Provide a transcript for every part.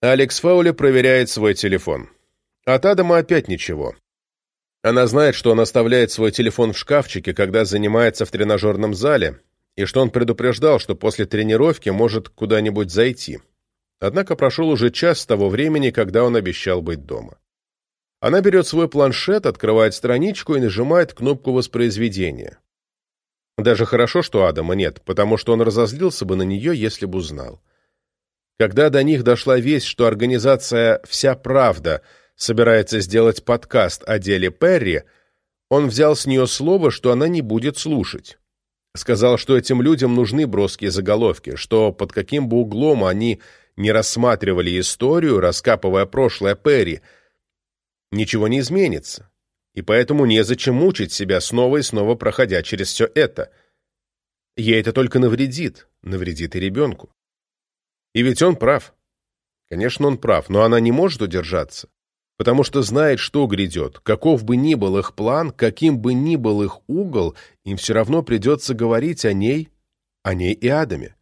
Алекс Фаули проверяет свой телефон. От Адама опять ничего. Она знает, что он оставляет свой телефон в шкафчике, когда занимается в тренажерном зале, и что он предупреждал, что после тренировки может куда-нибудь зайти. Однако прошел уже час с того времени, когда он обещал быть дома. Она берет свой планшет, открывает страничку и нажимает кнопку воспроизведения. Даже хорошо, что Адама нет, потому что он разозлился бы на нее, если бы узнал. Когда до них дошла весть, что организация «Вся правда» собирается сделать подкаст о деле Перри, он взял с нее слово, что она не будет слушать. Сказал, что этим людям нужны броские заголовки, что под каким бы углом они не рассматривали историю, раскапывая прошлое Перри, ничего не изменится, и поэтому незачем мучить себя снова и снова, проходя через все это. Ей это только навредит, навредит и ребенку. И ведь он прав. Конечно, он прав, но она не может удержаться, потому что знает, что грядет. Каков бы ни был их план, каким бы ни был их угол, им все равно придется говорить о ней, о ней и Адаме.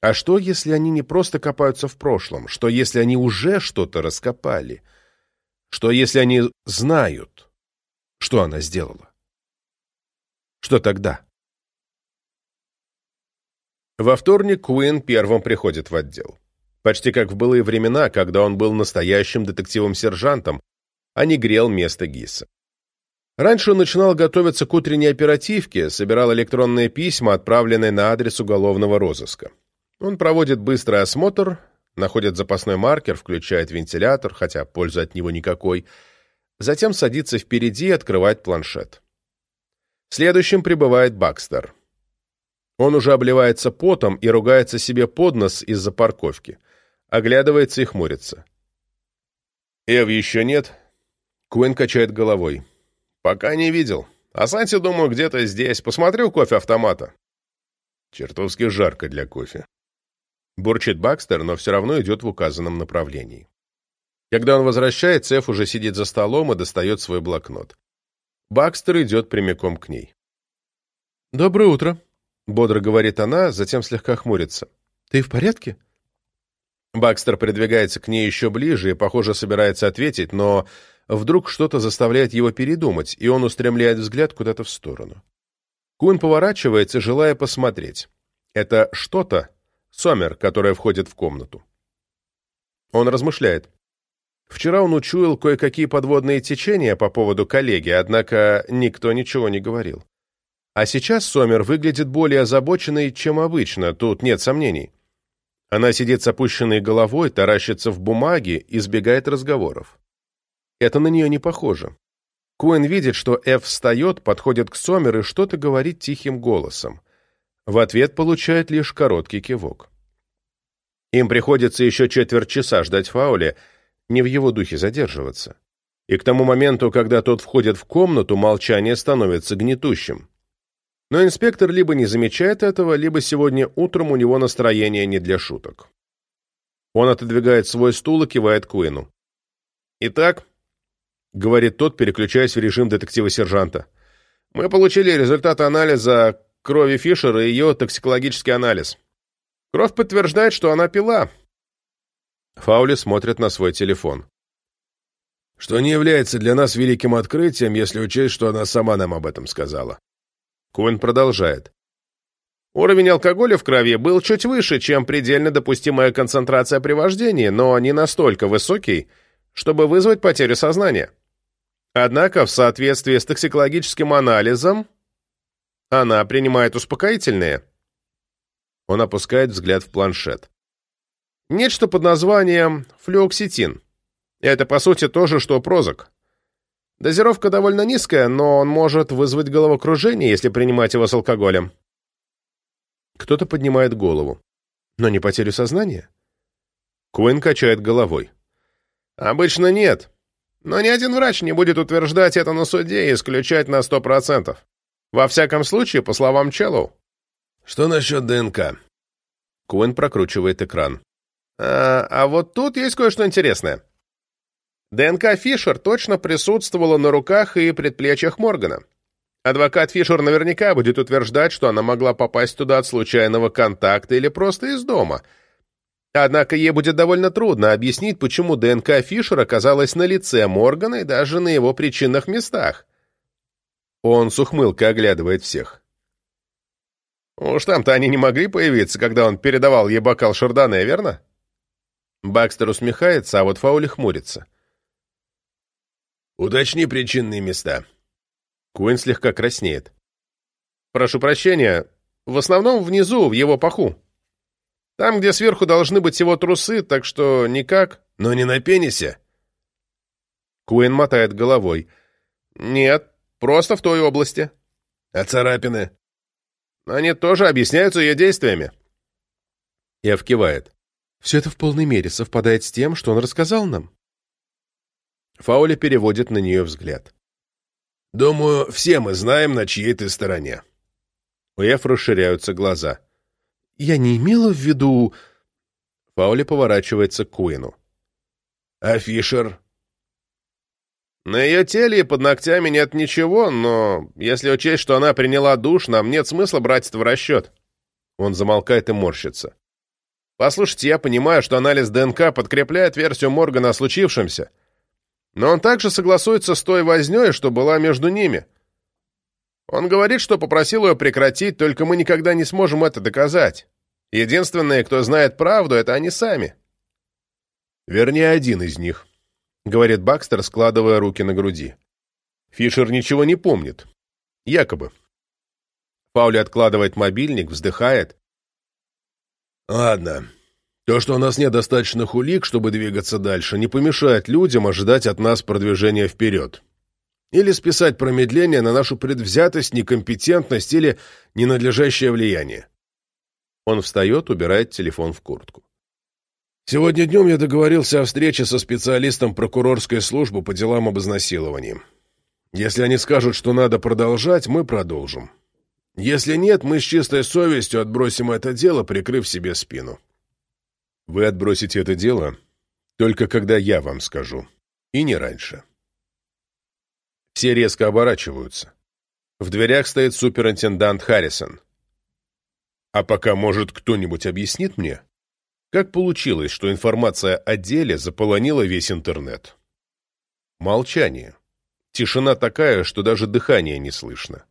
А что, если они не просто копаются в прошлом? Что, если они уже что-то раскопали? Что, если они знают, что она сделала? Что тогда? Во вторник Куин первым приходит в отдел. Почти как в былые времена, когда он был настоящим детективом-сержантом, а не грел место Гиса. Раньше он начинал готовиться к утренней оперативке, собирал электронные письма, отправленные на адрес уголовного розыска. Он проводит быстрый осмотр, находит запасной маркер, включает вентилятор, хотя пользы от него никакой, затем садится впереди и открывает планшет. Следующим прибывает Бакстер. Он уже обливается потом и ругается себе под нос из-за парковки. Оглядывается и хмурится. «Эв еще нет?» Куин качает головой. «Пока не видел. А Санти, думаю, где-то здесь. Посмотрю кофе автомата». «Чертовски жарко для кофе». Бурчит Бакстер, но все равно идет в указанном направлении. Когда он возвращается, Эф уже сидит за столом и достает свой блокнот. Бакстер идет прямиком к ней. «Доброе утро», Бодро говорит она, затем слегка хмурится. «Ты в порядке?» Бакстер придвигается к ней еще ближе и, похоже, собирается ответить, но вдруг что-то заставляет его передумать, и он устремляет взгляд куда-то в сторону. Кун поворачивается, желая посмотреть. Это что-то Сомер, которая входит в комнату. Он размышляет. Вчера он учуял кое-какие подводные течения по поводу коллеги, однако никто ничего не говорил. А сейчас Сомер выглядит более озабоченной, чем обычно, тут нет сомнений. Она сидит с опущенной головой, таращится в бумаге, избегает разговоров. Это на нее не похоже. Куэн видит, что Эф встает, подходит к Сомер и что-то говорит тихим голосом. В ответ получает лишь короткий кивок. Им приходится еще четверть часа ждать Фаули, не в его духе задерживаться. И к тому моменту, когда тот входит в комнату, молчание становится гнетущим. Но инспектор либо не замечает этого, либо сегодня утром у него настроение не для шуток. Он отодвигает свой стул и кивает Куину. «Итак», — говорит тот, переключаясь в режим детектива-сержанта, «мы получили результаты анализа крови Фишера и ее токсикологический анализ. Кровь подтверждает, что она пила». Фаули смотрит на свой телефон. «Что не является для нас великим открытием, если учесть, что она сама нам об этом сказала». Куин продолжает. Уровень алкоголя в крови был чуть выше, чем предельно допустимая концентрация при вождении, но не настолько высокий, чтобы вызвать потерю сознания. Однако, в соответствии с токсикологическим анализом, она принимает успокоительные. Он опускает взгляд в планшет. Нечто под названием флюоксетин. Это, по сути, то же, что прозок. Дозировка довольно низкая, но он может вызвать головокружение, если принимать его с алкоголем. Кто-то поднимает голову. Но не потерю сознания? Куин качает головой. Обычно нет. Но ни один врач не будет утверждать это на суде и исключать на сто процентов. Во всяком случае, по словам Челлоу. Что насчет ДНК? Куин прокручивает экран. А, а вот тут есть кое-что интересное. ДНК Фишер точно присутствовала на руках и предплечьях Моргана. Адвокат Фишер наверняка будет утверждать, что она могла попасть туда от случайного контакта или просто из дома. Однако ей будет довольно трудно объяснить, почему ДНК Фишера оказалась на лице Моргана и даже на его причинных местах. Он с ухмылкой оглядывает всех. Уж там-то они не могли появиться, когда он передавал ей бокал шардоне, верно? Бакстер усмехается, а вот Фаули хмурится. «Уточни причинные места». Куин слегка краснеет. «Прошу прощения, в основном внизу, в его паху. Там, где сверху должны быть его трусы, так что никак...» «Но не на пенисе?» Куин мотает головой. «Нет, просто в той области». «А царапины?» Они тоже объясняются ее действиями. Эв кивает. Все это в полной мере совпадает с тем, что он рассказал нам. Фаули переводит на нее взгляд. «Думаю, все мы знаем, на чьей ты стороне». У Эф расширяются глаза. «Я не имела в виду...» Фаули поворачивается к Куину. «А Фишер?» На ее теле и под ногтями нет ничего, но если учесть, что она приняла душ, нам нет смысла брать это в расчет. Он замолкает и морщится. Послушайте, я понимаю, что анализ ДНК подкрепляет версию Моргана о случившемся, но он также согласуется с той вознёй, что была между ними. Он говорит, что попросил ее прекратить, только мы никогда не сможем это доказать. Единственные, кто знает правду, это они сами. Вернее, один из них. — говорит Бакстер, складывая руки на груди. Фишер ничего не помнит. Якобы. Паули откладывает мобильник, вздыхает. «Ладно. То, что у нас нет достаточных улик, чтобы двигаться дальше, не помешает людям ожидать от нас продвижения вперед. Или списать промедление на нашу предвзятость, некомпетентность или ненадлежащее влияние». Он встает, убирает телефон в куртку. Сегодня днем я договорился о встрече со специалистом прокурорской службы по делам об изнасиловании. Если они скажут, что надо продолжать, мы продолжим. Если нет, мы с чистой совестью отбросим это дело, прикрыв себе спину. Вы отбросите это дело только когда я вам скажу, и не раньше. Все резко оборачиваются. В дверях стоит суперинтендант Харрисон. А пока, может, кто-нибудь объяснит мне, как получилось, что информация о деле заполонила весь интернет? Молчание. Тишина такая, что даже дыхание не слышно.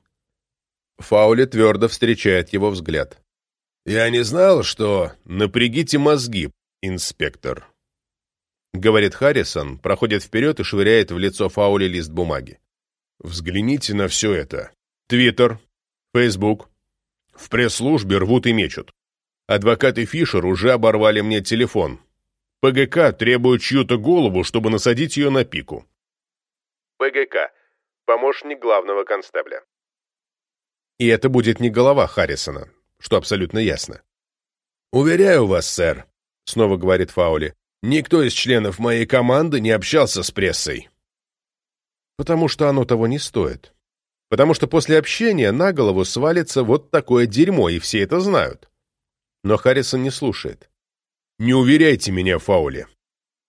Фаули твердо встречает его взгляд. «Я не знал, что...» «Напрягите мозги, инспектор», — говорит Харрисон, проходит вперед и швыряет в лицо Фаули лист бумаги. «Взгляните на все это. Твиттер, Фейсбук. В пресс-службе рвут и мечут. Адвокаты Фишер уже оборвали мне телефон. ПГК требует чью-то голову, чтобы насадить ее на пику. ПГК. Помощник главного констебля. И это будет не голова Харрисона, что абсолютно ясно. «Уверяю вас, сэр», — снова говорит Фаули, «никто из членов моей команды не общался с прессой». Потому что оно того не стоит. Потому что после общения на голову свалится вот такое дерьмо, и все это знают. Но Харрисон не слушает. «Не уверяйте меня, Фаули.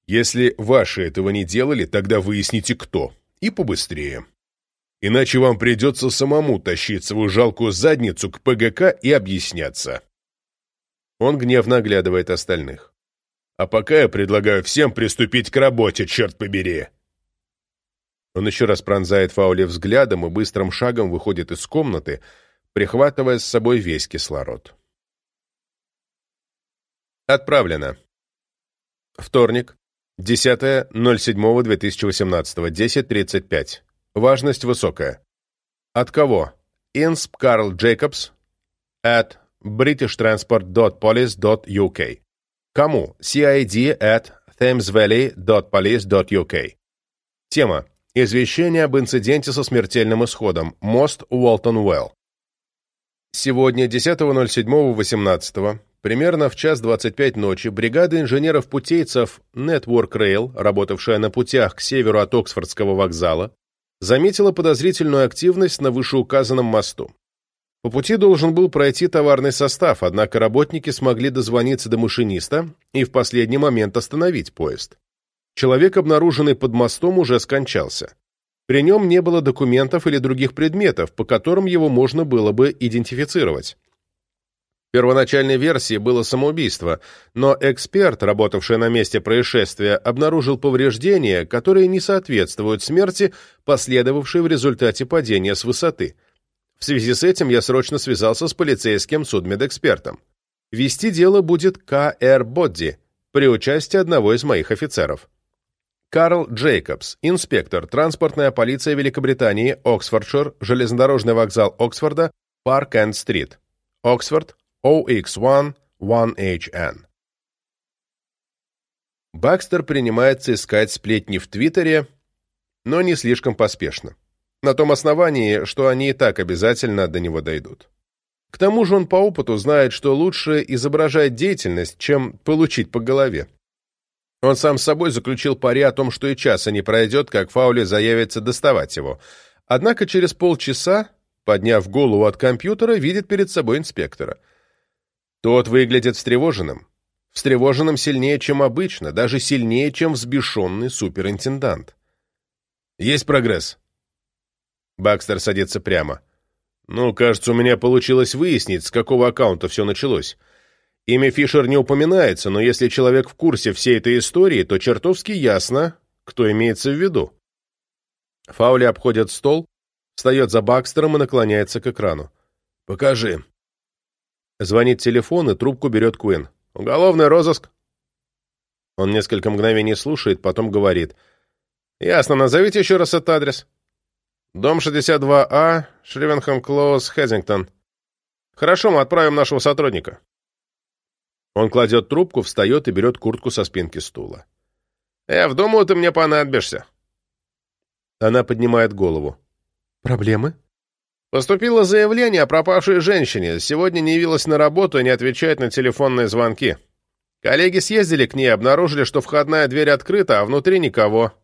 Если ваши этого не делали, тогда выясните, кто. И побыстрее. Иначе вам придется самому тащить свою жалкую задницу к ПГК и объясняться». Он гневно оглядывает остальных. «А пока я предлагаю всем приступить к работе, черт побери!» Он еще раз пронзает Фаули взглядом и быстрым шагом выходит из комнаты, прихватывая с собой весь кислород. Отправлено. Вторник, 10.07.2018, 10.35. Важность высокая. От кого? Инсп Карл Джейкобс at britishtransport.police.uk. Кому? CID at thamesvalley.police.uk. Тема. Извещение об инциденте со смертельным исходом. Мост Уолтон-Уэлл. Сегодня, 10.07.18, Примерно в час 25 ночи бригада инженеров-путейцев Network Rail, работавшая на путях к северу от Оксфордского вокзала, заметила подозрительную активность на вышеуказанном мосту. По пути должен был пройти товарный состав, однако работники смогли дозвониться до машиниста и в последний момент остановить поезд. Человек, обнаруженный под мостом, уже скончался. При нем не было документов или других предметов, по которым его можно было бы идентифицировать. Первоначальной версии было самоубийство, но эксперт, работавший на месте происшествия, обнаружил повреждения, которые не соответствуют смерти, последовавшей в результате падения с высоты. В связи с этим я срочно связался с полицейским судмедэкспертом. Вести дело будет К.Р. Бодди при участии одного из моих офицеров. Карл Джейкобс, инспектор, транспортная полиция Великобритании, Оксфордшир, железнодорожный вокзал Оксфорда, Парк-Энд-Стрит. Оксфорд, OX1 1HN. Бакстер принимается искать сплетни в Твиттере, но не слишком поспешно. На том основании, что они и так обязательно до него дойдут. К тому же он по опыту знает, что лучше изображать деятельность, чем получить по голове. Он сам с собой заключил пари о том, что и часа не пройдет, как Фаули заявится доставать его. Однако через полчаса, подняв голову от компьютера, видит перед собой инспектора – тот выглядит встревоженным. Встревоженным сильнее, чем обычно, даже сильнее, чем взбешенный суперинтендант. «Есть прогресс?» Бакстер садится прямо. «Ну, кажется, у меня получилось выяснить, с какого аккаунта все началось. Имя Фишер не упоминается, но если человек в курсе всей этой истории, то чертовски ясно, кто имеется в виду». Фаули обходит стол, встает за Бакстером и наклоняется к экрану. «Покажи», Звонит телефон, и трубку берет Куин. «Уголовный розыск». Он несколько мгновений слушает, потом говорит. «Ясно, назовите еще раз этот адрес». «Дом 62А, Шривенхэм Клоуз, Хезингтон». «Хорошо, мы отправим нашего сотрудника». Он кладет трубку, встает и берет куртку со спинки стула. «Эв, думаю, ты мне понадобишься». Она поднимает голову. «Проблемы?» Поступило заявление о пропавшей женщине. Сегодня не явилась на работу и не отвечает на телефонные звонки. Коллеги съездили к ней, обнаружили, что входная дверь открыта, а внутри никого.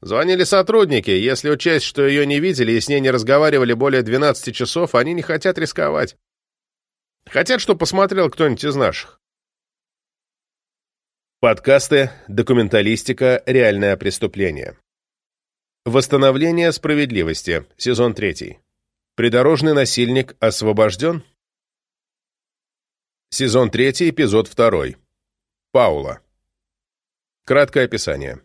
Звонили сотрудники. Если учесть, что ее не видели и с ней не разговаривали более 12 часов, они не хотят рисковать. Хотят, чтобы посмотрел кто-нибудь из наших. Подкасты, документалистика, реальное преступление. Восстановление справедливости. Сезон третий. Придорожный насильник освобожден? Сезон 3, эпизод 2. Паула. Краткое описание.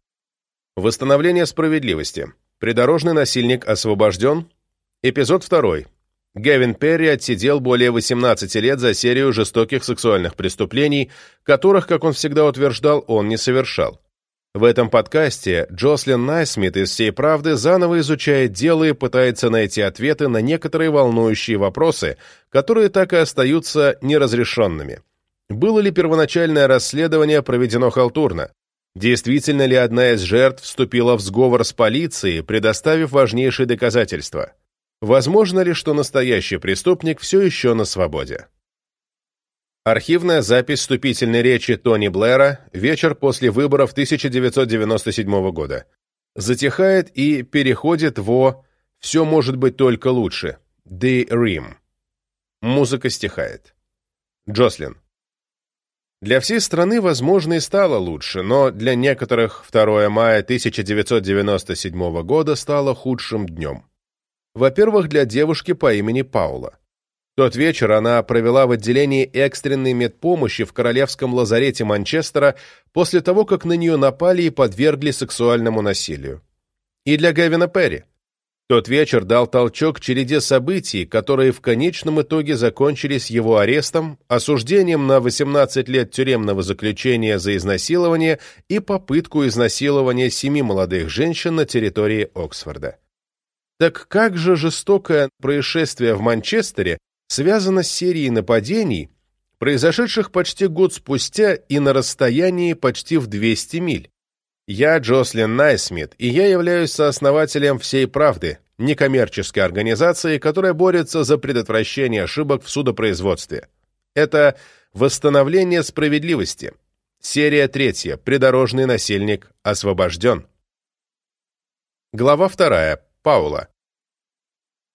Восстановление справедливости. Придорожный насильник освобожден? Эпизод 2. Гевин Перри отсидел более 18 лет за серию жестоких сексуальных преступлений, которых, как он всегда утверждал, он не совершал. В этом подкасте Джослин Найсмит из «Всей правды» заново изучает дело и пытается найти ответы на некоторые волнующие вопросы, которые так и остаются неразрешенными. Было ли первоначальное расследование проведено халтурно? Действительно ли одна из жертв вступила в сговор с полицией, предоставив важнейшие доказательства? Возможно ли, что настоящий преступник все еще на свободе? Архивная запись вступительной речи Тони Блэра вечер после выборов 1997 года. Затихает и переходит во «Все может быть только лучше» The Rim. Музыка стихает. Джослин. Для всей страны, возможно, и стало лучше, но для некоторых 2 мая 1997 года стало худшим днем. Во-первых, для девушки по имени Паула. Тот вечер она провела в отделении экстренной медпомощи в Королевском лазарете Манчестера после того, как на нее напали и подвергли сексуальному насилию. И для Гевина Перри. Тот вечер дал толчок череде событий, которые в конечном итоге закончились его арестом, осуждением на 18 лет тюремного заключения за изнасилование и попытку изнасилования семи молодых женщин на территории Оксфорда. Так как же жестокое происшествие в Манчестере связано с серией нападений, произошедших почти год спустя и на расстоянии почти в 200 миль. Я Джослин Найсмит, и я являюсь сооснователем «Всей правды», некоммерческой организации, которая борется за предотвращение ошибок в судопроизводстве. Это «Восстановление справедливости». Серия третья. Придорожный насильник освобожден. Глава вторая. Паула.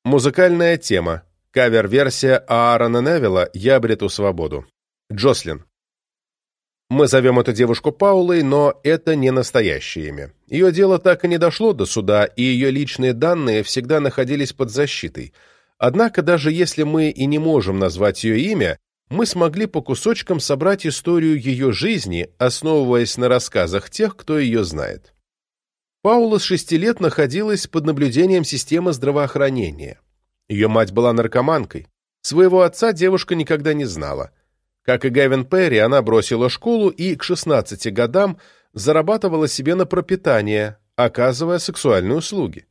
Музыкальная тема. Кавер-версия Аарона Невилла «Я обрету свободу». Джослин. Мы зовем эту девушку Паулой, но это не настоящее имя. Ее дело так и не дошло до суда, и ее личные данные всегда находились под защитой. Однако, даже если мы и не можем назвать ее имя, мы смогли по кусочкам собрать историю ее жизни, основываясь на рассказах тех, кто ее знает. Паула с шести лет находилась под наблюдением системы здравоохранения. Ее мать была наркоманкой. Своего отца девушка никогда не знала. Как и Гавин Перри, она бросила школу и к 16 годам зарабатывала себе на пропитание, оказывая сексуальные услуги.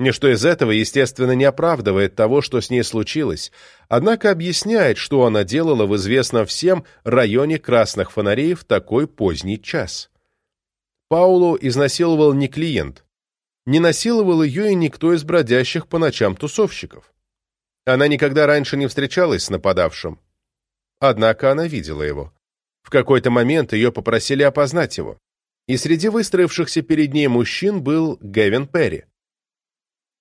Ничто из этого, естественно, не оправдывает того, что с ней случилось, однако объясняет, что она делала в известном всем районе красных фонарей в такой поздний час. Паулу изнасиловал не клиент. Не насиловал ее и никто из бродящих по ночам тусовщиков. Она никогда раньше не встречалась с нападавшим. Однако она видела его. В какой-то момент ее попросили опознать его. И среди выстроившихся перед ней мужчин был Гевин Перри.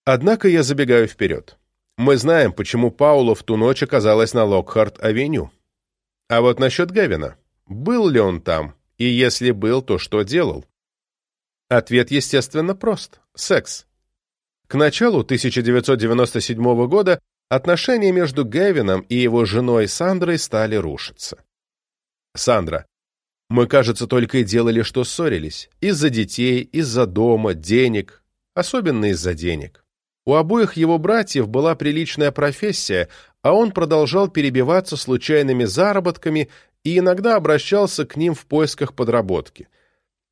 Однако я забегаю вперед. Мы знаем, почему Паула в ту ночь оказалась на Локхарт-авеню. А вот насчет Гевина. Был ли он там? И если был, то что делал? Ответ, естественно, прост. Секс. К началу 1997 года отношения между Гевином и его женой Сандрой стали рушиться. Сандра. Мы, кажется, только и делали, что ссорились. Из-за детей, из-за дома, денег. Особенно из-за денег. У обоих его братьев была приличная профессия, а он продолжал перебиваться случайными заработками и иногда обращался к ним в поисках подработки.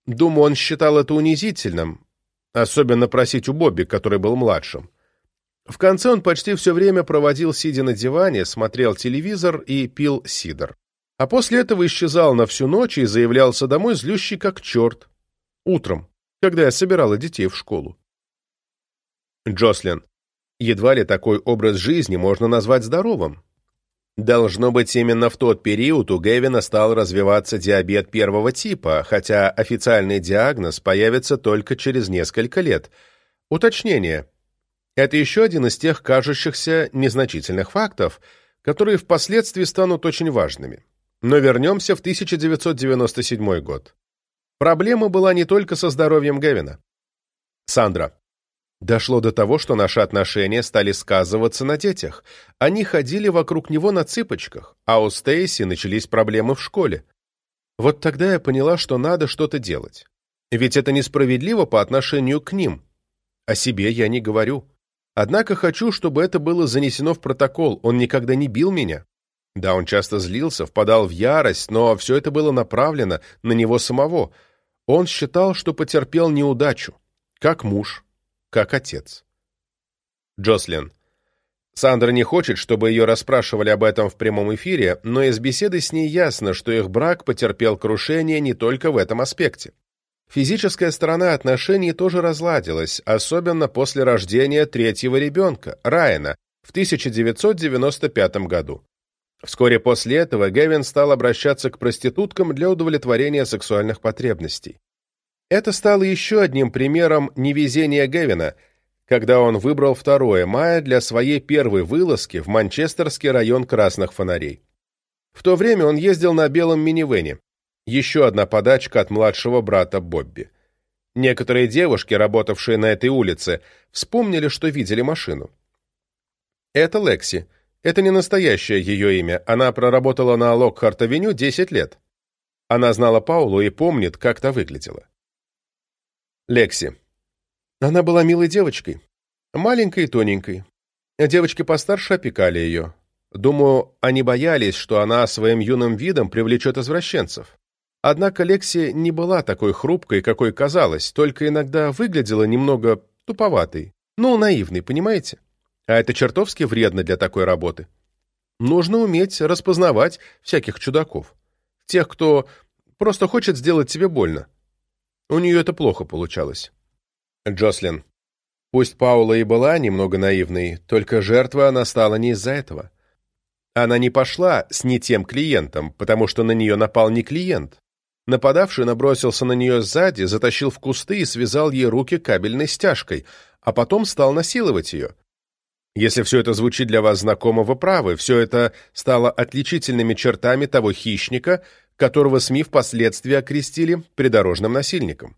Думаю, он считал это унизительным, особенно просить у Бобби, который был младшим. В конце он почти все время проводил, сидя на диване, смотрел телевизор и пил сидр. А после этого исчезал на всю ночь и заявлялся домой злющий как черт. Утром, когда я собирала детей в школу. Джослин. Едва ли такой образ жизни можно назвать здоровым. Должно быть, именно в тот период у Гевина стал развиваться диабет первого типа, хотя официальный диагноз появится только через несколько лет. Уточнение. Это еще один из тех кажущихся незначительных фактов, которые впоследствии станут очень важными. Но вернемся в 1997 год. Проблема была не только со здоровьем Гевина. Сандра. Дошло до того, что наши отношения стали сказываться на детях. Они ходили вокруг него на цыпочках, а у Стейси начались проблемы в школе. Вот тогда я поняла, что надо что-то делать. Ведь это несправедливо по отношению к ним. О себе я не говорю. Однако хочу, чтобы это было занесено в протокол. Он никогда не бил меня. Да, он часто злился, впадал в ярость, но все это было направлено на него самого. Он считал, что потерпел неудачу. Как муж, как отец. Джослин. Сандра не хочет, чтобы ее расспрашивали об этом в прямом эфире, но из беседы с ней ясно, что их брак потерпел крушение не только в этом аспекте. Физическая сторона отношений тоже разладилась, особенно после рождения третьего ребенка, Райана, в 1995 году. Вскоре после этого Гевин стал обращаться к проституткам для удовлетворения сексуальных потребностей. Это стало еще одним примером невезения Гевина, когда он выбрал 2 мая для своей первой вылазки в Манчестерский район красных фонарей. В то время он ездил на белом минивене, еще одна подачка от младшего брата Бобби. Некоторые девушки, работавшие на этой улице, вспомнили, что видели машину. Это Лекси. Это не настоящее ее имя. Она проработала на Локхарт-авеню 10 лет. Она знала Паулу и помнит, как та выглядела. Лекси. Она была милой девочкой. Маленькой и тоненькой. Девочки постарше опекали ее. Думаю, они боялись, что она своим юным видом привлечет извращенцев. Однако Лекси не была такой хрупкой, какой казалось, только иногда выглядела немного туповатой. Ну, наивной, понимаете? А это чертовски вредно для такой работы. Нужно уметь распознавать всяких чудаков. Тех, кто просто хочет сделать тебе больно. У нее это плохо получалось. Джослин. Пусть Паула и была немного наивной, только жертва она стала не из-за этого. Она не пошла с не тем клиентом, потому что на нее напал не клиент. Нападавший набросился на нее сзади, затащил в кусты и связал ей руки кабельной стяжкой, а потом стал насиловать ее. Если все это звучит для вас знакомо, вы правы, все это стало отличительными чертами того хищника, которого СМИ впоследствии окрестили придорожным насильником.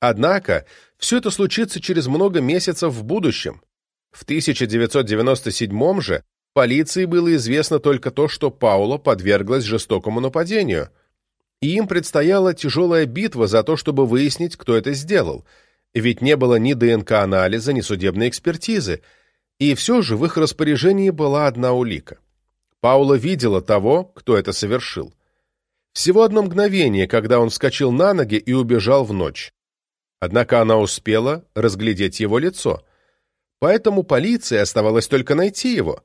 Однако, все это случится через много месяцев в будущем. В 1997 же Полиции было известно только то, что Паула подверглась жестокому нападению, и им предстояла тяжелая битва за то, чтобы выяснить, кто это сделал, ведь не было ни ДНК-анализа, ни судебной экспертизы, и все же в их распоряжении была одна улика. Паула видела того, кто это совершил. Всего одно мгновение, когда он вскочил на ноги и убежал в ночь. Однако она успела разглядеть его лицо. Поэтому полиции оставалось только найти его.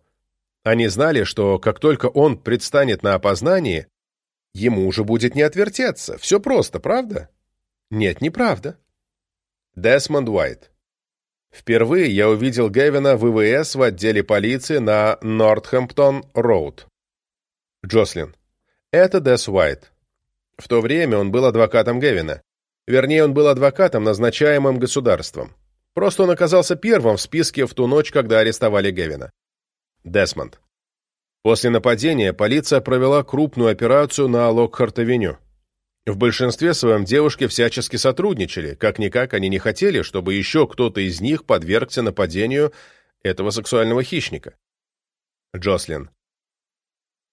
Они знали, что как только он предстанет на опознании, ему уже будет не отвертеться. Все просто, правда? Нет, неправда. Десмонд Уайт. Впервые я увидел Гевина в ВВС в отделе полиции на Нортхэмптон-Роуд. Джослин. Это Дес Уайт. В то время он был адвокатом Гевина. Вернее, он был адвокатом, назначаемым государством. Просто он оказался первым в списке в ту ночь, когда арестовали Гевина. Десмонд. После нападения полиция провела крупную операцию на Локхарт-авеню. В большинстве своем девушки всячески сотрудничали, как-никак они не хотели, чтобы еще кто-то из них подвергся нападению этого сексуального хищника. Джослин.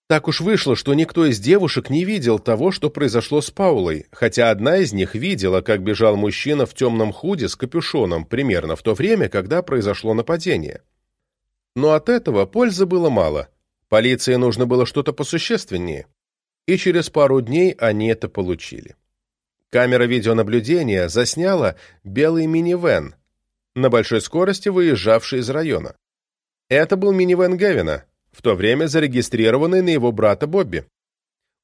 Так уж вышло, что никто из девушек не видел того, что произошло с Паулой, хотя одна из них видела, как бежал мужчина в темном худе с капюшоном примерно в то время, когда произошло нападение. Но от этого пользы было мало. Полиции нужно было что-то посущественнее. И через пару дней они это получили. Камера видеонаблюдения засняла белый минивэн, на большой скорости выезжавший из района. Это был минивэн Гевина, в то время зарегистрированный на его брата Бобби.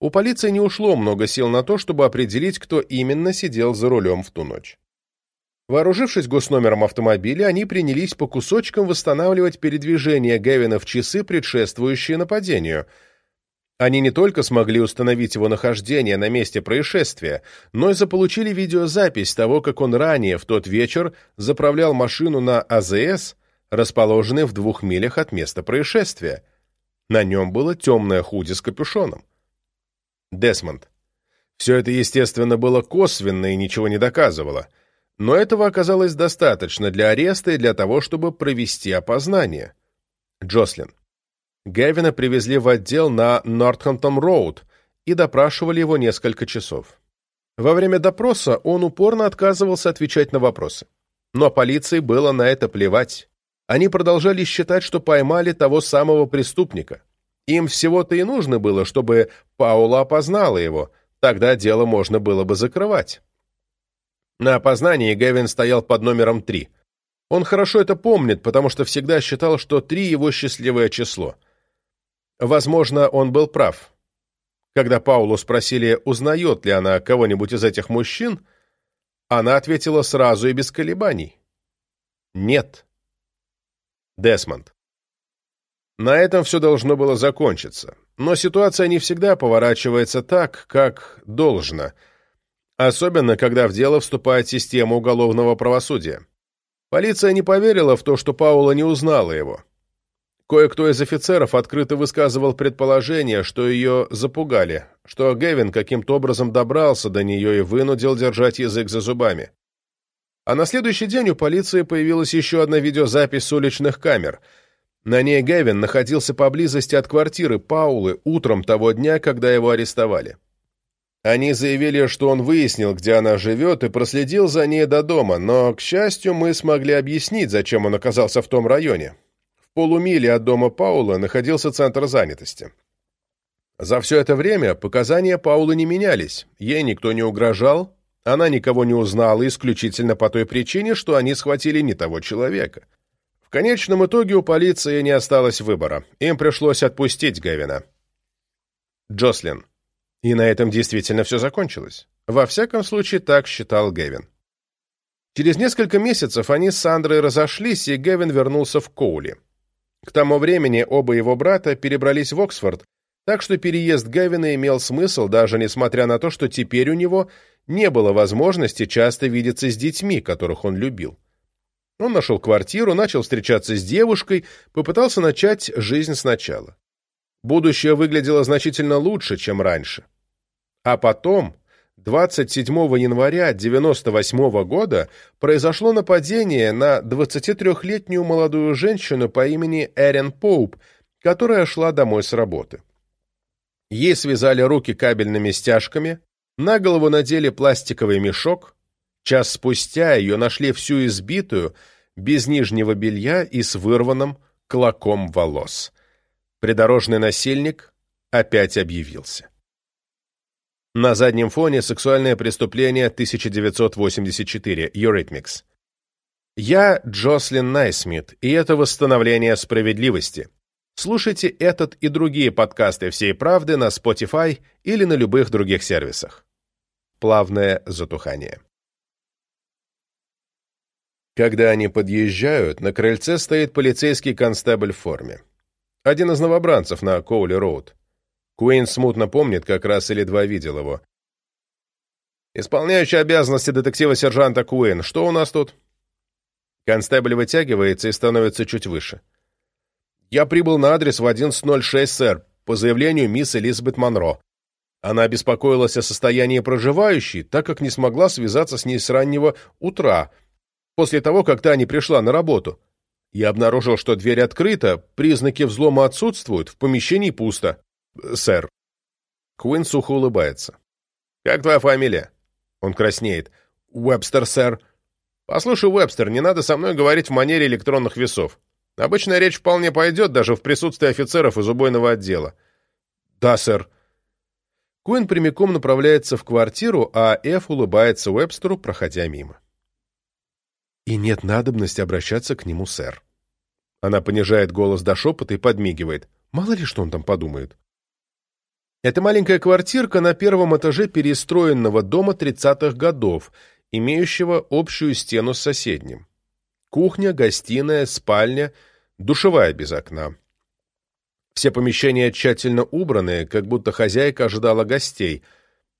У полиции не ушло много сил на то, чтобы определить, кто именно сидел за рулем в ту ночь. Вооружившись госномером автомобиля, они принялись по кусочкам восстанавливать передвижение Гевина в часы, предшествующие нападению. Они не только смогли установить его нахождение на месте происшествия, но и заполучили видеозапись того, как он ранее в тот вечер заправлял машину на АЗС, расположенной в двух милях от места происшествия. На нем было темное худи с капюшоном. Десмонд. Все это, естественно, было косвенно и ничего не доказывало. Но этого оказалось достаточно для ареста и для того, чтобы провести опознание. Джослин. Гевина привезли в отдел на Нортхэмптон-Роуд и допрашивали его несколько часов. Во время допроса он упорно отказывался отвечать на вопросы. Но полиции было на это плевать. Они продолжали считать, что поймали того самого преступника. Им всего-то и нужно было, чтобы Паула опознала его, тогда дело можно было бы закрывать. На опознании Гевин стоял под номером 3. Он хорошо это помнит, потому что всегда считал, что 3 его счастливое число. Возможно, он был прав. Когда Паулу спросили, узнает ли она кого-нибудь из этих мужчин, она ответила сразу и без колебаний. «Нет». Десмонд. На этом все должно было закончиться. Но ситуация не всегда поворачивается так, как должно, особенно когда в дело вступает система уголовного правосудия. Полиция не поверила в то, что Паула не узнала его. Кое-кто из офицеров открыто высказывал предположение, что ее запугали, что Гевин каким-то образом добрался до нее и вынудил держать язык за зубами. А на следующий день у полиции появилась еще одна видеозапись с уличных камер. На ней Гевин находился поблизости от квартиры Паулы утром того дня, когда его арестовали. Они заявили, что он выяснил, где она живет, и проследил за ней до дома, но, к счастью, мы смогли объяснить, зачем он оказался в том районе. В полумиле от дома Паула находился центр занятости. За все это время показания Паулы не менялись, ей никто не угрожал, она никого не узнала исключительно по той причине, что они схватили не того человека. В конечном итоге у полиции не осталось выбора. Им пришлось отпустить Гевина. Джослин. И на этом действительно все закончилось. Во всяком случае, так считал Гевин. Через несколько месяцев они с Сандрой разошлись, и Гевин вернулся в Коули. К тому времени оба его брата перебрались в Оксфорд, так что переезд Гевина имел смысл, даже несмотря на то, что теперь у него не было возможности часто видеться с детьми, которых он любил. Он нашел квартиру, начал встречаться с девушкой, попытался начать жизнь сначала. Будущее выглядело значительно лучше, чем раньше. А потом, 27 января 1998 года, произошло нападение на 23-летнюю молодую женщину по имени Эрен Поуп, которая шла домой с работы. Ей связали руки кабельными стяжками, на голову надели пластиковый мешок, час спустя ее нашли всю избитую, без нижнего белья и с вырванным клоком волос. Придорожный насильник опять объявился. На заднем фоне сексуальное преступление 1984, Eurythmics. Я Джослин Найсмит, и это восстановление справедливости. Слушайте этот и другие подкасты «Всей правды» на Spotify или на любых других сервисах. Плавное затухание. Когда они подъезжают, на крыльце стоит полицейский констебль в форме. Один из новобранцев на Коули-Роуд. Куин смутно помнит, как раз или два видел его. «Исполняющий обязанности детектива-сержанта Куин, что у нас тут?» Констебль вытягивается и становится чуть выше. «Я прибыл на адрес в 11.06, сэр, по заявлению мисс Элизабет Монро. Она обеспокоилась о состоянии проживающей, так как не смогла связаться с ней с раннего утра, после того, как та не пришла на работу. Я обнаружил, что дверь открыта, признаки взлома отсутствуют, в помещении пусто. Сэр. Куин сухо улыбается. «Как твоя фамилия?» Он краснеет. «Уэбстер, сэр». «Послушай, Уэбстер, не надо со мной говорить в манере электронных весов. Обычная речь вполне пойдет, даже в присутствии офицеров из убойного отдела». «Да, сэр». Куин прямиком направляется в квартиру, а Эф улыбается Уэбстеру, проходя мимо. «И нет надобности обращаться к нему, сэр». Она понижает голос до шепота и подмигивает. Мало ли, что он там подумает. Это маленькая квартирка на первом этаже перестроенного дома 30-х годов, имеющего общую стену с соседним. Кухня, гостиная, спальня, душевая без окна. Все помещения тщательно убраны, как будто хозяйка ожидала гостей,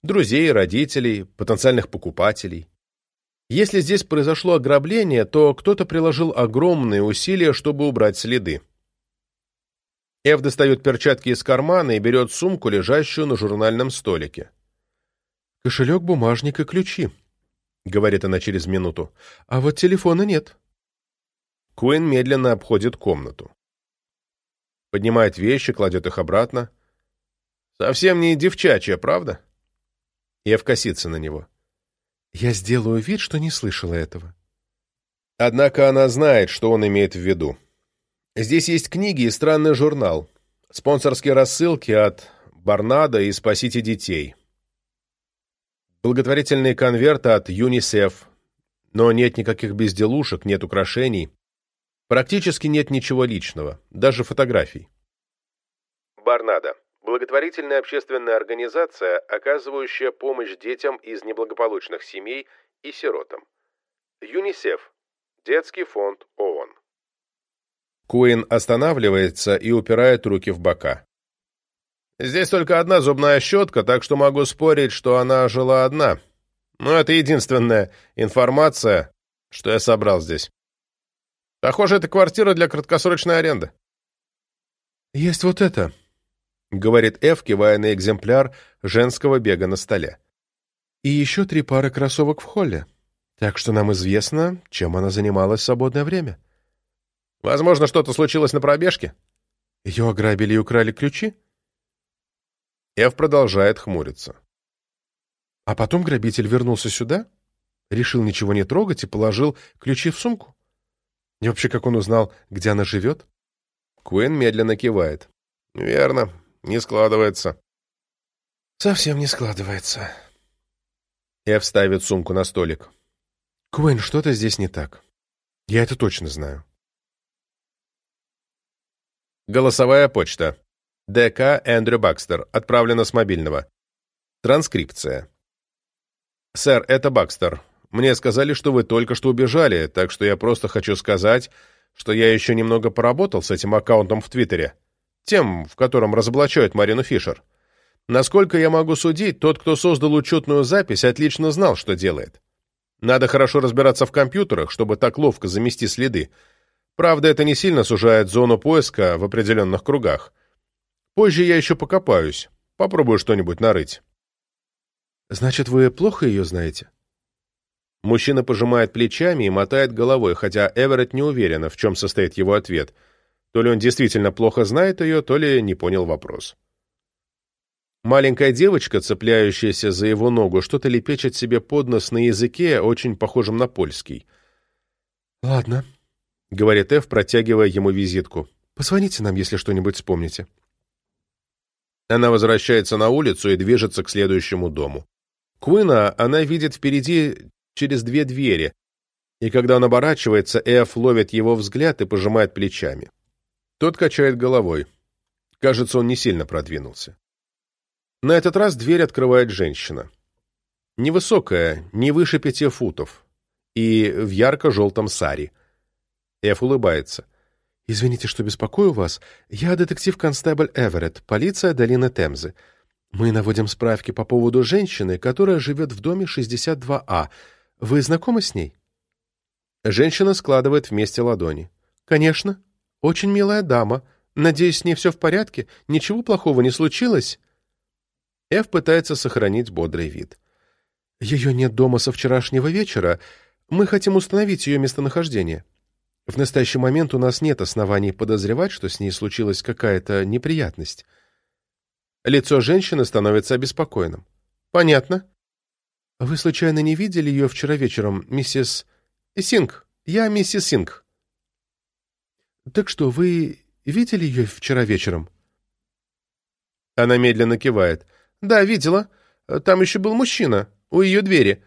друзей, родителей, потенциальных покупателей. Если здесь произошло ограбление, то кто-то приложил огромные усилия, чтобы убрать следы. Эв достает перчатки из кармана и берет сумку, лежащую на журнальном столике. «Кошелек, бумажник и ключи», — говорит она через минуту. «А вот телефона нет». Куин медленно обходит комнату. Поднимает вещи, кладет их обратно. «Совсем не девчачья, правда?» Эв косится на него. «Я сделаю вид, что не слышала этого». Однако она знает, что он имеет в виду. Здесь есть книги и странный журнал. Спонсорские рассылки от Барнада и «Спасите детей». Благотворительные конверты от ЮНИСЕФ. Но нет никаких безделушек, нет украшений. Практически нет ничего личного, даже фотографий. Барнада. Благотворительная общественная организация, оказывающая помощь детям из неблагополучных семей и сиротам. ЮНИСЕФ. Детский фонд ООН. Куин останавливается и упирает руки в бока. «Здесь только одна зубная щетка, так что могу спорить, что она жила одна. Но это единственная информация, что я собрал здесь. Похоже, это квартира для краткосрочной аренды». «Есть вот это», — говорит Эв, кивая на экземпляр женского бега на столе. «И еще три пары кроссовок в холле. Так что нам известно, чем она занималась в свободное время». Возможно, что-то случилось на пробежке? Ее ограбили и украли ключи? Эв продолжает хмуриться. А потом грабитель вернулся сюда, решил ничего не трогать и положил ключи в сумку. И вообще, как он узнал, где она живет? Куин медленно кивает. Верно, не складывается. Совсем не складывается. Эв ставит сумку на столик. Куин, что-то здесь не так. Я это точно знаю. Голосовая почта. ДК Эндрю Бакстер. Отправлено с мобильного. Транскрипция. «Сэр, это Бакстер. Мне сказали, что вы только что убежали, так что я просто хочу сказать, что я еще немного поработал с этим аккаунтом в Твиттере. Тем, в котором разоблачают Марину Фишер. Насколько я могу судить, тот, кто создал учетную запись, отлично знал, что делает. Надо хорошо разбираться в компьютерах, чтобы так ловко замести следы, Правда, это не сильно сужает зону поиска в определенных кругах. Позже я еще покопаюсь, попробую что-нибудь нарыть. Значит, вы плохо ее знаете? Мужчина пожимает плечами и мотает головой, хотя Эверетт не уверена, в чем состоит его ответ. То ли он действительно плохо знает ее, то ли не понял вопрос. Маленькая девочка, цепляющаяся за его ногу, что-то лепечет себе под нос на языке, очень похожем на польский. «Ладно», — говорит Эф, протягивая ему визитку. «Позвоните нам, если что-нибудь вспомните». Она возвращается на улицу и движется к следующему дому. Куина она видит впереди через две двери, и когда он оборачивается, Эф ловит его взгляд и пожимает плечами. Тот качает головой. Кажется, он не сильно продвинулся. На этот раз дверь открывает женщина. Невысокая, не выше пяти футов, и в ярко-желтом саре. Эф улыбается. «Извините, что беспокою вас. Я детектив-констебль Эверетт, полиция долины Темзы. Мы наводим справки по поводу женщины, которая живет в доме 62А. Вы знакомы с ней?» Женщина складывает вместе ладони. «Конечно. Очень милая дама. Надеюсь, с ней все в порядке? Ничего плохого не случилось?» Эв пытается сохранить бодрый вид. «Ее нет дома со вчерашнего вечера. Мы хотим установить ее местонахождение. В настоящий момент у нас нет оснований подозревать, что с ней случилась какая-то неприятность». Лицо женщины становится обеспокоенным. «Понятно. Вы случайно не видели ее вчера вечером, миссис... Синг? Я миссис Синг». «Так что, вы видели ее вчера вечером?» Она медленно кивает. «Да, видела. Там еще был мужчина. У ее двери».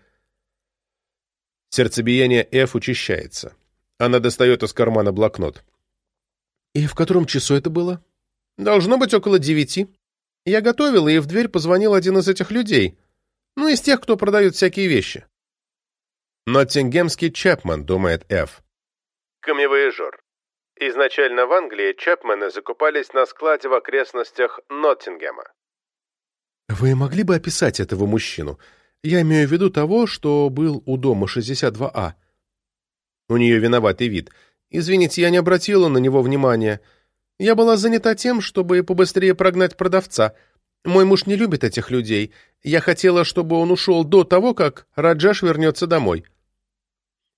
Сердцебиение Ф учащается. Она достает из кармана блокнот. «И в котором часу это было?» «Должно быть около девяти. Я готовила, и в дверь позвонил один из этих людей. Ну, из тех, кто продает всякие вещи». «Ноттингемский Чапман», — думает Ф. Камевояжер. Изначально в Англии Чапмены закупались на складе в окрестностях Ноттингема. Вы могли бы описать этого мужчину? Я имею в виду того, что был у дома 62А. У нее виноватый вид. Извините, я не обратила на него внимания. Я была занята тем, чтобы побыстрее прогнать продавца. Мой муж не любит этих людей. Я хотела, чтобы он ушел до того, как Раджаш вернется домой.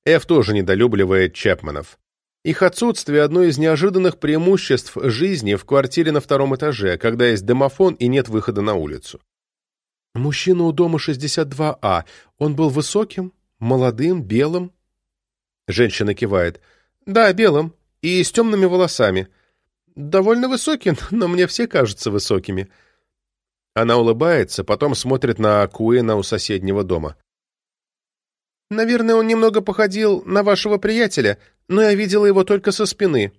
Эф тоже недолюбливает Чапманов. Их отсутствие – одно из неожиданных преимуществ жизни в квартире на втором этаже, когда есть домофон и нет выхода на улицу. Мужчина у дома 62А. Он был высоким, молодым, белым. Женщина кивает. Да, белым. И с темными волосами. Довольно высоким, но мне все кажутся высокими. Она улыбается, потом смотрит на Куэна у соседнего дома. Наверное, он немного походил на вашего приятеля, но я видела его только со спины.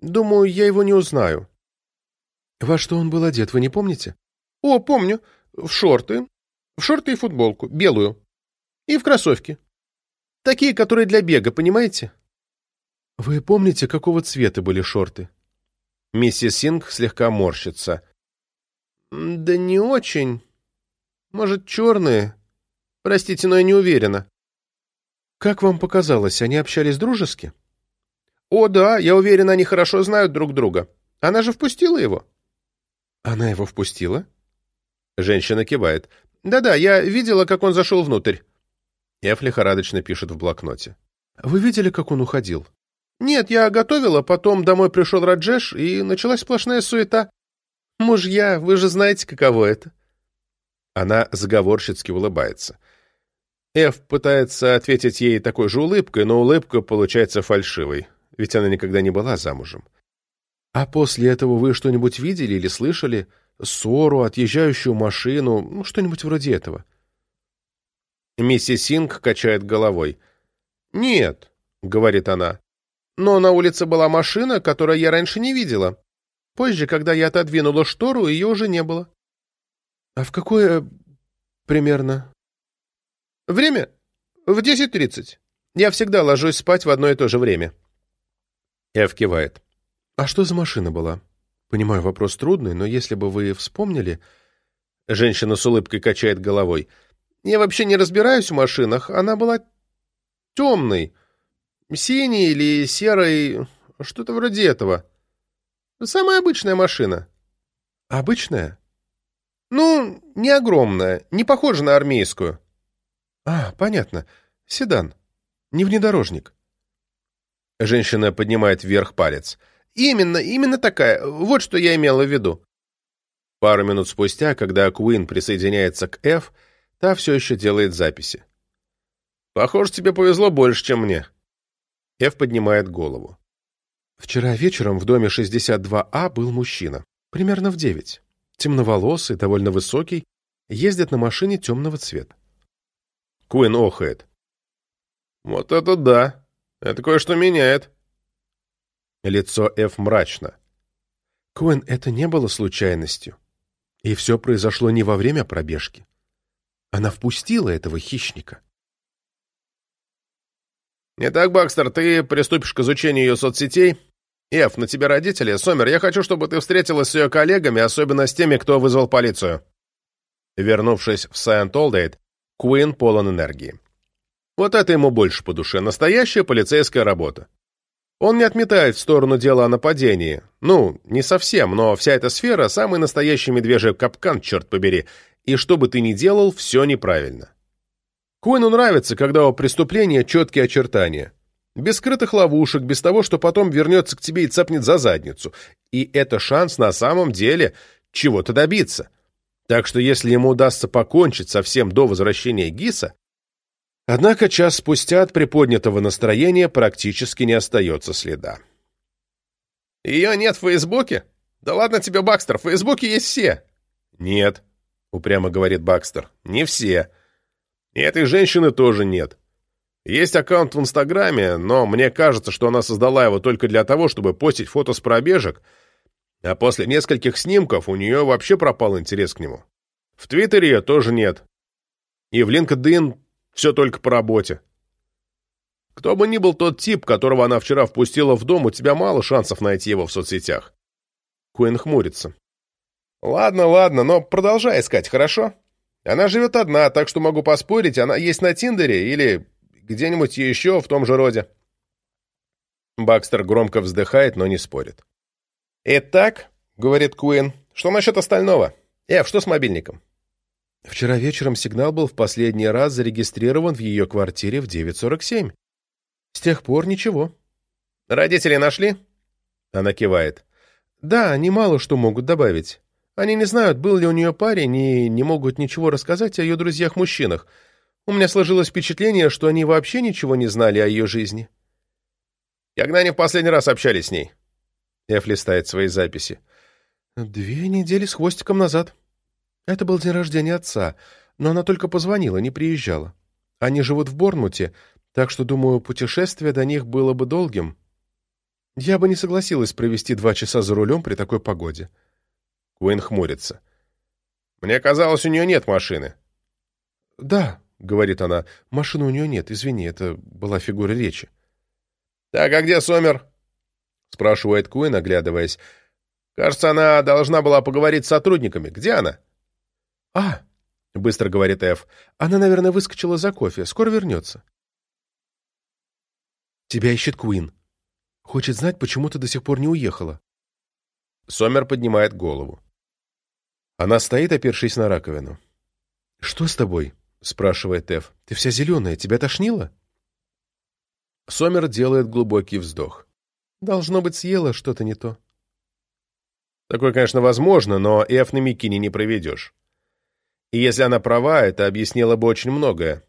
Думаю, я его не узнаю. Во что он был одет, вы не помните? О, помню. В шорты. В шорты и футболку. Белую. И в кроссовки. Такие, которые для бега, понимаете? Вы помните, какого цвета были шорты? Миссис Синг слегка морщится. Да не очень. Может, черные? Простите, но я не уверена. Как вам показалось, они общались дружески? О, да, я уверена, они хорошо знают друг друга. Она же впустила его. Она его впустила? Женщина кивает. Да-да, я видела, как он зашел внутрь. Эф лихорадочно пишет в блокноте. Вы видели, как он уходил? Нет, я готовила, потом домой пришел Раджеш, и началась сплошная суета. Мужья, вы же знаете, каково это. Она заговорщицки улыбается. Эф пытается ответить ей такой же улыбкой, но улыбка получается фальшивой, ведь она никогда не была замужем. «А после этого вы что-нибудь видели или слышали? Ссору, отъезжающую машину, ну, что-нибудь вроде этого?» Миссис Синг качает головой. «Нет», — говорит она, — «но на улице была машина, которую я раньше не видела. Позже, когда я отодвинула штору, ее уже не было». «А в какое примерно?» Время? В 10.30. Я всегда ложусь спать в одно и то же время. Эв кивает. А что за машина была? Понимаю, вопрос трудный, но если бы вы вспомнили... Женщина с улыбкой качает головой. Я вообще не разбираюсь в машинах. Она была темной. Синей или серой... Что-то вроде этого. Самая обычная машина. Обычная? Ну, не огромная, не похожа на армейскую. «А, понятно. Седан. Не внедорожник». Женщина поднимает вверх палец. Именно, именно такая. Вот что я имела в виду». Пару минут спустя, когда Куин присоединяется к Ф, та все еще делает записи. «Похоже, тебе повезло больше, чем мне». Ф поднимает голову. Вчера вечером в доме 62А был мужчина. Примерно в девять. Темноволосый, довольно высокий, ездит на машине темного цвета. Куин охает. «Вот это да! Это кое-что меняет!» Лицо Ф мрачно. Куин, это не было случайностью. И все произошло не во время пробежки. Она впустила этого хищника. «Итак, Бакстер, ты приступишь к изучению ее соцсетей. Эф, на тебе родители. Сомер, я хочу, чтобы ты встретилась с ее коллегами, особенно с теми, кто вызвал полицию». Вернувшись в Сайент-Олдейт, Куин полон энергии. Вот это ему больше по душе. Настоящая полицейская работа. Он не отметает в сторону дела о нападении. Ну, не совсем, но вся эта сфера — самый настоящий медвежий капкан, черт побери. И что бы ты ни делал, все неправильно. Куину нравится, когда у преступления четкие очертания. Без скрытых ловушек, без того, что потом вернется к тебе и цапнет за задницу. И это шанс на самом деле чего-то добиться. Так что если ему удастся покончить совсем до возвращения Гиса, Однако час спустя от приподнятого настроения практически не остается следа. «Ее нет в Фейсбуке? Да ладно тебе, Бакстер, в Фейсбуке есть все!» «Нет», — упрямо говорит Бакстер, — «не все. И этой женщины тоже нет. Есть аккаунт в Инстаграме, но мне кажется, что она создала его только для того, чтобы постить фото с пробежек, а после нескольких снимков у нее вообще пропал интерес к нему. В Твиттере ее тоже нет. И в LinkedIn все только по работе. Кто бы ни был тот тип, которого она вчера впустила в дом, у тебя мало шансов найти его в соцсетях. Куин хмурится. Ладно, ладно, но продолжай искать, хорошо? Она живет одна, так что могу поспорить, она есть на Тиндере или где-нибудь еще в том же роде. Бакстер громко вздыхает, но не спорит. «Итак», — говорит Куин, — «что насчет остального? Эв, что с мобильником?» Вчера вечером сигнал был в последний раз зарегистрирован в ее квартире в 9.47. С тех пор ничего. Родители нашли? Она кивает. Да, они мало что могут добавить. Они не знают, был ли у нее парень, и не могут ничего рассказать о ее друзьях-мужчинах. У меня сложилось впечатление, что они вообще ничего не знали о ее жизни. Когда они в последний раз общались с ней? Эф листает свои записи. Две недели с хвостиком назад. Это был день рождения отца, но она только позвонила, не приезжала. Они живут в Борнмуте, так что, думаю, путешествие до них было бы долгим. Я бы не согласилась провести два часа за рулем при такой погоде. Куин хмурится. «Мне казалось, у нее нет машины». «Да», — говорит она, — «машины у нее нет, извини, это была фигура речи». «Так, а где Сомер?» — спрашивает Куин, оглядываясь. «Кажется, она должна была поговорить с сотрудниками. Где она?» «А!» — быстро говорит Эф. «Она, наверное, выскочила за кофе. Скоро вернется». «Тебя ищет Куин. Хочет знать, почему ты до сих пор не уехала». Сомер поднимает голову. Она стоит, опершись на раковину. «Что с тобой?» — спрашивает Эф. «Ты вся зеленая. Тебя тошнило?» Сомер делает глубокий вздох. «Должно быть, съела что-то не то». Такое, конечно, возможно, но Эф на Микине не проведешь. И если она права, это объяснило бы очень многое.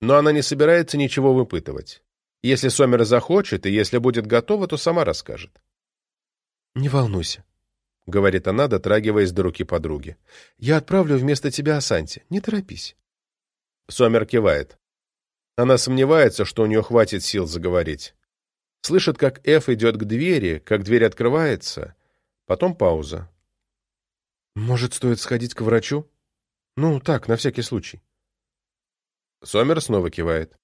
Но она не собирается ничего выпытывать. Если Сомер захочет, и если будет готова, то сама расскажет. «Не волнуйся», — говорит она, дотрагиваясь до руки подруги. «Я отправлю вместо тебя Асанти. Не торопись». Сомер кивает. Она сомневается, что у нее хватит сил заговорить. Слышит, как Эф идет к двери, как дверь открывается. Потом пауза. «Может, стоит сходить к врачу?» Ну, так, на всякий случай. Сомер снова кивает.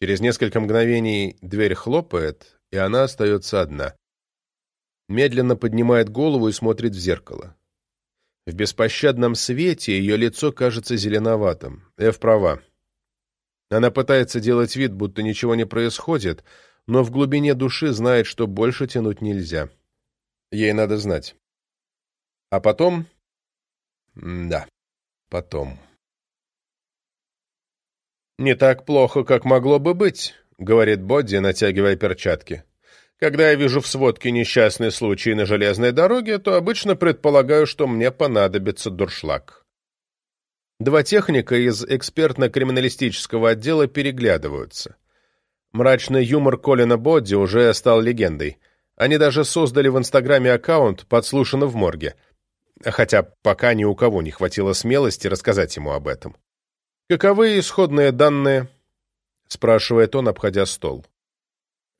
Через несколько мгновений дверь хлопает, и она остается одна. Медленно поднимает голову и смотрит в зеркало. В беспощадном свете ее лицо кажется зеленоватым. Эв права. Она пытается делать вид, будто ничего не происходит, но в глубине души знает, что больше тянуть нельзя. Ей надо знать. А потом... да потом. «Не так плохо, как могло бы быть», — говорит Бодди, натягивая перчатки. Когда я вижу в сводке несчастный случай на железной дороге, то обычно предполагаю, что мне понадобится дуршлаг. Два техника из экспертно-криминалистического отдела переглядываются. Мрачный юмор Колина Бодди уже стал легендой. Они даже создали в Инстаграме аккаунт «Подслушано в морге», хотя пока ни у кого не хватило смелости рассказать ему об этом. «Каковы исходные данные?» — спрашивает он, обходя стол.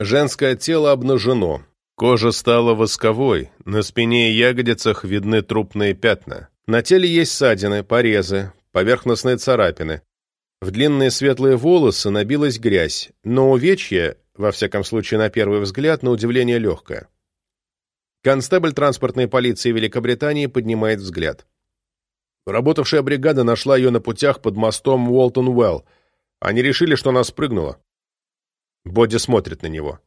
Женское тело обнажено, кожа стала восковой, на спине и ягодицах видны трупные пятна. На теле есть ссадины, порезы, поверхностные царапины. В длинные светлые волосы набилась грязь, но увечье, во всяком случае на первый взгляд, на удивление легкое. Констебль транспортной полиции Великобритании поднимает взгляд. Работавшая бригада нашла ее на путях под мостом Уолтон-Уэлл. Они решили, что она спрыгнула. Боди смотрит на него.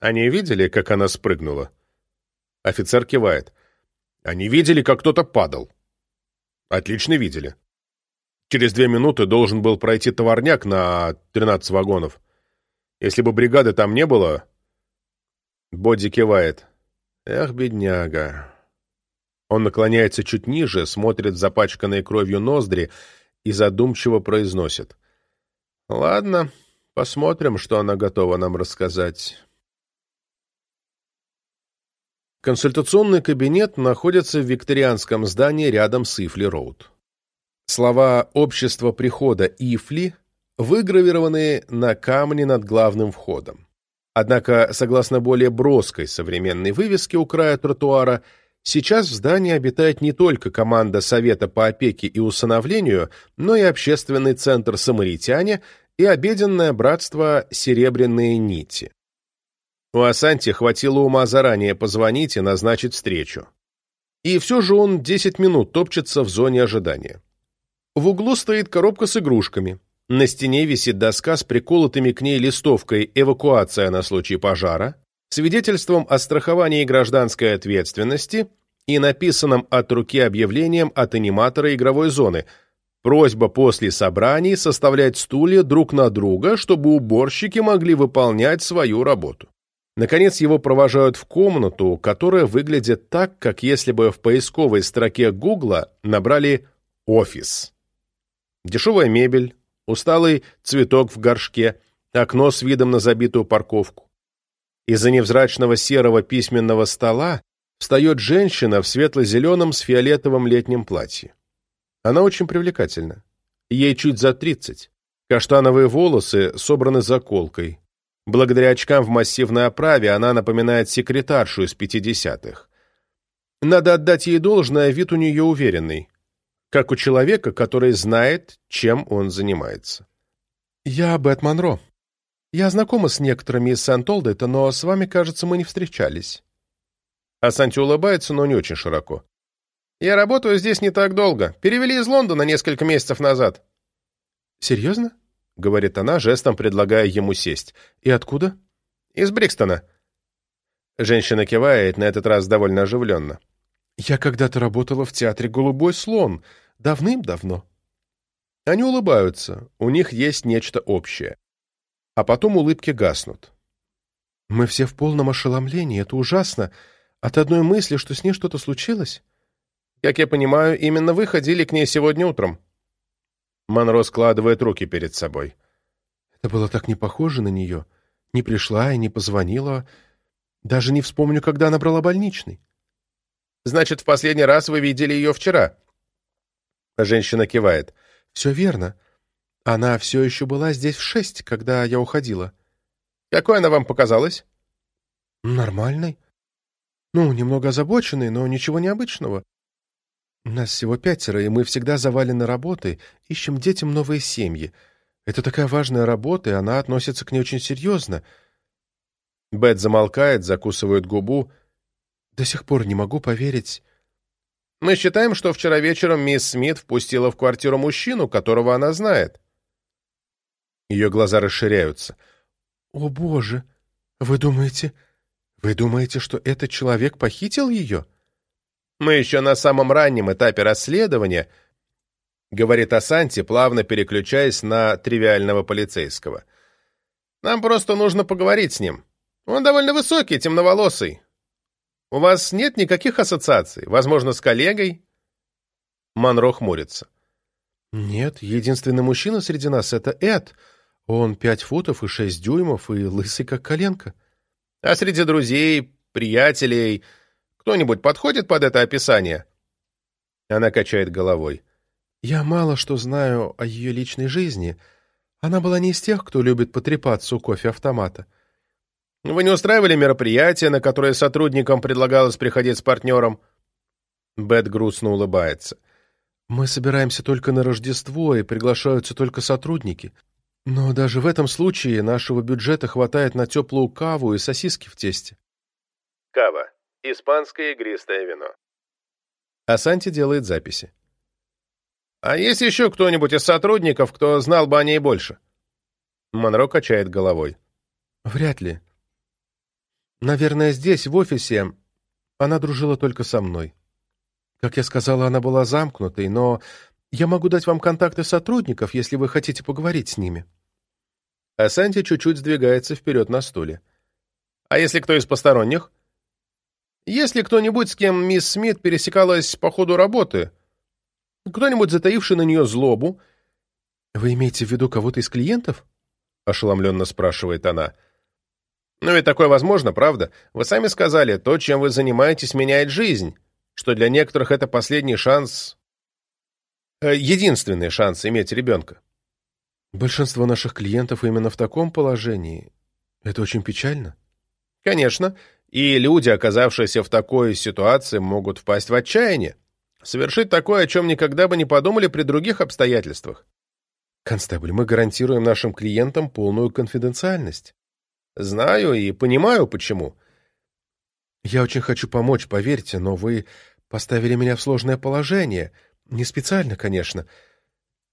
Они видели, как она спрыгнула? Офицер кивает. Они видели, как кто-то падал. Отлично видели. Через две минуты должен был пройти товарняк на 13 вагонов. Если бы бригады там не было... Боди кивает. Эх, бедняга. Он наклоняется чуть ниже, смотрит в запачканные кровью ноздри и задумчиво произносит. «Ладно, Посмотрим, что она готова нам рассказать. Консультационный кабинет находится в викторианском здании рядом с Ифли-Роуд. Слова «Общество прихода Ифли» выгравированы на камне над главным входом. Однако, согласно более броской современной вывеске у края тротуара, сейчас в здании обитает не только команда Совета по опеке и усыновлению, но и общественный центр «Самаритяне», и обеденное братство «Серебряные нити». У Асанти хватило ума заранее позвонить и назначить встречу. И все же он 10 минут топчется в зоне ожидания. В углу стоит коробка с игрушками. На стене висит доска с приколотыми к ней листовкой «Эвакуация на случай пожара», свидетельством о страховании гражданской ответственности и написанным от руки объявлением от аниматора игровой зоны – Просьба после собраний составлять стулья друг на друга, чтобы уборщики могли выполнять свою работу. Наконец его провожают в комнату, которая выглядит так, как если бы в поисковой строке Гугла набрали «офис». Дешевая мебель, усталый цветок в горшке, окно с видом на забитую парковку. Из-за невзрачного серого письменного стола встает женщина в светло-зеленом с фиолетовым летнем платье. Она очень привлекательна. Ей чуть за тридцать. Каштановые волосы собраны заколкой. Благодаря очкам в массивной оправе она напоминает секретаршу из пятидесятых. Надо отдать ей должное, вид у нее уверенный. Как у человека, который знает, чем он занимается. «Я Бет Монро. Я знакома с некоторыми из Сент-Олдета, но с вами, кажется, мы не встречались». А Санти улыбается, но не очень широко. Я работаю здесь не так долго. Перевели из Лондона несколько месяцев назад». «Серьезно?» — говорит она, жестом предлагая ему сесть. «И откуда?» «Из Брикстона». Женщина кивает, на этот раз довольно оживленно. «Я когда-то работала в театре «Голубой слон». Давным-давно». Они улыбаются, у них есть нечто общее. А потом улыбки гаснут. «Мы все в полном ошеломлении, это ужасно. От одной мысли, что с ней что-то случилось...» Как я понимаю, именно вы ходили к ней сегодня утром». Монро складывает руки перед собой. «Это было так не похоже на нее. Не пришла и не позвонила. Даже не вспомню, когда она брала больничный». «Значит, в последний раз вы видели ее вчера?» Женщина кивает. «Все верно. Она все еще была здесь в шесть, когда я уходила». «Какой она вам показалась?» «Нормальной. Ну, немного озабоченной, но ничего необычного. Нас всего пятеро, и мы всегда завалены работой, ищем детям новые семьи. Это такая важная работа, и она относится к ней очень серьезно. Бет замолкает, закусывает губу. До сих пор не могу поверить. Мы считаем, что вчера вечером мисс Смит впустила в квартиру мужчину, которого она знает. Ее глаза расширяются. «О, Боже! Вы думаете... Вы думаете, что этот человек похитил ее?» Мы еще на самом раннем этапе расследования, говорит Асанти, плавно переключаясь на тривиального полицейского. Нам просто нужно поговорить с ним. Он довольно высокий, темноволосый. У вас нет никаких ассоциаций? Возможно, с коллегой?» Монро хмурится. «Нет, единственный мужчина среди нас — это Эд. Он пять футов и шесть дюймов и лысый, как коленка». «А среди друзей, приятелей кто-нибудь подходит под это описание?» Она качает головой. «Я мало что знаю о ее личной жизни. Она была не из тех, кто любит потрепаться у кофе-автомата». «Вы не устраивали мероприятия, на которые сотрудникам предлагалось приходить с партнером?» Бет грустно улыбается. Мы собираемся только на Рождество, и приглашаются только сотрудники. Но даже в этом случае нашего бюджета хватает на теплую каву и сосиски в тесте. Кава. Испанское игристое вино. Асанти делает записи. «А есть еще кто-нибудь из сотрудников, кто знал бы о ней больше?» Монро качает головой. «Вряд ли. Наверное, здесь, в офисе, она дружила только со мной». Как я сказала, она была замкнутой, но я могу дать вам контакты сотрудников, если вы хотите поговорить с ними». А Санти чуть-чуть сдвигается вперед на стуле. «А если кто из посторонних?» «Если кто-нибудь, с кем мисс Смит пересекалась по ходу работы, кто-нибудь, затаивший на нее злобу...» «Вы имеете в виду кого-то из клиентов?» — ошеломленно спрашивает она. «Ну ведь такое возможно, правда? Вы сами сказали, то, чем вы занимаетесь, меняет жизнь что для некоторых это последний шанс, э, единственный шанс иметь ребенка. Большинство наших клиентов именно в таком положении. Это очень печально. Конечно, и люди, оказавшиеся в такой ситуации, могут впасть в отчаяние, совершить такое, о чем никогда бы не подумали при других обстоятельствах. Констебль, мы гарантируем нашим клиентам полную конфиденциальность. Знаю и понимаю, почему. Я очень хочу помочь, поверьте, но вы поставили меня в сложное положение. Не специально, конечно.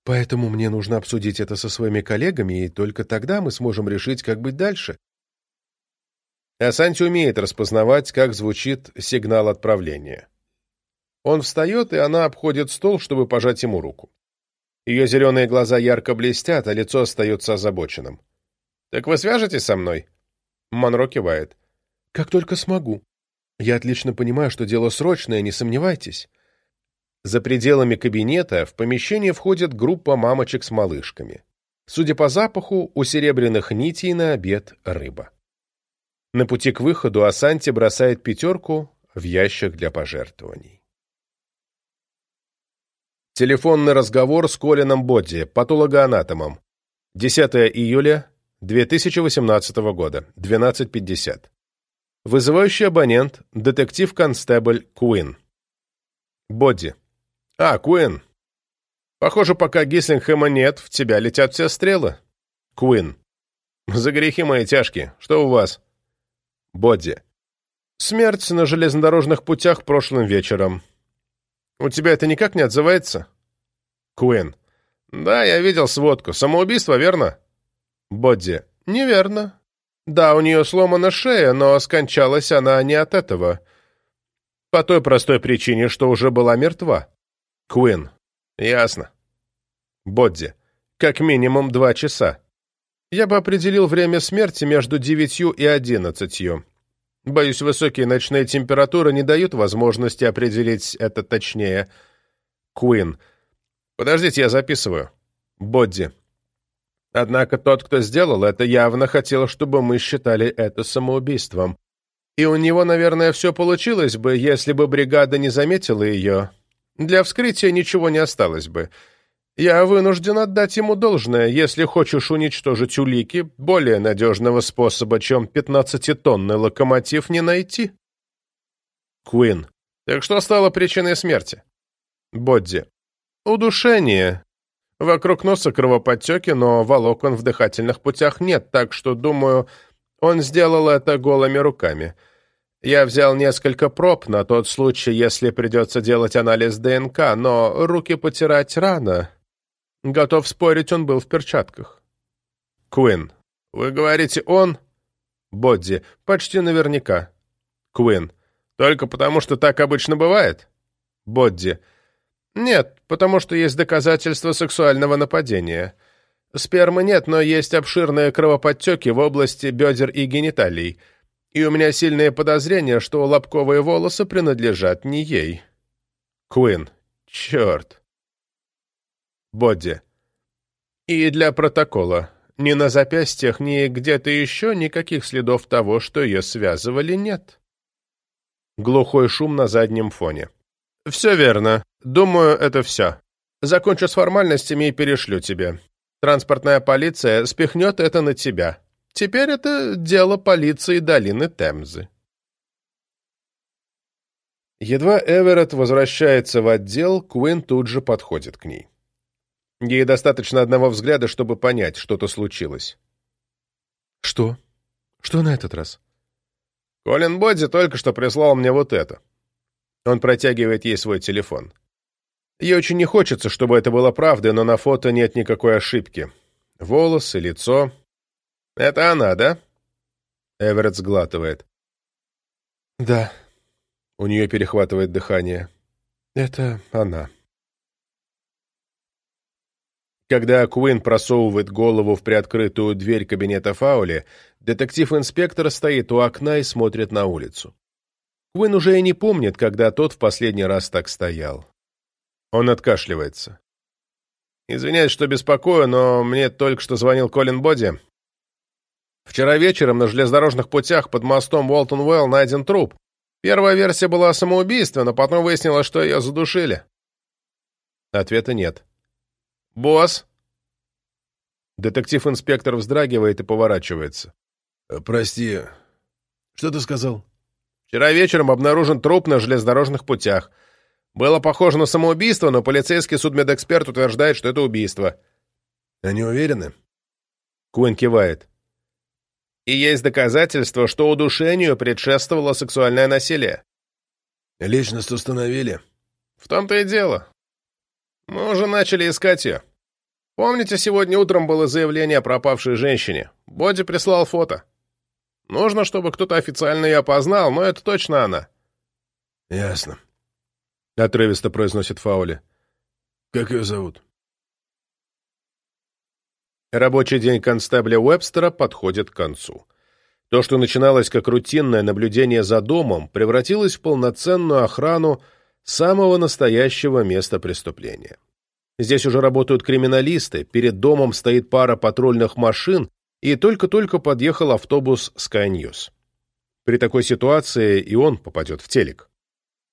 Поэтому мне нужно обсудить это со своими коллегами, и только тогда мы сможем решить, как быть дальше. Асанти умеет распознавать, как звучит сигнал отправления. Он встает, и она обходит стол, чтобы пожать ему руку. Ее зеленые глаза ярко блестят, а лицо остается озабоченным. «Так вы свяжетесь со мной?» Монро кивает. «Как только смогу. Я отлично понимаю, что дело срочное, не сомневайтесь. За пределами кабинета в помещение входит группа мамочек с малышками. Судя по запаху, у серебряных нитей на обед рыба. На пути к выходу Асанти бросает пятерку в ящик для пожертвований. Телефонный разговор с Колином Бодди, патологоанатомом. 10 июля 2018 года, 12.50. Вызывающий абонент – детектив-констебль Куин. Бодди. А, Куин. Похоже, пока Гислингхэма нет, в тебя летят все стрелы. Куин. За грехи мои тяжкие. Что у вас? Бодди. Смерть на железнодорожных путях прошлым вечером. У тебя это никак не отзывается? Куин. Да, я видел сводку. Самоубийство, верно? Бодди. Неверно. Да, у нее сломана шея, но скончалась она не от этого. По той простой причине, что уже была мертва. Куин. Ясно. Бодди. Как минимум два часа. Я бы определил время смерти между девятью и одиннадцатью. Боюсь, высокие ночные температуры не дают возможности определить это точнее. Куин. Подождите, я записываю. Бодди. Однако тот, кто сделал это, явно хотел, чтобы мы считали это самоубийством. И у него, наверное, все получилось бы, если бы бригада не заметила ее. Для вскрытия ничего не осталось бы. Я вынужден отдать ему должное. Если хочешь уничтожить улики, более надежного способа, чем пятнадцатитонный локомотив, не найти. Куин. Так что стало причиной смерти? Бодди. Удушение, Вокруг носа кровоподтеки, но волокон в дыхательных путях нет, так что, думаю, он сделал это голыми руками. Я взял несколько проб на тот случай, если придется делать анализ ДНК, но руки потирать рано. Готов спорить, он был в перчатках. Куин. Вы говорите «он»? Бодди. Почти наверняка. Куин. Только потому, что так обычно бывает? Бодди. «Нет, потому что есть доказательства сексуального нападения. Спермы нет, но есть обширные кровоподтеки в области бедер и гениталий. И у меня сильное подозрение, что лобковые волосы принадлежат не ей. Куин. Черт. Бодди. И для протокола. Ни на запястьях, ни где-то еще никаких следов того, что ее связывали, нет. Глухой шум на заднем фоне. «Все верно. Думаю, это все. Закончу с формальностями и перешлю тебе. Транспортная полиция спихнет это на тебя. Теперь это дело полиции долины Темзы». Едва Эверетт возвращается в отдел, Куин тут же подходит к ней. Ей достаточно одного взгляда, чтобы понять, что-то случилось. «Что? Что на этот раз?» Колин Бодди только что прислал мне вот это. Он протягивает ей свой телефон. Ей очень не хочется, чтобы это было правдой, но на фото нет никакой ошибки. Волосы, лицо. Это она, да? Эверетт сглатывает. Да. У нее перехватывает дыхание. Это она. Когда Куин просовывает голову в приоткрытую дверь кабинета Фаули, детектив-инспектор стоит у окна и смотрит на улицу. Куин уже и не помнит, когда тот в последний раз так стоял. Он откашливается. «Извиняюсь, что беспокою, но мне только что звонил Колин Боди. Вчера вечером на железнодорожных путях под мостом Уолтон-Уэлл найден труп. Первая версия была самоубийство, но потом выяснилось, что ее задушили». Ответа нет. «Босс!» Детектив-инспектор вздрагивает и поворачивается. Э, «Прости, что ты сказал?» «Вчера вечером обнаружен труп на железнодорожных путях. Было похоже на самоубийство, но полицейский судмедэксперт утверждает, что это убийство». «Они уверены?» Куин кивает. «И есть доказательства, что удушению предшествовало сексуальное насилие». «Личность установили?» «В том-то и дело. Мы уже начали искать ее. Помните, сегодня утром было заявление о пропавшей женщине? Боди прислал фото. Нужно, чтобы кто-то официально ее опознал, но это точно она. Ясно. Отрывисто произносит Фаули. Как ее зовут? Рабочий день констебля Уэбстера подходит к концу. То, что начиналось как рутинное наблюдение за домом, превратилось в полноценную охрану самого настоящего места преступления. Здесь уже работают криминалисты, перед домом стоит пара патрульных машин, и только-только подъехал автобус Sky News. При такой ситуации и он попадет в телек.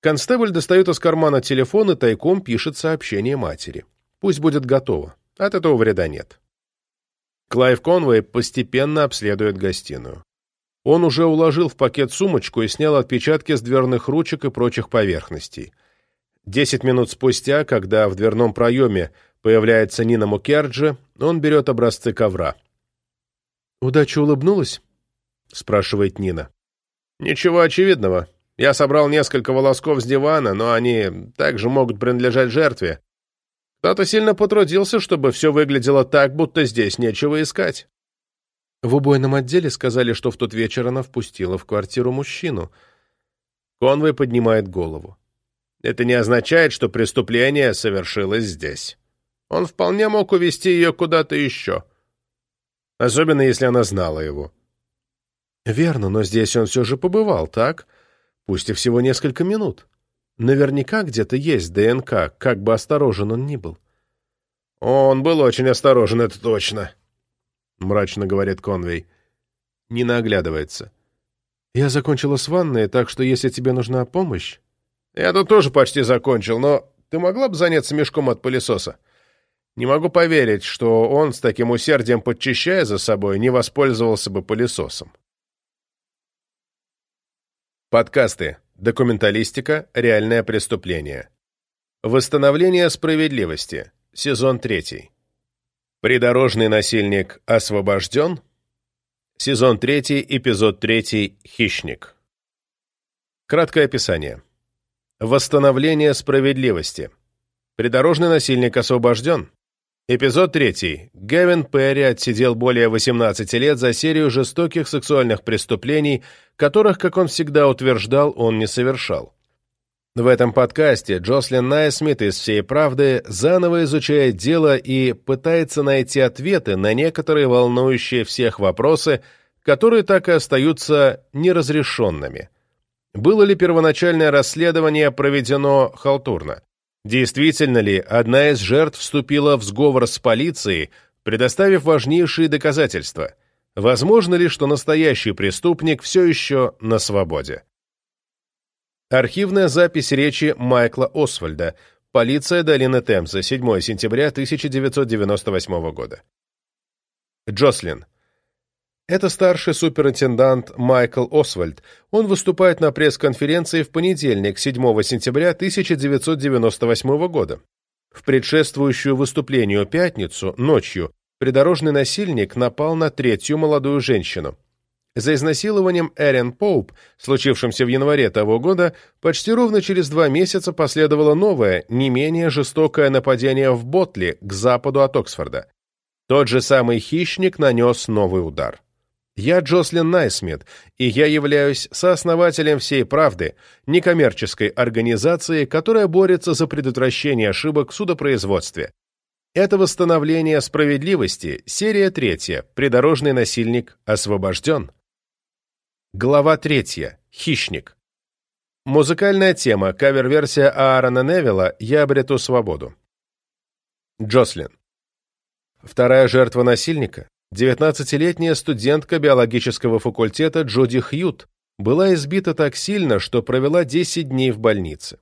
Констебль достает из кармана телефон и тайком пишет сообщение матери. Пусть будет готово. От этого вреда нет. Клайв Конвей постепенно обследует гостиную. Он уже уложил в пакет сумочку и снял отпечатки с дверных ручек и прочих поверхностей. Десять минут спустя, когда в дверном проеме появляется Нина Мукерджи, он берет образцы ковра. «Удача улыбнулась?» — спрашивает Нина. «Ничего очевидного. Я собрал несколько волосков с дивана, но они также могут принадлежать жертве. Кто-то сильно потрудился, чтобы все выглядело так, будто здесь нечего искать». В убойном отделе сказали, что в тот вечер она впустила в квартиру мужчину. Конвой поднимает голову. Это не означает, что преступление совершилось здесь. Он вполне мог увезти ее куда-то еще. Особенно, если она знала его. Верно, но здесь он все же побывал, так? Пусть и всего несколько минут. Наверняка где-то есть ДНК, как бы осторожен он ни был. Он был очень осторожен, это точно, — мрачно говорит Конвей. Нина оглядывается. Я закончила с ванной, так что если тебе нужна помощь... Я тут тоже почти закончил, но ты могла бы заняться мешком от пылесоса? Не могу поверить, что он, с таким усердием подчищая за собой, не воспользовался бы пылесосом. Подкасты. Документалистика. Реальное преступление. Восстановление справедливости. Сезон 3. Придорожный насильник освобожден. Сезон 3, эпизод 3. Хищник. Краткое описание. Восстановление справедливости. Придорожный насильник освобожден. Эпизод 3. Гевин Перри отсидел более 18 лет за серию жестоких сексуальных преступлений, которых, как он всегда утверждал, он не совершал. В этом подкасте Джослин Найсмит из «Всей правды» заново изучает дело и пытается найти ответы на некоторые волнующие всех вопросы, которые так и остаются неразрешенными. Было ли первоначальное расследование проведено халтурно? Действительно ли одна из жертв вступила в сговор с полицией, предоставив важнейшие доказательства? Возможно ли, что настоящий преступник все еще на свободе? Архивная запись речи Майкла Освальда, Полиция долины Темза, 7 сентября 1998 года. Джослин. Это старший суперинтендант Майкл Освальд. Он выступает на пресс-конференции в понедельник, 7 сентября 1998 года. В предшествующую выступлению пятницу, ночью, придорожный насильник напал на третью молодую женщину. За изнасилованием Эрен Поуп, случившимся в январе того года, почти ровно через два месяца последовало новое, не менее жестокое нападение в Ботли, к западу от Оксфорда. Тот же самый хищник нанес новый удар. Я Джослин Найсмит, и я являюсь сооснователем всей правды, некоммерческой организации, которая борется за предотвращение ошибок в судопроизводстве. Это восстановление справедливости, серия третья, придорожный насильник освобожден. Глава третья. Хищник. Музыкальная тема, кавер-версия Аарона Невилла «Я обрету свободу». Джослин. Вторая жертва насильника 19-летняя студентка биологического факультета Джоди Хьют была избита так сильно, что провела 10 дней в больнице.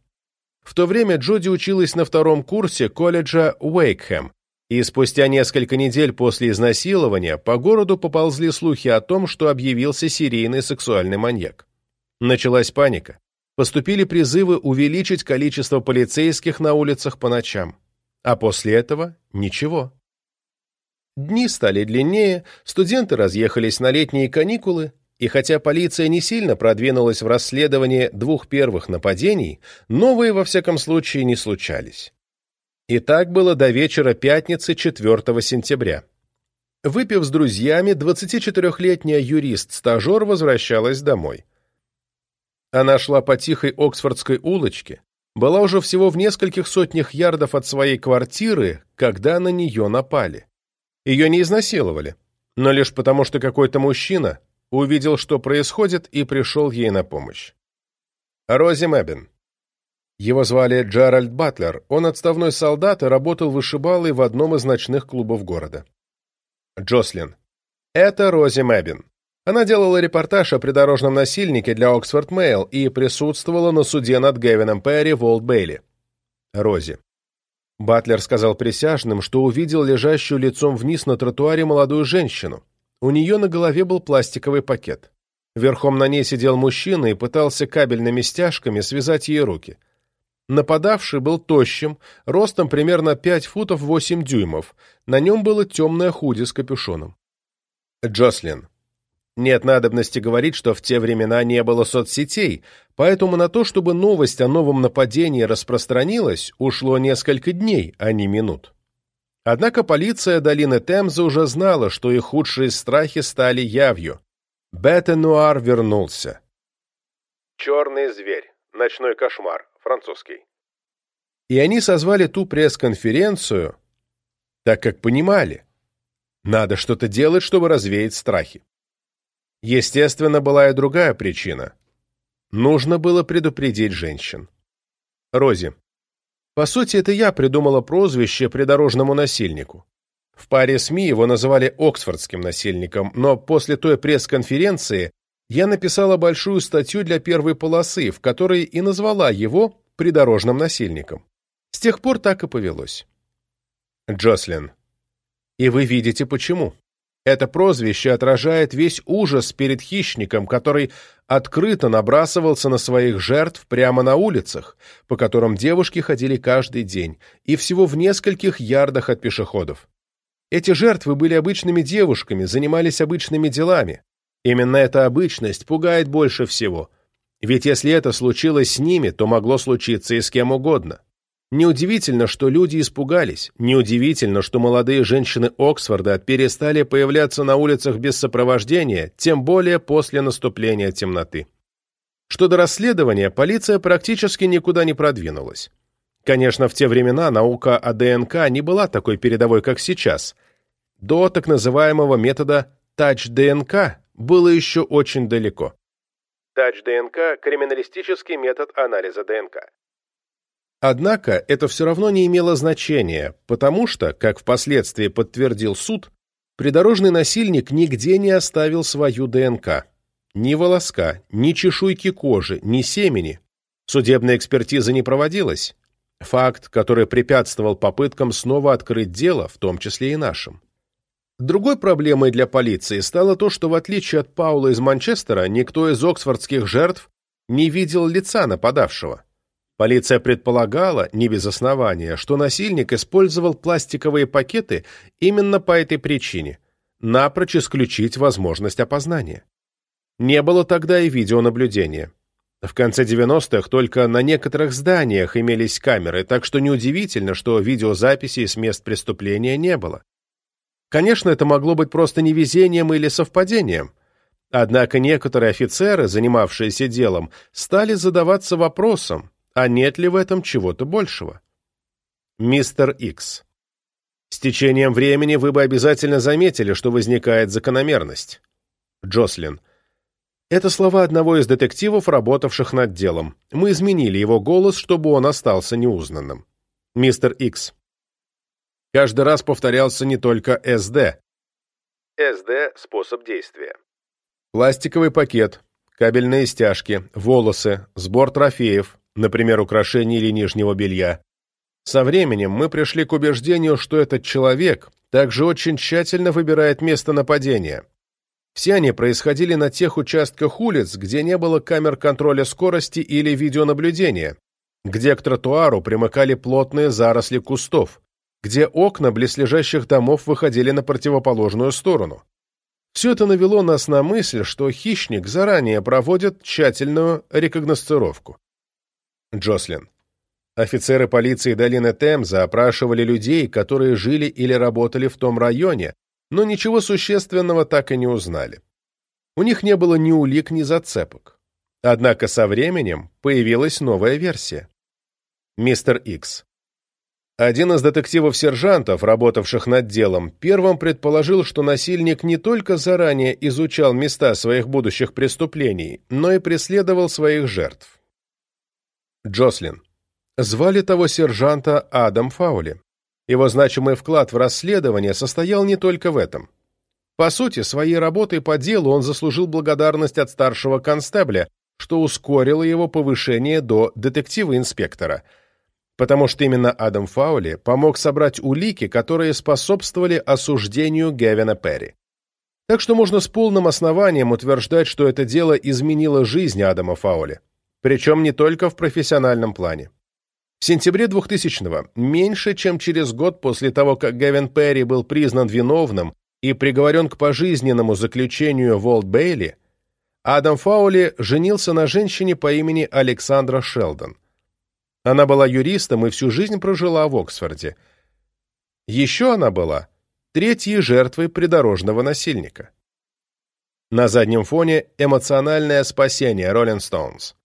В то время Джоди училась на втором курсе колледжа Уэйкхэм, и спустя несколько недель после изнасилования по городу поползли слухи о том, что объявился серийный сексуальный маньяк. Началась паника. Поступили призывы увеличить количество полицейских на улицах по ночам. А после этого – ничего. Дни стали длиннее, студенты разъехались на летние каникулы, и хотя полиция не сильно продвинулась в расследовании двух первых нападений, новые, во всяком случае, не случались. И так было до вечера пятницы 4 сентября. Выпив с друзьями, 24-летняя юрист-стажер возвращалась домой. Она шла по тихой Оксфордской улочке, была уже всего в нескольких сотнях ярдов от своей квартиры, когда на нее напали. Ее не изнасиловали, но лишь потому, что какой-то мужчина увидел, что происходит, и пришел ей на помощь. Рози Мэббин. Его звали Джеральд Батлер, он отставной солдат и работал вышибалой в одном из ночных клубов города. Джослин. Это Рози Мэббин. Она делала репортаж о придорожном насильнике для Оксфорд Мэйл и присутствовала на суде над Гевином Перри в Олд Бейли. Рози. Батлер сказал присяжным, что увидел лежащую лицом вниз на тротуаре молодую женщину. У нее на голове был пластиковый пакет. Верхом на ней сидел мужчина и пытался кабельными стяжками связать ей руки. Нападавший был тощим, ростом примерно 5 футов 8 дюймов. На нем было темное худи с капюшоном. Джослин. Нет надобности говорить, что в те времена не было соцсетей, поэтому на то, чтобы новость о новом нападении распространилась, ушло несколько дней, а не минут. Однако полиция долины Темзы уже знала, что их худшие страхи стали явью. Бетенуар вернулся. «Черный зверь. Ночной кошмар. Французский». И они созвали ту пресс-конференцию, так как понимали, надо что-то делать, чтобы развеять страхи. Естественно, была и другая причина. Нужно было предупредить женщин. Рози. По сути, это я придумала прозвище придорожному насильнику. В паре СМИ его называли Оксфордским насильником, но после той пресс-конференции я написала большую статью для первой полосы, в которой и назвала его придорожным насильником. С тех пор так и повелось. Джослин. И вы видите почему. Это прозвище отражает весь ужас перед хищником, который открыто набрасывался на своих жертв прямо на улицах, по которым девушки ходили каждый день, и всего в нескольких ярдах от пешеходов. Эти жертвы были обычными девушками, занимались обычными делами. Именно эта обычность пугает больше всего. Ведь если это случилось с ними, то могло случиться и с кем угодно. Неудивительно, что люди испугались. Неудивительно, что молодые женщины Оксфорда перестали появляться на улицах без сопровождения, тем более после наступления темноты. Что до расследования, полиция практически никуда не продвинулась. Конечно, в те времена наука о ДНК не была такой передовой, как сейчас. До так называемого метода тач-ДНК было еще очень далеко. Тач-ДНК – криминалистический метод анализа ДНК. Однако это все равно не имело значения, потому что, как впоследствии подтвердил суд, придорожный насильник нигде не оставил свою ДНК. Ни волоска, ни чешуйки кожи, ни семени. Судебная экспертиза не проводилась. Факт, который препятствовал попыткам снова открыть дело, в том числе и нашим. Другой проблемой для полиции стало то, что в отличие от Паула из Манчестера, никто из оксфордских жертв не видел лица нападавшего. Полиция предполагала, не без основания, что насильник использовал пластиковые пакеты именно по этой причине – напрочь исключить возможность опознания. Не было тогда и видеонаблюдения. В конце 90-х только на некоторых зданиях имелись камеры, так что неудивительно, что видеозаписей с мест преступления не было. Конечно, это могло быть просто невезением или совпадением. Однако некоторые офицеры, занимавшиеся делом, стали задаваться вопросом, а нет ли в этом чего-то большего? Мистер Икс. С течением времени вы бы обязательно заметили, что возникает закономерность. Джослин. Это слова одного из детективов, работавших над делом. Мы изменили его голос, чтобы он остался неузнанным. Мистер Икс. Каждый раз повторялся не только СД. СД – способ действия. Пластиковый пакет, кабельные стяжки, волосы, сбор трофеев, например, украшений или нижнего белья. Со временем мы пришли к убеждению, что этот человек также очень тщательно выбирает место нападения – все они происходили на тех участках улиц, где не было камер контроля скорости или видеонаблюдения, где к тротуару примыкали плотные заросли кустов, где окна близлежащих домов выходили на противоположную сторону. Все это навело нас на мысль, что хищник заранее проводит тщательную рекогносцировку. Джослин. Офицеры полиции долины Темза опрашивали людей, которые жили или работали в том районе, но ничего существенного так и не узнали. У них не было ни улик, ни зацепок. Однако со временем появилась новая версия. Мистер Икс. Один из детективов-сержантов, работавших над делом, первым предположил, что насильник не только заранее изучал места своих будущих преступлений, но и преследовал своих жертв. Джослин. Звали того сержанта Адам Фаули. Его значимый вклад в расследование состоял не только в этом. По сути, своей работой по делу он заслужил благодарность от старшего констебля, что ускорило его повышение до детектива-инспектора, потому что именно Адам Фаули помог собрать улики, которые способствовали осуждению Гевина Перри. Так что можно с полным основанием утверждать, что это дело изменило жизнь Адама Фаули, причем не только в профессиональном плане. В сентябре 2000-го, меньше чем через год после того, как Гевин Перри был признан виновным и приговорен к пожизненному заключению в Бейли, Адам Фаули женился на женщине по имени Александра Шелдон. Она была юристом и всю жизнь прожила в Оксфорде. Еще она была третьей жертвой придорожного насильника. На заднем фоне эмоциональное спасение Роллинг Стоунс.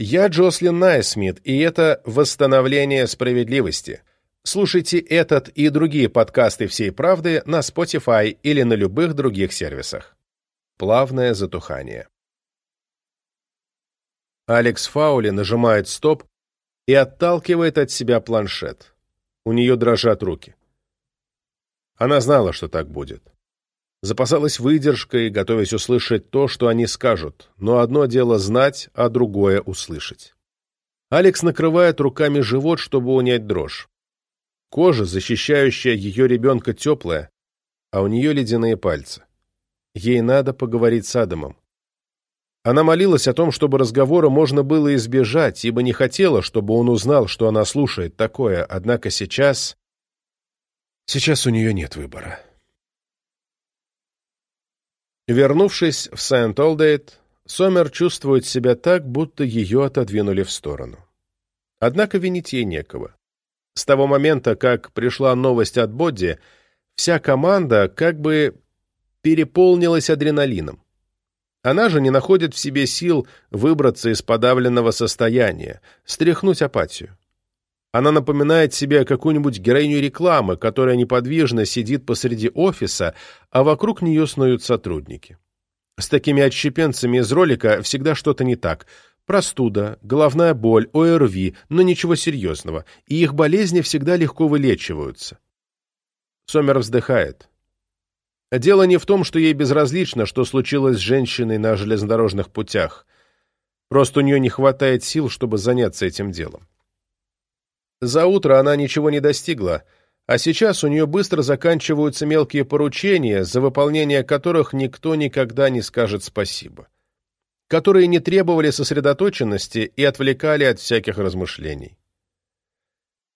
Я Джослин Найсмит, и это «Восстановление справедливости». Слушайте этот и другие подкасты «Всей правды» на Spotify или на любых других сервисах. Плавное затухание. Алекс Фаули нажимает «Стоп» и отталкивает от себя планшет. У нее дрожат руки. Она знала, что так будет запасалась выдержкой, готовясь услышать то, что они скажут, но одно дело знать, а другое — услышать. Алекс накрывает руками живот, чтобы унять дрожь. Кожа, защищающая ее ребенка, теплая, а у нее ледяные пальцы. Ей надо поговорить с Адамом. Она молилась о том, чтобы разговора можно было избежать, ибо не хотела, чтобы он узнал, что она слушает такое, однако сейчас... Сейчас у нее нет выбора. Вернувшись в Сент-Олдейт, Сомер чувствует себя так, будто ее отодвинули в сторону. Однако винить ей некого. С того момента, как пришла новость от Бодди, вся команда как бы переполнилась адреналином. Она же не находит в себе сил выбраться из подавленного состояния, стряхнуть апатию. Она напоминает себе какую-нибудь героиню рекламы, которая неподвижно сидит посреди офиса, а вокруг нее снуют сотрудники. С такими отщепенцами из ролика всегда что-то не так. Простуда, головная боль, ОРВИ, но ничего серьезного, и их болезни всегда легко вылечиваются. Сомер вздыхает. Дело не в том, что ей безразлично, что случилось с женщиной на железнодорожных путях. Просто у нее не хватает сил, чтобы заняться этим делом. За утро она ничего не достигла, а сейчас у нее быстро заканчиваются мелкие поручения, за выполнение которых никто никогда не скажет спасибо, которые не требовали сосредоточенности и отвлекали от всяких размышлений.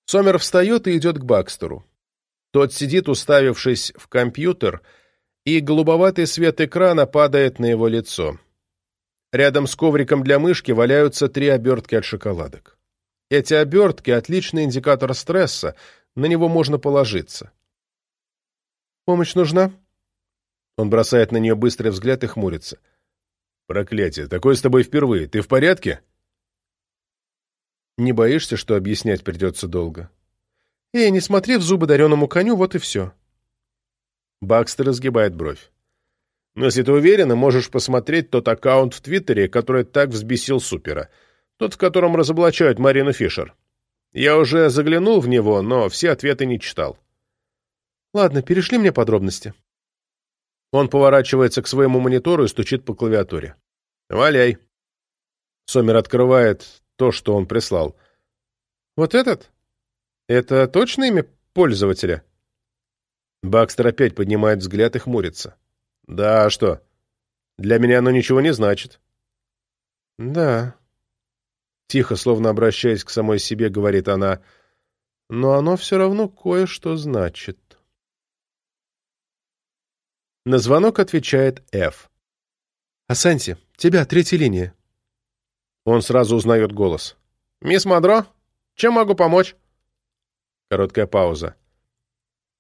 Сомер встает и идет к Бакстеру. Тот сидит, уставившись в компьютер, и голубоватый свет экрана падает на его лицо. Рядом с ковриком для мышки валяются три обертки от шоколадок. Эти обертки — отличный индикатор стресса, на него можно положиться. «Помощь нужна?» Он бросает на нее быстрый взгляд и хмурится. «Проклятие, такое с тобой впервые. Ты в порядке?» «Не боишься, что объяснять придется долго?» «Эй, не смотри в зубы дареному коню, вот и все». Бакстер разгибает бровь. «Но если ты уверена, можешь посмотреть тот аккаунт в Твиттере, который так взбесил Супера. Тот, в котором разоблачают Марину Фишер. Я уже заглянул в него, но все ответы не читал». «Ладно, перешли мне подробности». Он поворачивается к своему монитору и стучит по клавиатуре. «Валяй». Сомер открывает то, что он прислал. «Вот этот? Это точно имя пользователя?» Бакстер опять поднимает взгляд и хмурится. «Да, а что? Для меня оно ничего не значит». «Да». Тихо, словно обращаясь к самой себе, говорит она. «Но оно все равно кое-что значит». На звонок отвечает Ф. «Асанти, тебя, третья линия». Он сразу узнает голос. «Мисс Мадро, чем могу помочь?» Короткая пауза.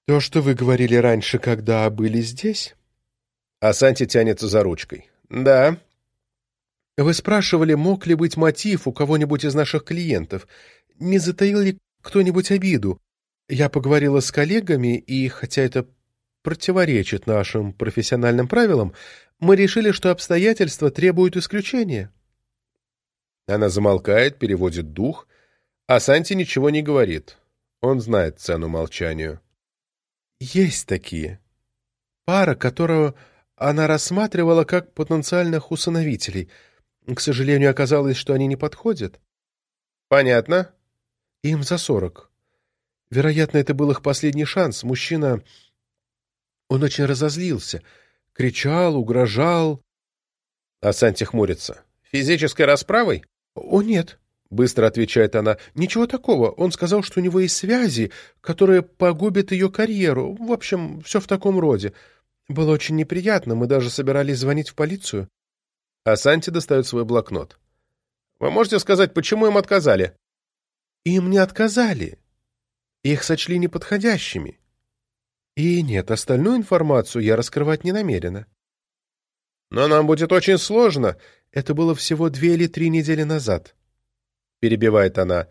«То, что вы говорили раньше, когда были здесь?» А Санти тянется за ручкой. «Да». «Вы спрашивали, мог ли быть мотив у кого-нибудь из наших клиентов? Не затаил ли кто-нибудь обиду? Я поговорила с коллегами, и, хотя это противоречит нашим профессиональным правилам, мы решили, что обстоятельства требуют исключения». Она замолкает, переводит дух, а Санти ничего не говорит. Он знает цену молчанию. Есть такие. Пара, которую она рассматривала как потенциальных усыновителей. К сожалению, оказалось, что они не подходят. Понятно. Им за сорок. Вероятно, это был их последний шанс. Мужчина... Он очень разозлился. Кричал, угрожал. А Санти хмурится. Физической расправой? О, нет. Быстро отвечает она. «Ничего такого. Он сказал, что у него есть связи, которые погубят ее карьеру. В общем, все в таком роде. Было очень неприятно. Мы даже собирались звонить в полицию». А Санти достает свой блокнот. «Вы можете сказать, почему им отказали?» «Им не отказали. Их сочли неподходящими. И нет, остальную информацию я раскрывать не намерена». «Но нам будет очень сложно. Это было всего две или три недели назад» перебивает она.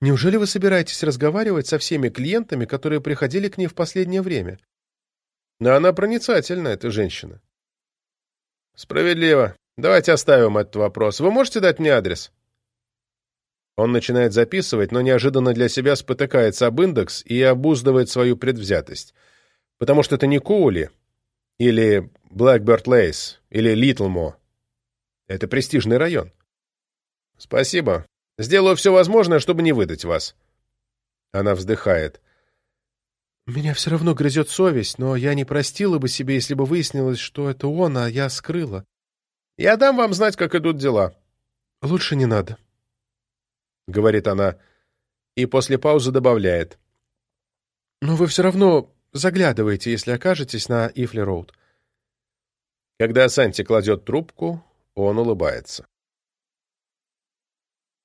Неужели вы собираетесь разговаривать со всеми клиентами, которые приходили к ней в последнее время? Но она проницательна, эта женщина. Справедливо. Давайте оставим этот вопрос. Вы можете дать мне адрес? Он начинает записывать, но неожиданно для себя спотыкается об индекс и обуздывает свою предвзятость. Потому что это не Коули, или Блэкберт Лейс, или Литлмо. Это престижный район. Спасибо. Сделаю все возможное, чтобы не выдать вас». Она вздыхает. «Меня все равно грызет совесть, но я не простила бы себе, если бы выяснилось, что это он, а я скрыла. Я дам вам знать, как идут дела». «Лучше не надо», — говорит она, и после паузы добавляет. «Но вы все равно заглядываете, если окажетесь на Ифли-Роуд». Когда Санти кладет трубку, он улыбается.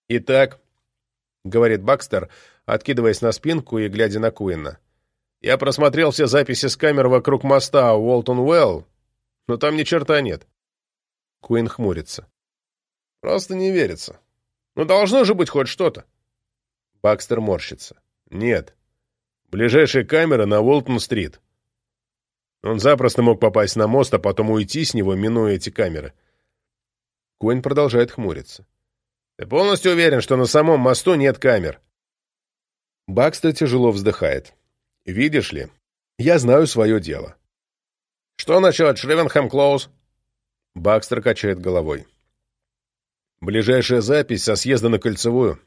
«Итак», — говорит Бакстер, откидываясь на спинку и глядя на Куинна, «я просмотрел все записи с камер вокруг моста Уолтон-Уэлл, но там ни черта нет». Куин хмурится. «Просто не верится. Ну, должно же быть хоть что-то». Бакстер морщится. «Нет. Ближайшая камера на Уолтон-стрит». Он запросто мог попасть на мост, а потом уйти с него, минуя эти камеры. Куин продолжает хмуриться. «Ты полностью уверен, что на самом мосту нет камер?» Бакстер тяжело вздыхает. «Видишь ли, я знаю свое дело». «Что насчет Шривенхэм Клоуз?» Бакстер качает головой. «Ближайшая запись со съезда на Кольцевую.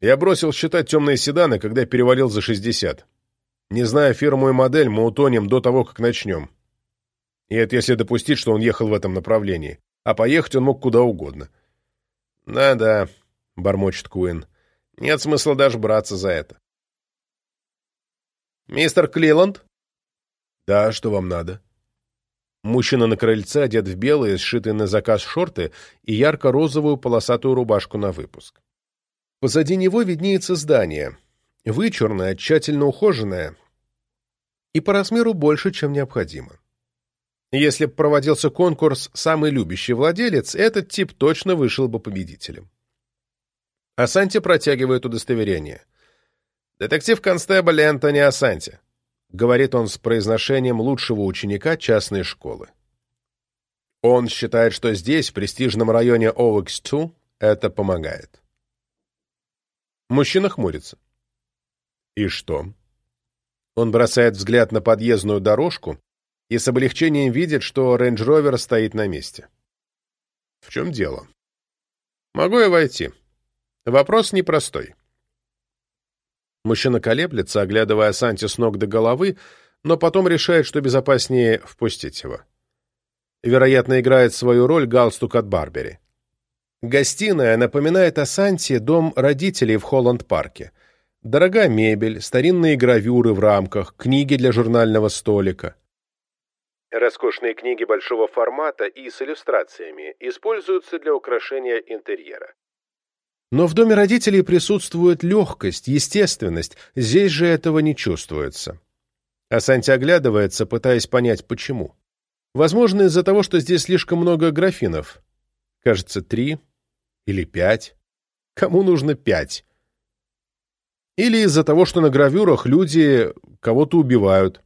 Я бросил считать темные седаны, когда перевалил за 60. Не зная фирму и модель, мы утонем до того, как начнем. И это если допустить, что он ехал в этом направлении. А поехать он мог куда угодно. «Да-да», — бормочет Куин. «Нет смысла даже браться за это». «Мистер Клиланд?» «Да, что вам надо?» Мужчина на крыльце одет в белые, сшитые на заказ шорты и ярко-розовую полосатую рубашку на выпуск. Позади него виднеется здание. Вычурное, тщательно ухоженное и по размеру больше, чем необходимо. Если бы проводился конкурс «Самый любящий владелец», этот тип точно вышел бы победителем. Асанти протягивает удостоверение. «Детектив-констебль Энтони Асанти», — говорит он с произношением лучшего ученика частной школы. Он считает, что здесь, в престижном районе Оуэкс-2, это помогает. Мужчина хмурится. И что? Он бросает взгляд на подъездную дорожку и с облегчением видит, что рейндж-ровер стоит на месте. В чем дело? Могу я войти? Вопрос непростой. Мужчина колеблется, оглядывая Санти с ног до головы, но потом решает, что безопаснее впустить его. Вероятно, играет свою роль галстук от Burberry. Гостиная напоминает о Санте дом родителей в Холланд-парке. Дорогая мебель, старинные гравюры в рамках, книги для журнального столика. Роскошные книги большого формата и с иллюстрациями используются для украшения интерьера. Но в доме родителей присутствует легкость, естественность, здесь же этого не чувствуется. А Санти оглядывается, пытаясь понять, почему. Возможно, из-за того, что здесь слишком много графинов. Кажется, три, или пять? Кому нужно пять? Или из-за того, что на гравюрах люди кого-то убивают.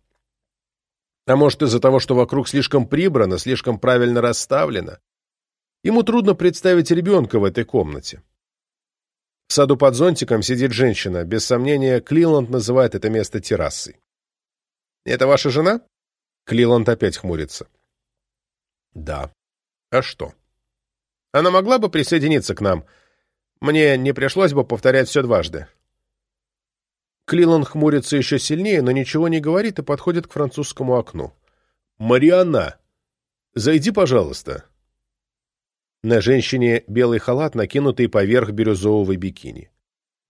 А может, из-за того, что вокруг слишком прибрано, слишком правильно расставлено. Ему трудно представить ребенка в этой комнате. В саду под зонтиком сидит женщина. Без сомнения, Клиланд называет это место террасой. «Это ваша жена?» Клиланд опять хмурится. «Да. А что?» Она могла бы присоединиться к нам? Мне не пришлось бы повторять все дважды. Клилан хмурится еще сильнее, но ничего не говорит и подходит к французскому окну. «Марианна! Зайди, пожалуйста!» На женщине белый халат, накинутый поверх бирюзового бикини.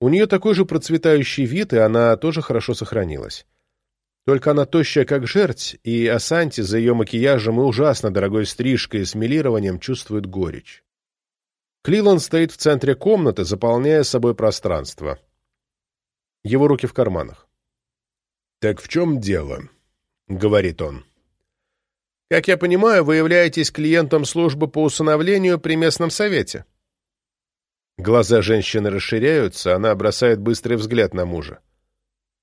У нее такой же процветающий вид, и она тоже хорошо сохранилась. Только она тощая, как жерть, и Асанти за ее макияжем и ужасно дорогой стрижкой и смелированием чувствует горечь. Клилан стоит в центре комнаты, заполняя собой пространство. Его руки в карманах. «Так в чем дело?» — говорит он. «Как я понимаю, вы являетесь клиентом службы по усыновлению при местном совете». Глаза женщины расширяются, она бросает быстрый взгляд на мужа.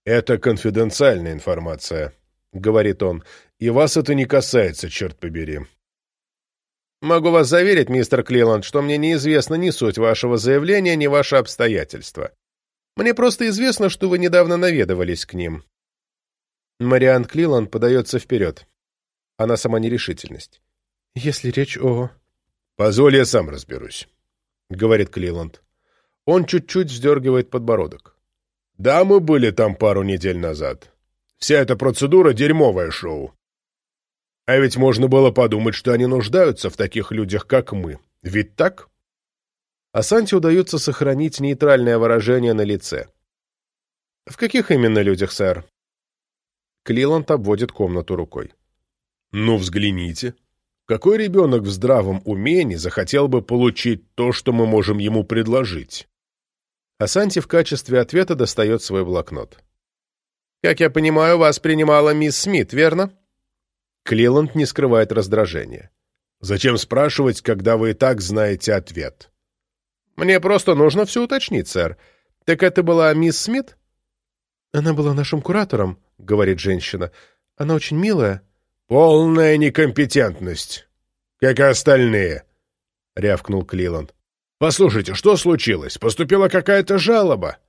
«Это конфиденциальная информация», — говорит он, — «и вас это не касается, черт побери. Могу вас заверить, мистер Клиланд, что мне неизвестна ни суть вашего заявления, ни ваши обстоятельства. Мне просто известно, что вы недавно наведывались к ним». Мариан Клиланд подается вперед. Она сама нерешительность. «Если речь о...» «Позволь, я сам разберусь», — говорит Клиланд. Он чуть-чуть вздергивает подбородок. «Да, мы были там пару недель назад. Вся эта процедура — дерьмовое шоу. А ведь можно было подумать, что они нуждаются в таких людях, как мы. Ведь так? А Санте удается сохранить нейтральное выражение на лице. «В каких именно людях, сэр?» Клиланд обводит комнату рукой. «Ну, взгляните. Какой ребенок в здравом уме не захотел бы получить то, что мы можем ему предложить?» Асанти в качестве ответа достает свой блокнот. «Как я понимаю, вас принимала мисс Смит, верно?» Клеланд не скрывает раздражения. «Зачем спрашивать, когда вы и так знаете ответ?» «Мне просто нужно все уточнить, сэр. Так это была мисс Смит?» «Она была нашим куратором», — говорит женщина. «Она очень милая. «Полная некомпетентность, как и остальные», — рявкнул Клиланд. «Послушайте, что случилось? Поступила какая-то жалоба?»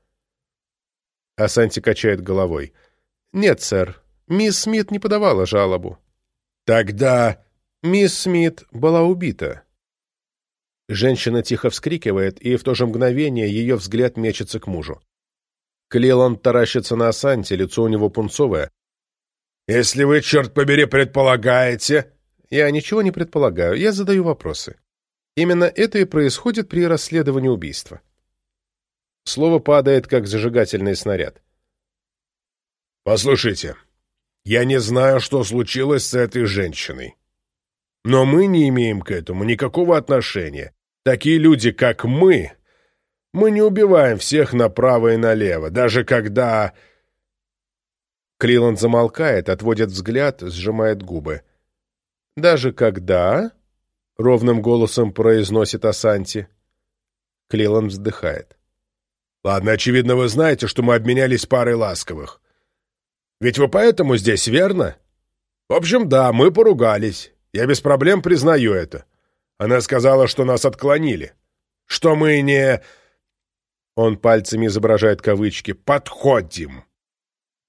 Асанти качает головой. «Нет, сэр. Мисс Смит не подавала жалобу». «Тогда...» «Мисс Смит была убита». Женщина тихо вскрикивает, и в то же мгновение ее взгляд мечется к мужу. Клиланд таращится на Асанти, лицо у него пунцовое. «Если вы, черт побери, предполагаете...» «Я ничего не предполагаю, я задаю вопросы. Именно это и происходит при расследовании убийства». Слово падает, как зажигательный снаряд. «Послушайте, я не знаю, что случилось с этой женщиной. Но мы не имеем к этому никакого отношения. Такие люди, как мы, мы не убиваем всех направо и налево, даже когда...» Клиланд замолкает, отводит взгляд, сжимает губы. «Даже когда...» — ровным голосом произносит Асанти. Клиланд вздыхает. «Ладно, очевидно, вы знаете, что мы обменялись парой ласковых. Ведь вы поэтому здесь, верно? В общем, да, мы поругались. Я без проблем признаю это. Она сказала, что нас отклонили. Что мы не...» Он пальцами изображает кавычки. «Подходим».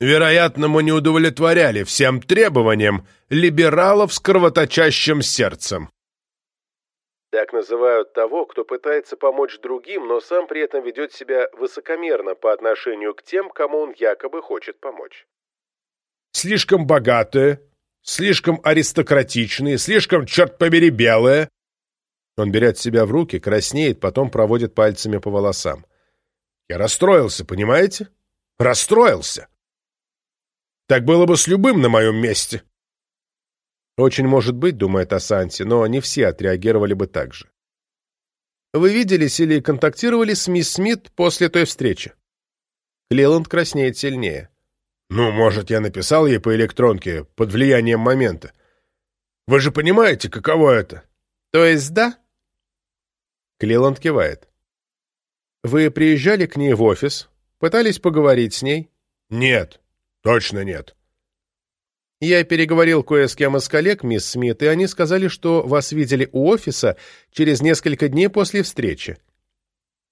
Вероятно, мы не удовлетворяли всем требованиям либералов с кровоточащим сердцем. Так называют того, кто пытается помочь другим, но сам при этом ведет себя высокомерно по отношению к тем, кому он якобы хочет помочь. Слишком богатые, слишком аристократичные, слишком, черт побери, белые. Он берет себя в руки, краснеет, потом проводит пальцами по волосам. Я расстроился, понимаете? Расстроился. Так было бы с любым на моем месте. Очень может быть, думает Асанти, но не все отреагировали бы так же. Вы виделись или контактировали с мисс Смит после той встречи? Клеланд краснеет сильнее. Ну, может, я написал ей по электронке под влиянием момента. Вы же понимаете, каково это? То есть да? Клеланд кивает. Вы приезжали к ней в офис, пытались поговорить с ней? Нет. Точно нет. Я переговорил кое с кем из коллег, мисс Смит, и они сказали, что вас видели у офиса через несколько дней после встречи.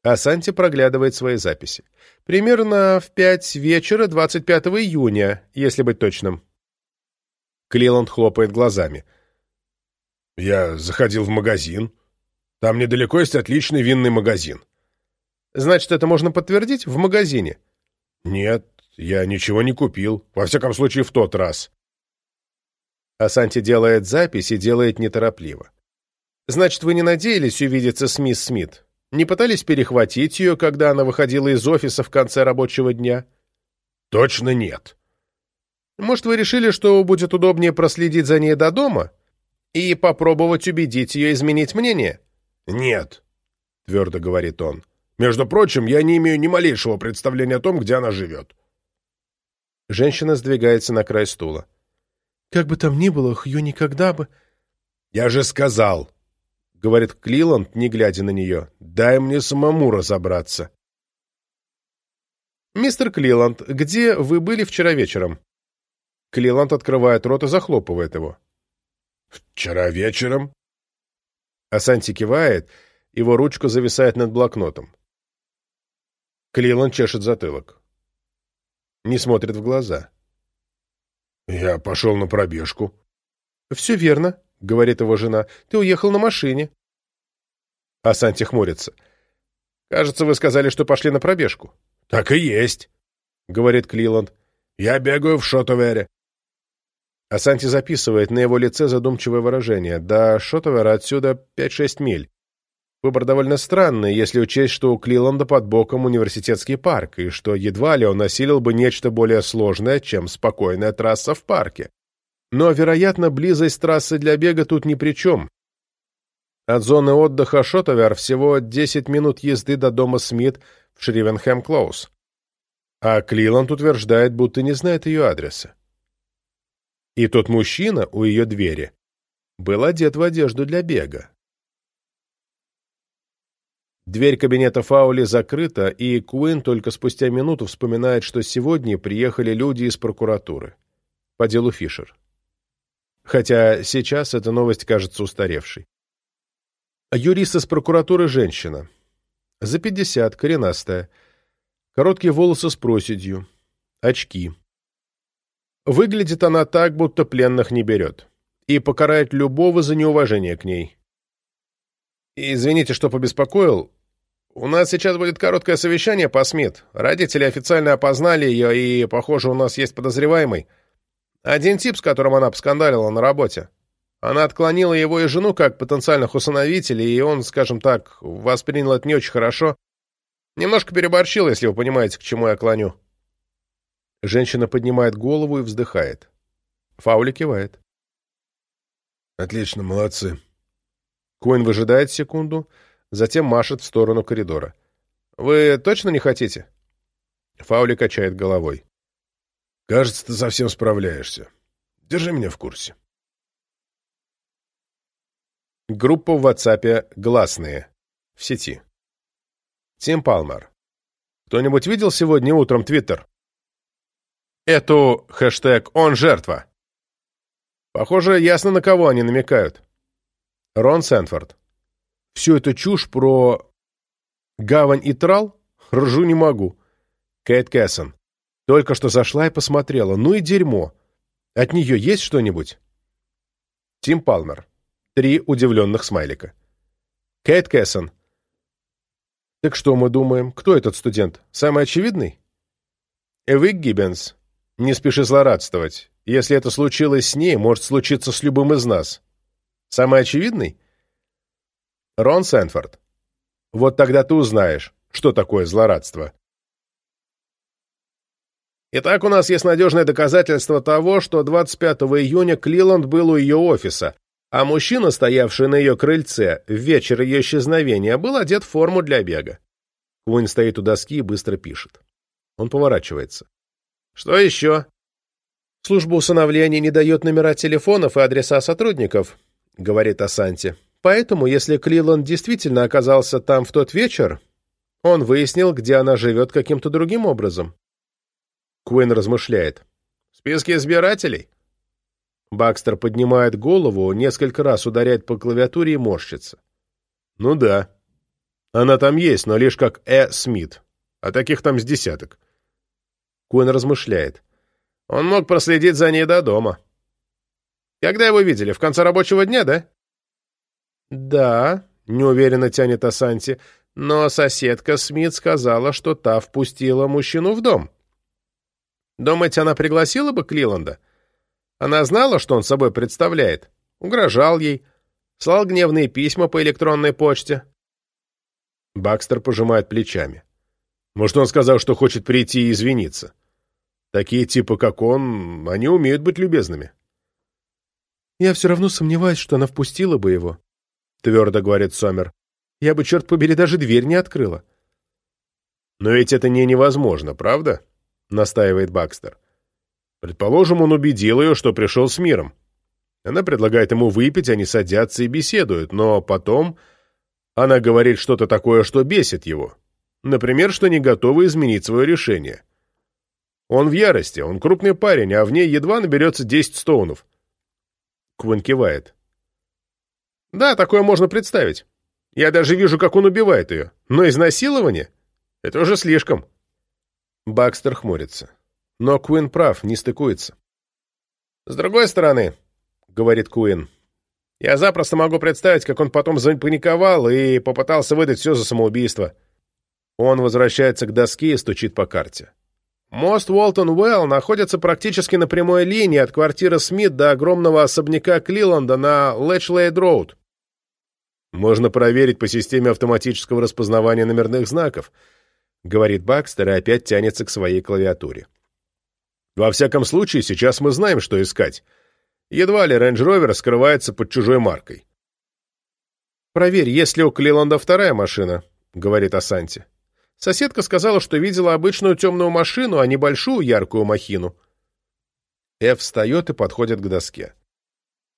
А Санти проглядывает свои записи. Примерно в пять вечера 25 июня, если быть точным. Клиланд хлопает глазами. Я заходил в магазин. Там недалеко есть отличный винный магазин. Значит, это можно подтвердить в магазине? Нет, я ничего не купил. Во всяком случае, в тот раз. Асанти делает запись и делает неторопливо. Значит, вы не надеялись увидеться с мисс Смит? Не пытались перехватить ее, когда она выходила из офиса в конце рабочего дня? Точно нет. Может, вы решили, что будет удобнее проследить за ней до дома и попробовать убедить ее изменить мнение? Нет, твердо говорит он. Между прочим, я не имею ни малейшего представления о том, где она живет. Женщина сдвигается на край стула. «Как бы там ни было, Хью никогда бы...» «Я же сказал!» — говорит Клиланд, не глядя на нее. «Дай мне самому разобраться». «Мистер Клиланд, где вы были вчера вечером?» Клиланд открывает рот и захлопывает его. «Вчера вечером?» Асанти кивает, его ручка зависает над блокнотом. Клиланд чешет затылок не смотрит в глаза. «Я пошел на пробежку». «Все верно», — говорит его жена. «Ты уехал на машине». А Санти хмурится. «Кажется, вы сказали, что пошли на пробежку». «Так и есть», — говорит Клиланд. «Я бегаю в Шотовере». А Санти записывает на его лице задумчивое выражение. До Шотовера отсюда 5-6 миль. Выбор довольно странный, если учесть, что у Клиланда под боком университетский парк, и что едва ли он осилил бы нечто более сложное, чем спокойная трасса в парке. Но, вероятно, близость трассы для бега тут ни при чем. От зоны отдыха Шотовер всего 10 минут езды до дома Смит в Шривенхэм-Клоус. А Клиланд утверждает, будто не знает ее адреса. И тот мужчина у ее двери был одет в одежду для бега. Дверь кабинета Фаули закрыта, и Куин только спустя минуту вспоминает, что сегодня приехали люди из прокуратуры. По делу Фишер. хотя сейчас эта новость кажется устаревшей. Юрист из прокуратуры женщина. За пятьдесят, коренастая. Короткие волосы с проседью. Очки. Выглядит она так, будто пленных не берет. И покарает любого за неуважение к ней. Извините, что побеспокоил. У нас сейчас будет короткое совещание по СМИТ. Родители официально опознали ее, и, похоже, у нас есть подозреваемый. Один тип, с которым она поскандалила на работе. Она отклонила его и жену как потенциальных усыновителей, и он, скажем так, воспринял это не очень хорошо. Немножко переборщил, если вы понимаете, к чему я клоню. Женщина поднимает голову и вздыхает. Фаули кивает. Отлично, молодцы. Коин выжидает секунду, затем машет в сторону коридора. Вы точно не хотите? Фаули качает головой. Кажется, ты совсем справляешься. Держи меня в курсе. Группа в WhatsApp «Гласные» в сети. Тим Палмер. Кто-нибудь видел сегодня утром Твиттер? Эту хэштег «Он жертва». Похоже, ясно, на кого они намекают. Рон Сэнфорд. Всю эту чушь про гавань и трал ржу не могу. Кейт Кэссон. Только что зашла и посмотрела. Ну и дерьмо. От нее есть что-нибудь? Тим Палмер. Три удивленных смайлика. Кейт Кэссон. Так что мы думаем? Кто этот студент? Самый очевидный? Эвик Гиббенс. Не спеши злорадствовать. Если это случилось с ней, может случиться с любым из нас. Самый очевидный? Рон Сэнфорд. Вот тогда ты узнаешь, что такое злорадство. Итак, у нас есть надежное доказательство того, что 25 июня Клиланд был у ее офиса, а мужчина, стоявший на ее крыльце в вечер ее исчезновения, был одет в форму для бега. Куин стоит у доски и быстро пишет. Он поворачивается. «Что еще?» «Служба усыновления не дает номера телефонов и адреса сотрудников», — говорит Асанти. «Поэтому, если Клиланд действительно оказался там в тот вечер, он выяснил, где она живет каким-то другим образом». Куин размышляет. «Списки избирателей?» Бакстер поднимает голову, несколько раз ударяет по клавиатуре и морщится. «Ну да. Она там есть, но лишь как Э. Смит. А таких там с десяток». Куин размышляет. «Он мог проследить за ней до дома». «Когда его видели? В конце рабочего дня, да?» «Да», — неуверенно тянет Асанти, «но соседка Смит сказала, что та впустила мужчину в дом». «Думаете, она пригласила бы Клиланда?» Она знала, что он собой представляет, угрожал ей, слал гневные письма по электронной почте. Бакстер пожимает плечами. Может, он сказал, что хочет прийти и извиниться. Такие типы, как он, они умеют быть любезными. «Я все равно сомневаюсь, что она впустила бы его», — твердо говорит Сомер. «Я бы, черт побери, даже дверь не открыла». «Но ведь это не невозможно, правда?» — настаивает Бакстер. Предположим, он убедил ее, что пришел с миром. Она предлагает ему выпить, они садятся и беседуют, но потом она говорит что-то такое, что бесит его. Например, что не готова изменить свое решение. Он в ярости, он крупный парень, а в ней едва наберется 10 стоунов. Квин кивает. Да, такое можно представить. Я даже вижу, как он убивает ее. Но изнасилование — это уже слишком. Бакстер хмурится. Но Куин прав, не стыкуется. «С другой стороны», — говорит Куин, — «я запросто могу представить, как он потом запаниковал и попытался выдать все за самоубийство». Он возвращается к доске и стучит по карте. Мост Уолтон-Уэлл находится практически на прямой линии от квартиры Смит до огромного особняка Клиланда на Лэчлейд-Роуд. «Можно проверить по системе автоматического распознавания номерных знаков», — говорит Бакстер и опять тянется к своей клавиатуре. Во всяком случае, сейчас мы знаем, что искать. Едва ли Range Rover скрывается под чужой маркой. «Проверь, есть ли у Клиланда вторая машина», — говорит Асанти. Соседка сказала, что видела обычную темную машину, а не большую яркую махину. Эв встает и подходит к доске.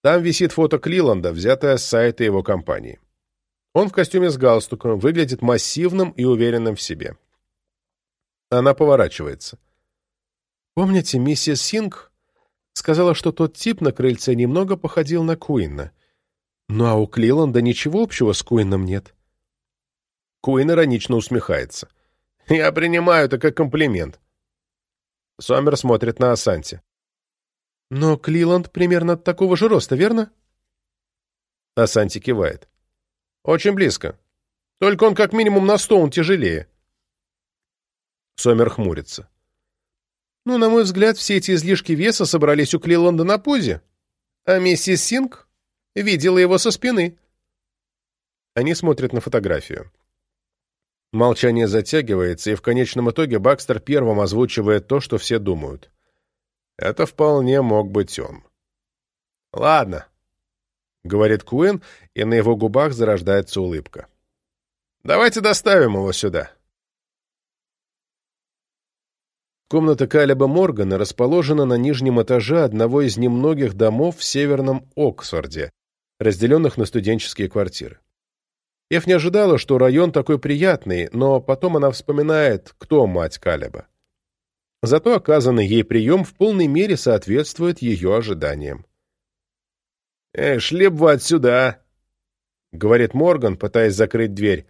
Там висит фото Клиланда, взятое с сайта его компании. Он в костюме с галстуком, выглядит массивным и уверенным в себе. Она поворачивается. Помните, миссис Синг Сказала, что тот тип на крыльце немного походил на Куинна. Ну а у Клиланда ничего общего с Куинном нет. Куин иронично усмехается. «Я принимаю это как комплимент». Сомер смотрит на Асанти. «Но Клиланд примерно такого же роста, верно?» Асанти кивает. «Очень близко. Только он как минимум на сто, он тяжелее». Сомер хмурится. «Ну, на мой взгляд, все эти излишки веса собрались у Клиланда на пузе, а миссис Синг видела его со спины». Они смотрят на фотографию. Молчание затягивается, и в конечном итоге Бакстер первым озвучивает то, что все думают. Это вполне мог быть он. «Ладно», — говорит Куин, и на его губах зарождается улыбка. «Давайте доставим его сюда». Комната Калеба Моргана расположена на нижнем этаже одного из немногих домов в северном Оксфорде, разделенных на студенческие квартиры. Эф не ожидала, что район такой приятный, но потом она вспоминает, кто мать Калеба. Зато оказанный ей прием в полной мере соответствует ее ожиданиям. «Эй, шли бы вы отсюда!» — говорит Морган, пытаясь закрыть дверь.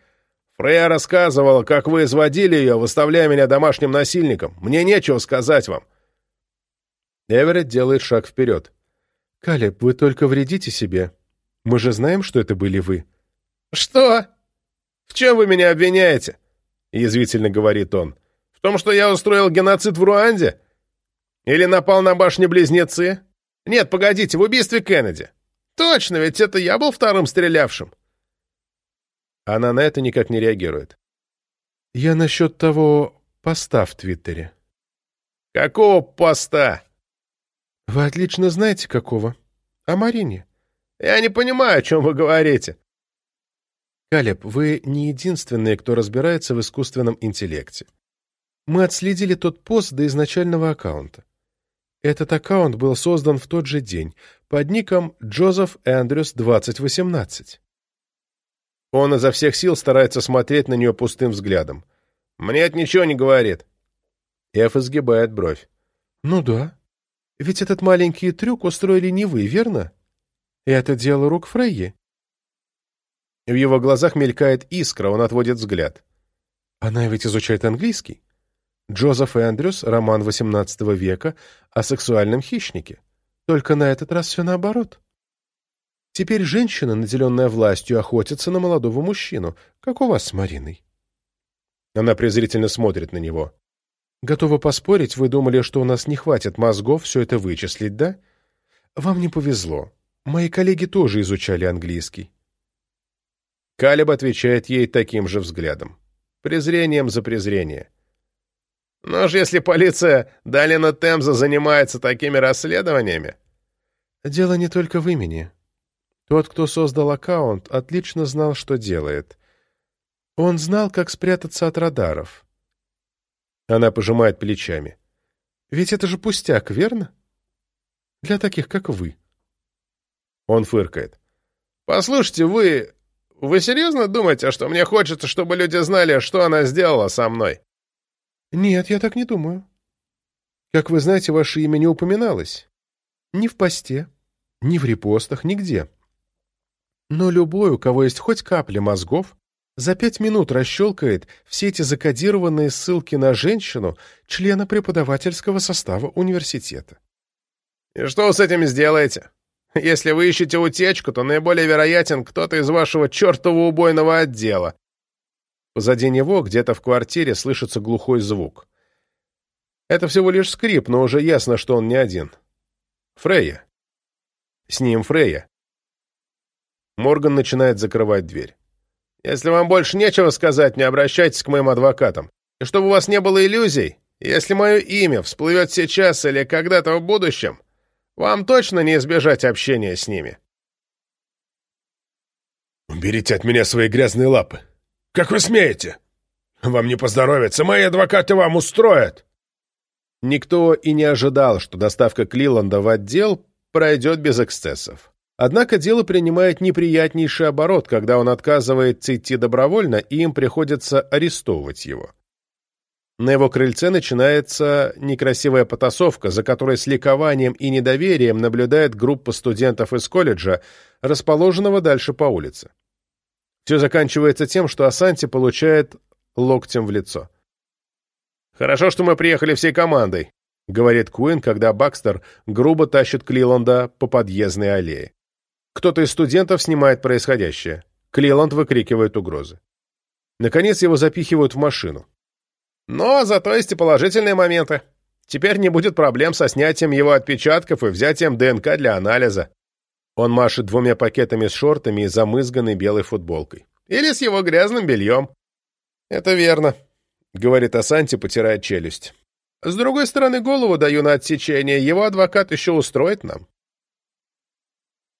«Фрея рассказывала, как вы изводили ее, выставляя меня домашним насильником. Мне нечего сказать вам». Эверетт делает шаг вперед. «Калеб, вы только вредите себе. Мы же знаем, что это были вы». «Что? В чем вы меня обвиняете?» — язвительно говорит он. «В том, что я устроил геноцид в Руанде? Или напал на башни-близнецы? Нет, погодите, в убийстве Кеннеди. Точно, ведь это я был вторым стрелявшим». Она на это никак не реагирует. «Я насчет того поста в Твиттере». «Какого поста?» «Вы отлично знаете, какого. О Марине». «Я не понимаю, о чем вы говорите». Калеб, вы не единственный, кто разбирается в искусственном интеллекте. Мы отследили тот пост до изначального аккаунта. Этот аккаунт был создан в тот же день под ником Джозеф Эндрюс 2018. Он изо всех сил старается смотреть на нее пустым взглядом. «Мне это ничего не говорит». Эф изгибает бровь. «Ну да. Ведь этот маленький трюк устроили не вы, верно? Это дело рук Фрейи. В его глазах мелькает искра, он отводит взгляд. Она ведь изучает английский. Джозеф Эндрюс, роман XVIII века о сексуальном хищнике. Только на этот раз все наоборот. Теперь женщина, наделенная властью, охотится на молодого мужчину, как у вас с Мариной. Она презрительно смотрит на него. Готова поспорить, вы думали, что у нас не хватит мозгов все это вычислить, да? Вам не повезло. Мои коллеги тоже изучали английский. Калиб отвечает ей таким же взглядом. Презрением за презрение. Но ж если полиция Далина Темза занимается такими расследованиями... Дело не только в имени. Тот, кто создал аккаунт, отлично знал, что делает. Он знал, как спрятаться от радаров. Она пожимает плечами. Ведь это же пустяк, верно? Для таких, как вы. Он фыркает. «Послушайте, вы вы серьезно думаете, что мне хочется, чтобы люди знали, что она сделала со мной?» «Нет, я так не думаю. Как вы знаете, ваше имя не упоминалось. Ни в посте, ни в репостах, нигде. Но любой, у кого есть хоть капля мозгов, за пять минут расщелкает все эти закодированные ссылки на женщину, члена преподавательского состава университета. «И что вы с этим сделаете?» Если вы ищете утечку, то наиболее вероятен кто-то из вашего чертова убойного отдела. Позади него, где-то в квартире, слышится глухой звук. Это всего лишь скрип, но уже ясно, что он не один. Фрейя. С ним Фрейя. Морган начинает закрывать дверь. «Если вам больше нечего сказать, не обращайтесь к моим адвокатам. И чтобы у вас не было иллюзий, если мое имя всплывет сейчас или когда-то в будущем, вам точно не избежать общения с ними. «Уберите от меня свои грязные лапы! Как вы смеете? Вам не поздоровится, мои адвокаты вам устроят!» Никто и не ожидал, что доставка Клиланда в отдел пройдет без эксцессов. Однако дело принимает неприятнейший оборот, когда он отказывается идти добровольно, и им приходится арестовывать его. На его крыльце начинается некрасивая потасовка, за которой с ликованием и недоверием наблюдает группа студентов из колледжа, расположенного дальше по улице. Все заканчивается тем, что Асанти получает локтем в лицо. «Хорошо, что мы приехали всей командой», — говорит Куин, когда Бакстер грубо тащит Клиланда по подъездной аллее. Кто-то из студентов снимает происходящее. Клиланд выкрикивает угрозы. Наконец его запихивают в машину. Но зато есть и положительные моменты. Теперь не будет проблем со снятием его отпечатков и взятием ДНК для анализа. Он машет двумя пакетами с шортами и замызганной белой футболкой. Или с его грязным бельем. Это верно, — говорит Асанти, потирая челюсть. С другой стороны, голову даю на отсечение. Его адвокат еще устроит нам.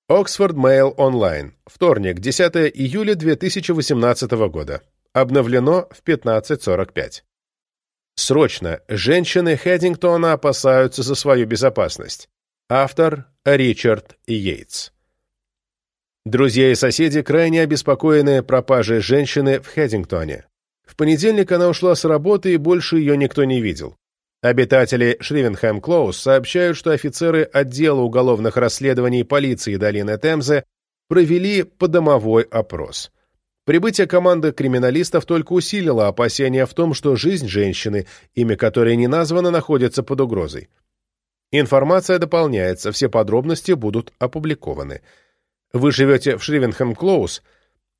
Оксфорд Mail Онлайн. Вторник, 10 июля 2018 года. Обновлено в 15.45. Срочно. Женщины Хэддингтона опасаются за свою безопасность. Автор Ричард Йейтс. Друзья и соседи крайне обеспокоены пропажей женщины в Хэддингтоне. В понедельник она ушла с работы, и больше ее никто не видел. Обитатели Шривенхэм-Клоус сообщают, что офицеры отдела уголовных расследований полиции долины Темзы провели подомовой опрос. Прибытие команды криминалистов только усилило опасения в том, что жизнь женщины, имя которой не названо, находится под угрозой. Информация дополняется, все подробности будут опубликованы. Вы живете в Шривенхэм-Клоус,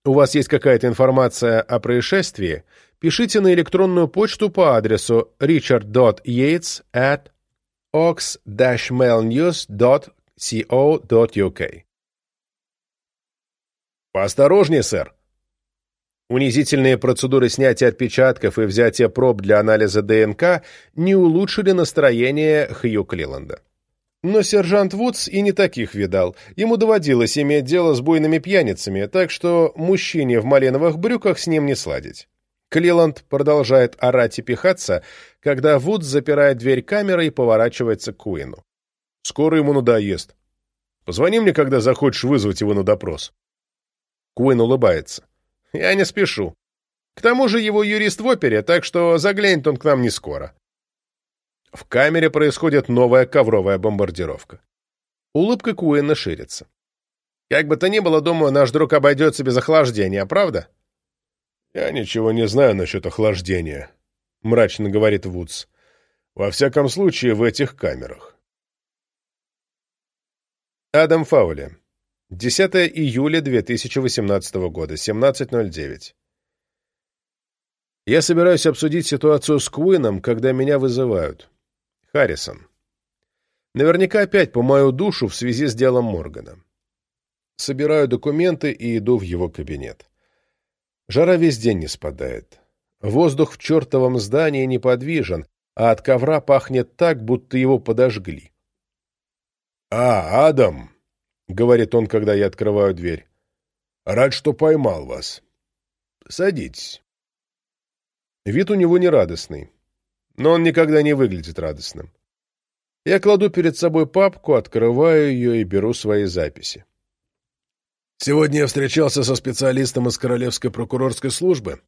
у вас есть какая-то информация о происшествии, пишите на электронную почту по адресу richard.yates at ox-mailnews.co.uk. «Поосторожнее, сэр!» Унизительные процедуры снятия отпечатков и взятия проб для анализа ДНК не улучшили настроение Хью Клиланда. Но сержант Вудс и не таких видал. Ему доводилось иметь дело с буйными пьяницами, так что мужчине в малиновых брюках с ним не сладить. Клиланд продолжает орать и пихаться, когда Вудс запирает дверь камеры и поворачивается к Куину. «Скоро ему надоест. Позвони мне, когда захочешь вызвать его на допрос». Куин улыбается. Я не спешу. К тому же его юрист в опере, так что заглянет он к нам не скоро. В камере происходит новая ковровая бомбардировка. Улыбка Куэна ширится. Как бы то ни было, думаю, наш друг обойдется без охлаждения, правда? Я ничего не знаю насчет охлаждения, мрачно говорит Вудс. Во всяком случае, в этих камерах. Адам Фаули. 10 июля 2018 года, 17.09. Я собираюсь обсудить ситуацию с Куином, когда меня вызывают. Харрисон. Наверняка опять по мою душу в связи с делом Моргана. Собираю документы и иду в его кабинет. Жара весь день не спадает. Воздух в чертовом здании неподвижен, а от ковра пахнет так, будто его подожгли. «А, Адам!» — говорит он, когда я открываю дверь. «Рад, что поймал вас. Садитесь». Вид у него нерадостный, но он никогда не выглядит радостным. Я кладу перед собой папку, открываю ее и беру свои записи. Сегодня я встречался со специалистом из Королевской прокурорской службы.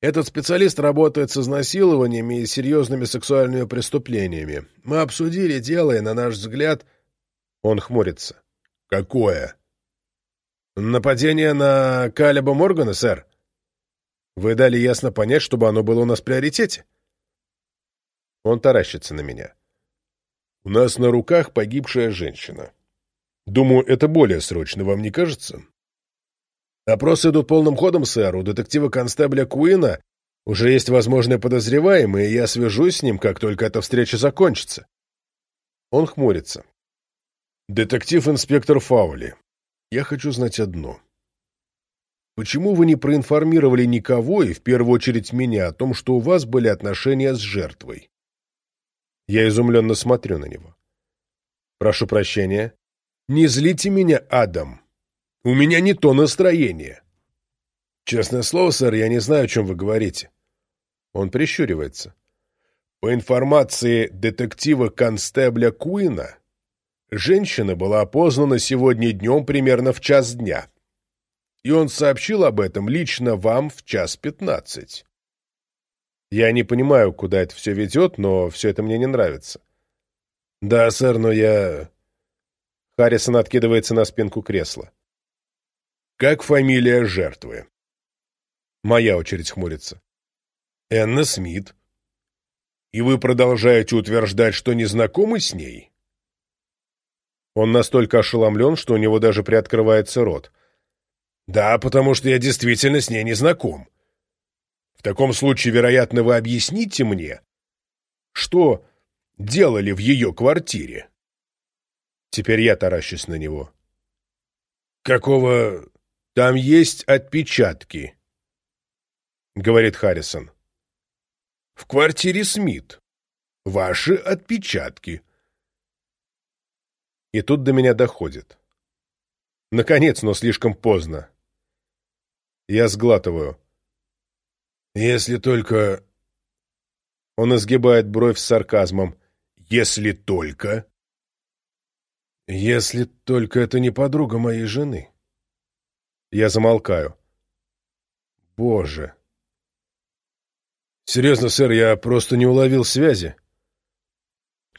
Этот специалист работает с изнасилованиями и серьезными сексуальными преступлениями. Мы обсудили дело, и, на наш взгляд, он хмурится. «Какое?» «Нападение на Калеба Моргана, сэр. Вы дали ясно понять, чтобы оно было у нас в приоритете?» Он таращится на меня. «У нас на руках погибшая женщина. Думаю, это более срочно, вам не кажется?» «Опросы идут полным ходом, сэр. У детектива-констебля Куина уже есть возможные подозреваемые, и я свяжусь с ним, как только эта встреча закончится». Он хмурится. «Детектив-инспектор Фаули, я хочу знать одно. Почему вы не проинформировали никого, и в первую очередь меня, о том, что у вас были отношения с жертвой?» Я изумленно смотрю на него. «Прошу прощения. Не злите меня, Адам. У меня не то настроение». «Честное слово, сэр, я не знаю, о чем вы говорите». Он прищуривается. «По информации детектива-констебля Куина, Женщина была опознана сегодня днем примерно в час дня. И он сообщил об этом лично вам в час пятнадцать. Я не понимаю, куда это все ведет, но все это мне не нравится. Да, сэр, но я... Харрисон откидывается на спинку кресла. Как фамилия жертвы? Моя очередь хмурится. Энна Смит. И вы продолжаете утверждать, что не знакомы с ней? Он настолько ошеломлен, что у него даже приоткрывается рот. Да, потому что я действительно с ней не знаком. В таком случае, вероятно, вы объясните мне, что делали в ее квартире? Теперь я таращусь на него. Какого... Там есть отпечатки, — говорит Харрисон. В квартире Смит. Ваши отпечатки. И тут до меня доходит. Наконец, но слишком поздно. Я сглатываю. Если только... Он изгибает бровь с сарказмом. Если только... Если только это не подруга моей жены. Я замолкаю. Боже. Серьезно, сэр, я просто не уловил связи.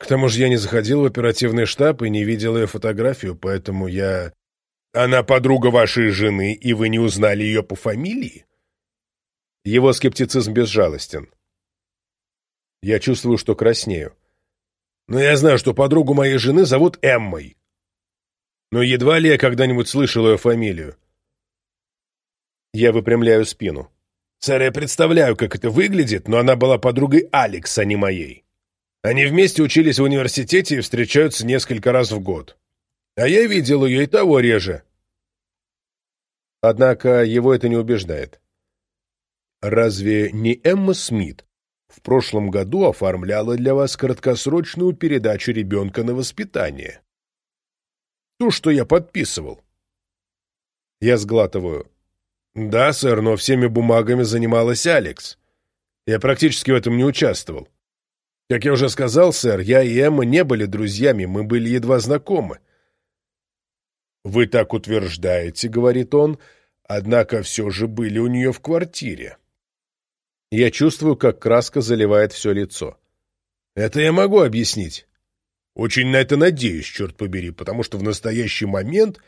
К тому же я не заходил в оперативный штаб и не видел ее фотографию, поэтому я... Она подруга вашей жены, и вы не узнали ее по фамилии? Его скептицизм безжалостен. Я чувствую, что краснею. Но я знаю, что подругу моей жены зовут Эммой. Но едва ли я когда-нибудь слышал ее фамилию. Я выпрямляю спину. Сэр, я представляю, как это выглядит, но она была подругой Алекс, а не моей. Они вместе учились в университете и встречаются несколько раз в год. А я видел ее и того реже. Однако его это не убеждает. Разве не Эмма Смит в прошлом году оформляла для вас краткосрочную передачу ребенка на воспитание? Ту, что я подписывал. Я сглатываю. Да, сэр, но всеми бумагами занималась Алекс. Я практически в этом не участвовал. Как я уже сказал, сэр, я и Эмма не были друзьями, мы были едва знакомы. «Вы так утверждаете», — говорит он, — «однако все же были у нее в квартире». Я чувствую, как краска заливает все лицо. Это я могу объяснить. Очень на это надеюсь, черт побери, потому что в настоящий момент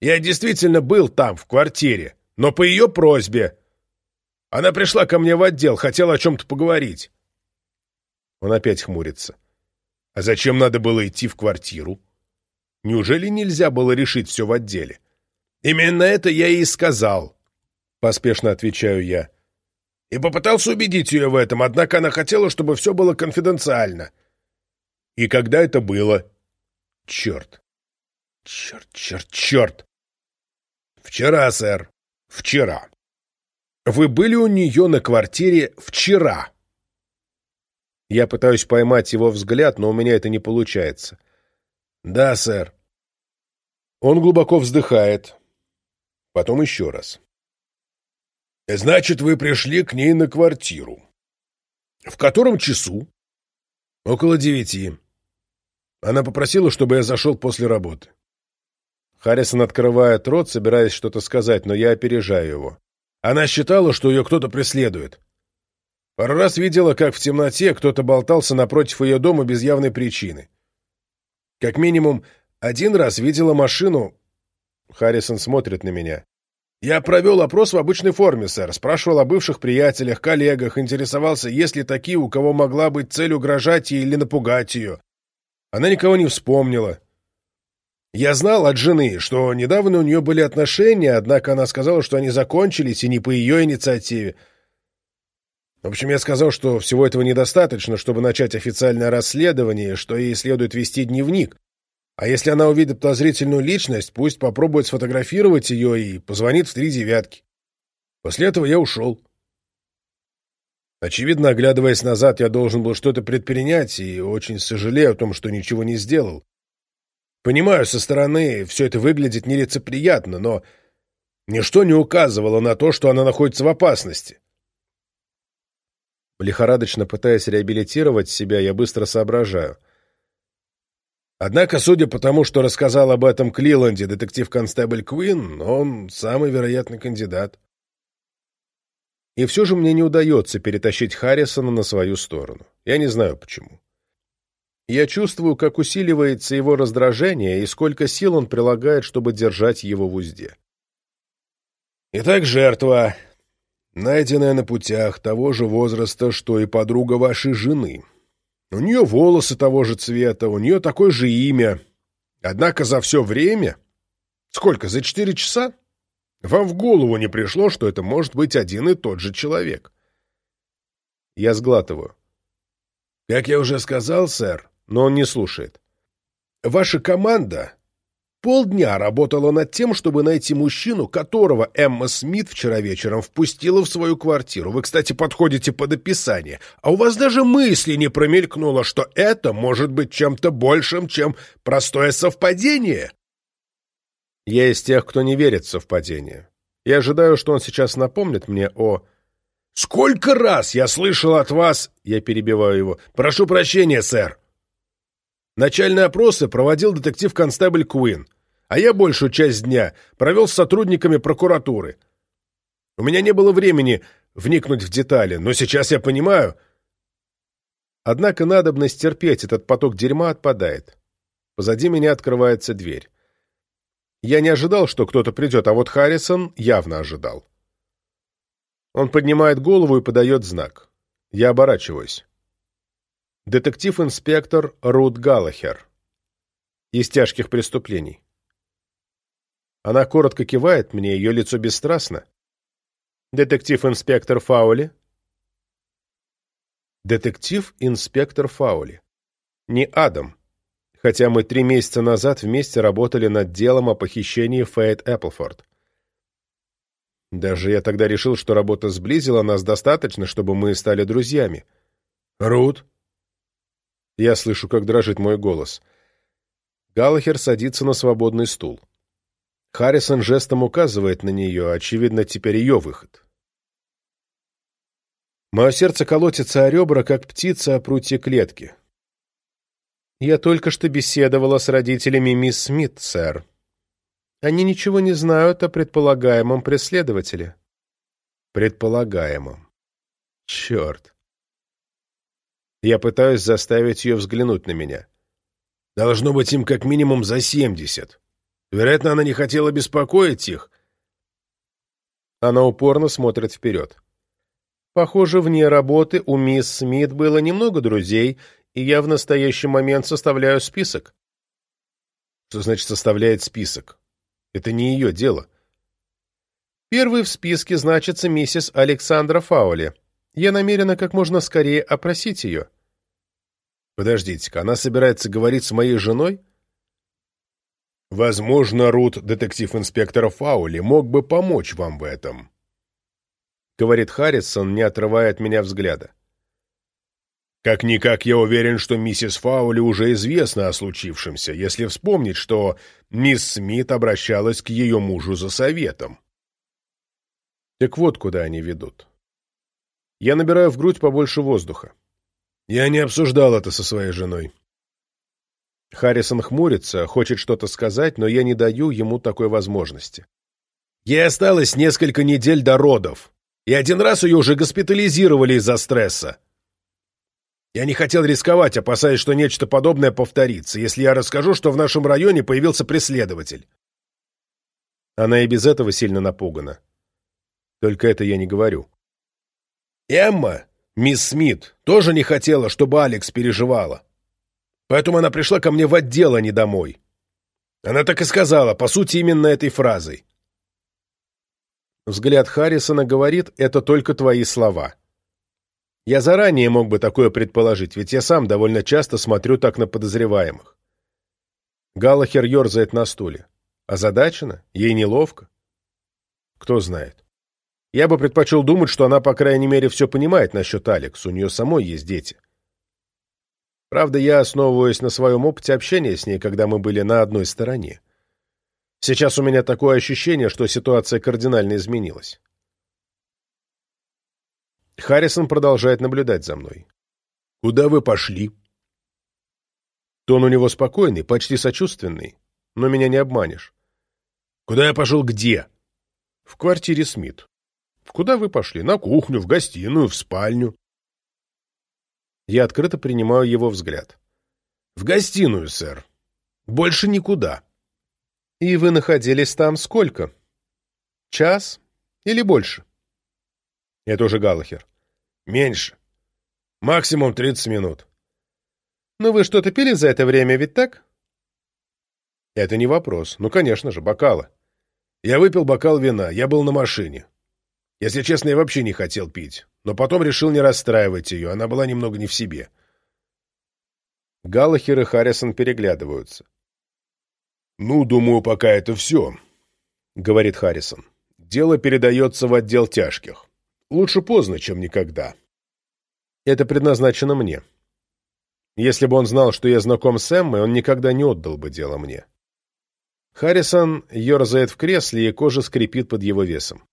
я действительно был там, в квартире, но по ее просьбе. Она пришла ко мне в отдел, хотела о чем-то поговорить. Он опять хмурится. А зачем надо было идти в квартиру? Неужели нельзя было решить все в отделе? Именно это я ей сказал. Поспешно отвечаю я и попытался убедить ее в этом, однако она хотела, чтобы все было конфиденциально. И когда это было? Черт. Черт, черт, черт. Вчера, сэр. Вчера. Вы были у нее на квартире вчера. Я пытаюсь поймать его взгляд, но у меня это не получается. Да, сэр. Он глубоко вздыхает. Потом еще раз. Значит, вы пришли к ней на квартиру. В котором часу? Около девяти. Она попросила, чтобы я зашел после работы. Харрисон открывает рот, собираясь что-то сказать, но я опережаю его. Она считала, что ее кто-то преследует. Пару раз видела, как в темноте кто-то болтался напротив ее дома без явной причины. Как минимум, один раз видела машину... Харрисон смотрит на меня. Я провел опрос в обычной форме, сэр. Спрашивал о бывших приятелях, коллегах, интересовался, есть ли такие, у кого могла быть цель угрожать ей или напугать ее. Она никого не вспомнила. Я знал от жены, что недавно у нее были отношения, однако она сказала, что они закончились, и не по ее инициативе. В общем, я сказал, что всего этого недостаточно, чтобы начать официальное расследование, что ей следует вести дневник, а если она увидит подозрительную личность, пусть попробует сфотографировать ее и позвонит в три девятки. После этого я ушел. Очевидно, оглядываясь назад, я должен был что-то предпринять и очень сожалею о том, что ничего не сделал. Понимаю, со стороны все это выглядит нелицеприятно, но ничто не указывало на то, что она находится в опасности. Лихорадочно пытаясь реабилитировать себя, я быстро соображаю — Однако, судя по тому, что рассказал об этом Клиланде детектив-констебль Куин, он самый вероятный кандидат. И все же мне не удается перетащить Харрисона на свою сторону. Я не знаю почему. Я чувствую, как усиливается его раздражение и сколько сил он прилагает, чтобы держать его в узде. Итак, жертва, найденная на путях того же возраста, что и подруга вашей жены. У нее волосы того же цвета, у нее такое же имя. Однако за все время... Сколько, за четыре часа? Вам в голову не пришло, что это может быть один и тот же человек. Я сглатываю. Как я уже сказал, сэр, но он не слушает. Ваша команда полдня работала над тем, чтобы найти мужчину, которого Эмма Смит вчера вечером впустила в свою квартиру. Вы, кстати, подходите под описание. А у вас даже мысли не промелькнуло, что это может быть чем-то большим, чем простое совпадение. Я из тех, кто не верит в совпадение. Я ожидаю, что он сейчас напомнит мне о... «Сколько раз я слышал от вас...» Я перебиваю его. «Прошу прощения, сэр. Начальные опросы проводил детектив-констебль Куин, а я большую часть дня провел с сотрудниками прокуратуры. У меня не было времени вникнуть в детали, но сейчас я понимаю... Однако надобность терпеть этот поток дерьма отпадает. Позади меня открывается дверь. Я не ожидал, что кто-то придет, а вот Харрисон явно ожидал. Он поднимает голову и подает знак. Я оборачиваюсь. Детектив-инспектор Рут Галлахер. Из тяжких преступлений. Она коротко кивает мне, ее лицо бесстрастно. Детектив-инспектор Фаули. Детектив-инспектор Фаули. Не Адам, хотя мы три месяца назад вместе работали над делом о похищении Фейт Эпплфорд. Даже я тогда решил, что работа сблизила нас достаточно, чтобы мы стали друзьями. «Рут?» Я слышу, как дрожит мой голос. Галлахер садится на свободный стул. Харрисон жестом указывает на нее, очевидно, теперь ее выход. Мое сердце колотится о ребра, как птица о прутье клетки. Я только что беседовала с родителями мисс Смит, сэр. Они ничего не знают о предполагаемом преследователе. Предполагаемом. Черт. Я пытаюсь заставить ее взглянуть на меня. Должно быть им как минимум за семьдесят. Вероятно, она не хотела беспокоить их. Она упорно смотрит вперед. Похоже, вне работы у мисс Смит было немного друзей, и я в настоящий момент составляю список. Что значит составляет список? Это не ее дело. Первый в списке значится миссис Александра Фаули. Я намерена как можно скорее опросить ее. Подождите-ка, она собирается говорить с моей женой? Возможно, Рут, детектив-инспектор Фаули, мог бы помочь вам в этом. Говорит Харрисон, не отрывая от меня взгляда. Как-никак я уверен, что миссис Фаули уже известно о случившемся, если вспомнить, что мисс Смит обращалась к ее мужу за советом. Так вот, куда они ведут. Я набираю в грудь побольше воздуха. Я не обсуждал это со своей женой. Харрисон хмурится, хочет что-то сказать, но я не даю ему такой возможности. Ей осталось несколько недель до родов, и один раз ее уже госпитализировали из-за стресса. Я не хотел рисковать, опасаясь, что нечто подобное повторится, если я расскажу, что в нашем районе появился преследователь. Она и без этого сильно напугана. Только это я не говорю. Эмма Мисс Смит тоже не хотела, чтобы Алекс переживала. Поэтому она пришла ко мне в отдел, а не домой. Она так и сказала, по сути, именно этой фразой. Взгляд Харрисона говорит, это только твои слова. Я заранее мог бы такое предположить, ведь я сам довольно часто смотрю так на подозреваемых. Галлахер ерзает на стуле. Озадачена? Ей неловко? Кто знает. Я бы предпочел думать, что она, по крайней мере, все понимает насчет Алекс, у нее самой есть дети. Правда, я основываюсь на своем опыте общения с ней, когда мы были на одной стороне. Сейчас у меня такое ощущение, что ситуация кардинально изменилась. Харрисон продолжает наблюдать за мной. «Куда вы пошли?» Тон у него спокойный, почти сочувственный, но меня не обманешь. «Куда я пошел где?» «В квартире Смит». Куда вы пошли? На кухню, в гостиную, в спальню. Я открыто принимаю его взгляд. В гостиную, сэр. Больше никуда. И вы находились там сколько? Час или больше? Это уже Галлахер. Меньше. Максимум 30 минут. Но вы что-то пили за это время, ведь так? Это не вопрос. Ну, конечно же, бокалы. Я выпил бокал вина, я был на машине. Если честно, я вообще не хотел пить, но потом решил не расстраивать ее, она была немного не в себе. Галлахер и Харрисон переглядываются. «Ну, думаю, пока это все», — говорит Харрисон. «Дело передается в отдел тяжких. Лучше поздно, чем никогда». Это предназначено мне. Если бы он знал, что я знаком с Эммой, он никогда не отдал бы дело мне. Харрисон ерзает в кресле, и кожа скрипит под его весом.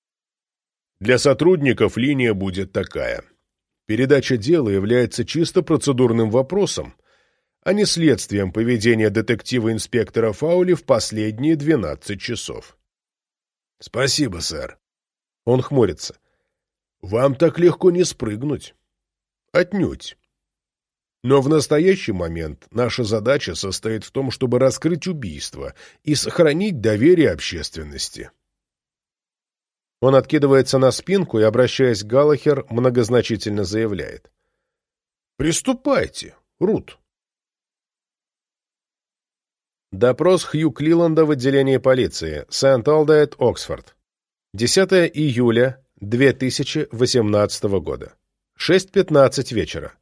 Для сотрудников линия будет такая. Передача дела является чисто процедурным вопросом, а не следствием поведения детектива-инспектора Фаули в последние 12 часов. Спасибо, сэр. Он хмурится. Вам так легко не спрыгнуть. Отнюдь. Но в настоящий момент наша задача состоит в том, чтобы раскрыть убийство и сохранить доверие общественности. Он откидывается на спинку и, обращаясь к Галлахер, многозначительно заявляет. «Приступайте, Рут». Допрос Хью Клиланда в отделении полиции. Сент-Алдайт, Оксфорд. 10 июля 2018 года. 6.15 вечера.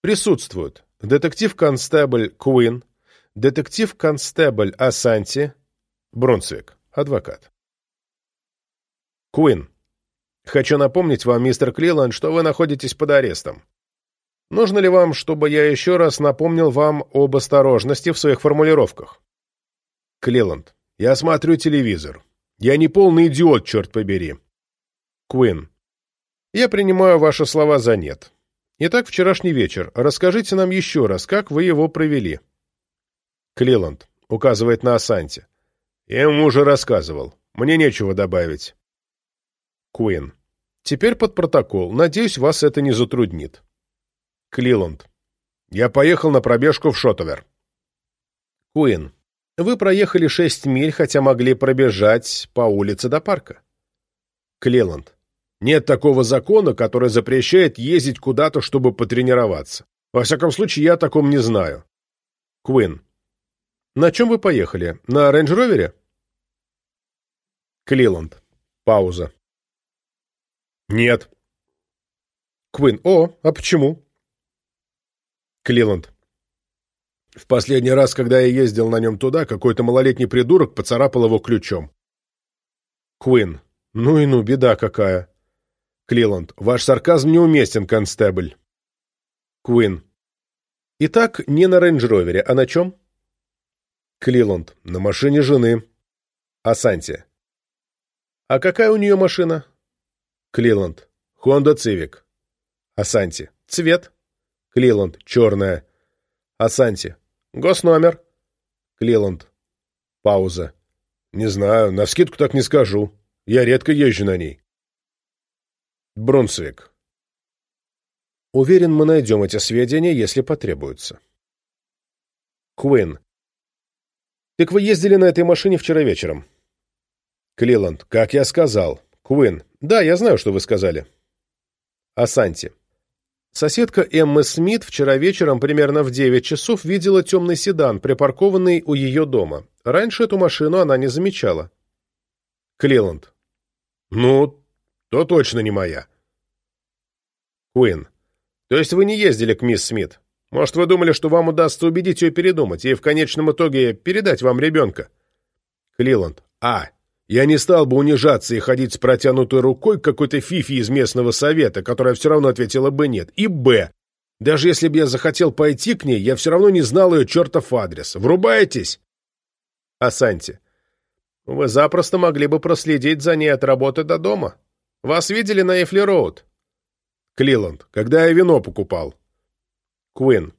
Присутствуют детектив-констебль Куин, детектив-констебль Асанти, Брунсвик, адвокат. Куин, хочу напомнить вам, мистер Клиланд, что вы находитесь под арестом. Нужно ли вам, чтобы я еще раз напомнил вам об осторожности в своих формулировках? Клиланд, я смотрю телевизор. Я не полный идиот, черт побери. Куин, я принимаю ваши слова за нет. Итак, вчерашний вечер. Расскажите нам еще раз, как вы его провели. Клиланд указывает на Асанте. Я ему уже рассказывал. Мне нечего добавить. Куин. Теперь под протокол. Надеюсь, вас это не затруднит. Клиланд. Я поехал на пробежку в Шотовер. Куин. Вы проехали шесть миль, хотя могли пробежать по улице до парка. Клеланд. Нет такого закона, который запрещает ездить куда-то, чтобы потренироваться. Во всяком случае, я о таком не знаю. Куин. На чем вы поехали? На рейндж-ровере? Клиланд. Пауза. Нет. Куин. О, а почему? Клиланд. В последний раз, когда я ездил на нем туда, какой-то малолетний придурок поцарапал его ключом. Куин. Ну и ну, беда какая. Клиланд. Ваш сарказм неуместен, констебль. Куин. Итак, не на рейндж-ровере, а на чем? Клиланд. На машине жены. Асанти. А какая у нее машина? Клиланд. Хонда Цивик. Асанти. Цвет? Клиланд. Черная. Асанти. Госномер. Клиланд. Пауза. Не знаю, навскидку так не скажу. Я редко езжу на ней. Брунсвик. Уверен, мы найдем эти сведения, если потребуются. Куин. Так вы ездили на этой машине вчера вечером? Клиланд. Как я сказал. Куин. Да, я знаю, что вы сказали. Асанти. Соседка Эммы Смит вчера вечером примерно в 9 часов видела темный седан, припаркованный у ее дома. Раньше эту машину она не замечала. Клиланд. Ну, то точно не моя. Куин. То есть вы не ездили к мисс Смит? Может, вы думали, что вам удастся убедить ее передумать и в конечном итоге передать вам ребенка? Клиланд. А, я не стал бы унижаться и ходить с протянутой рукой к какой-то фифи из местного совета, которая все равно ответила бы нет. И Б. Даже если бы я захотел пойти к ней, я все равно не знал ее чертов адрес. Врубаетесь? Асанти. Вы запросто могли бы проследить за ней от работы до дома. Вас видели на Эфли-Роуд. Клиланд, когда я вино покупал. Куин,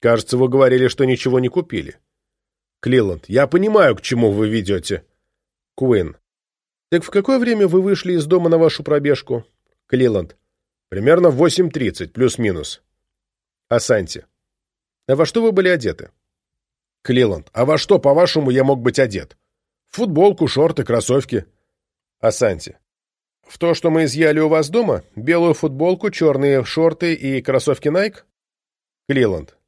кажется, вы говорили, что ничего не купили. Клиланд, я понимаю, к чему вы ведете. Куин, Так в какое время вы вышли из дома на вашу пробежку? Клиланд. Примерно в 8.30, плюс-минус. Асанти. А во что вы были одеты? Клиланд. А во что, по-вашему, я мог быть одет? Футболку, шорты, кроссовки. Асанти. В то, что мы изъяли у вас дома? Белую футболку, черные шорты и кроссовки Nike? Клиланд.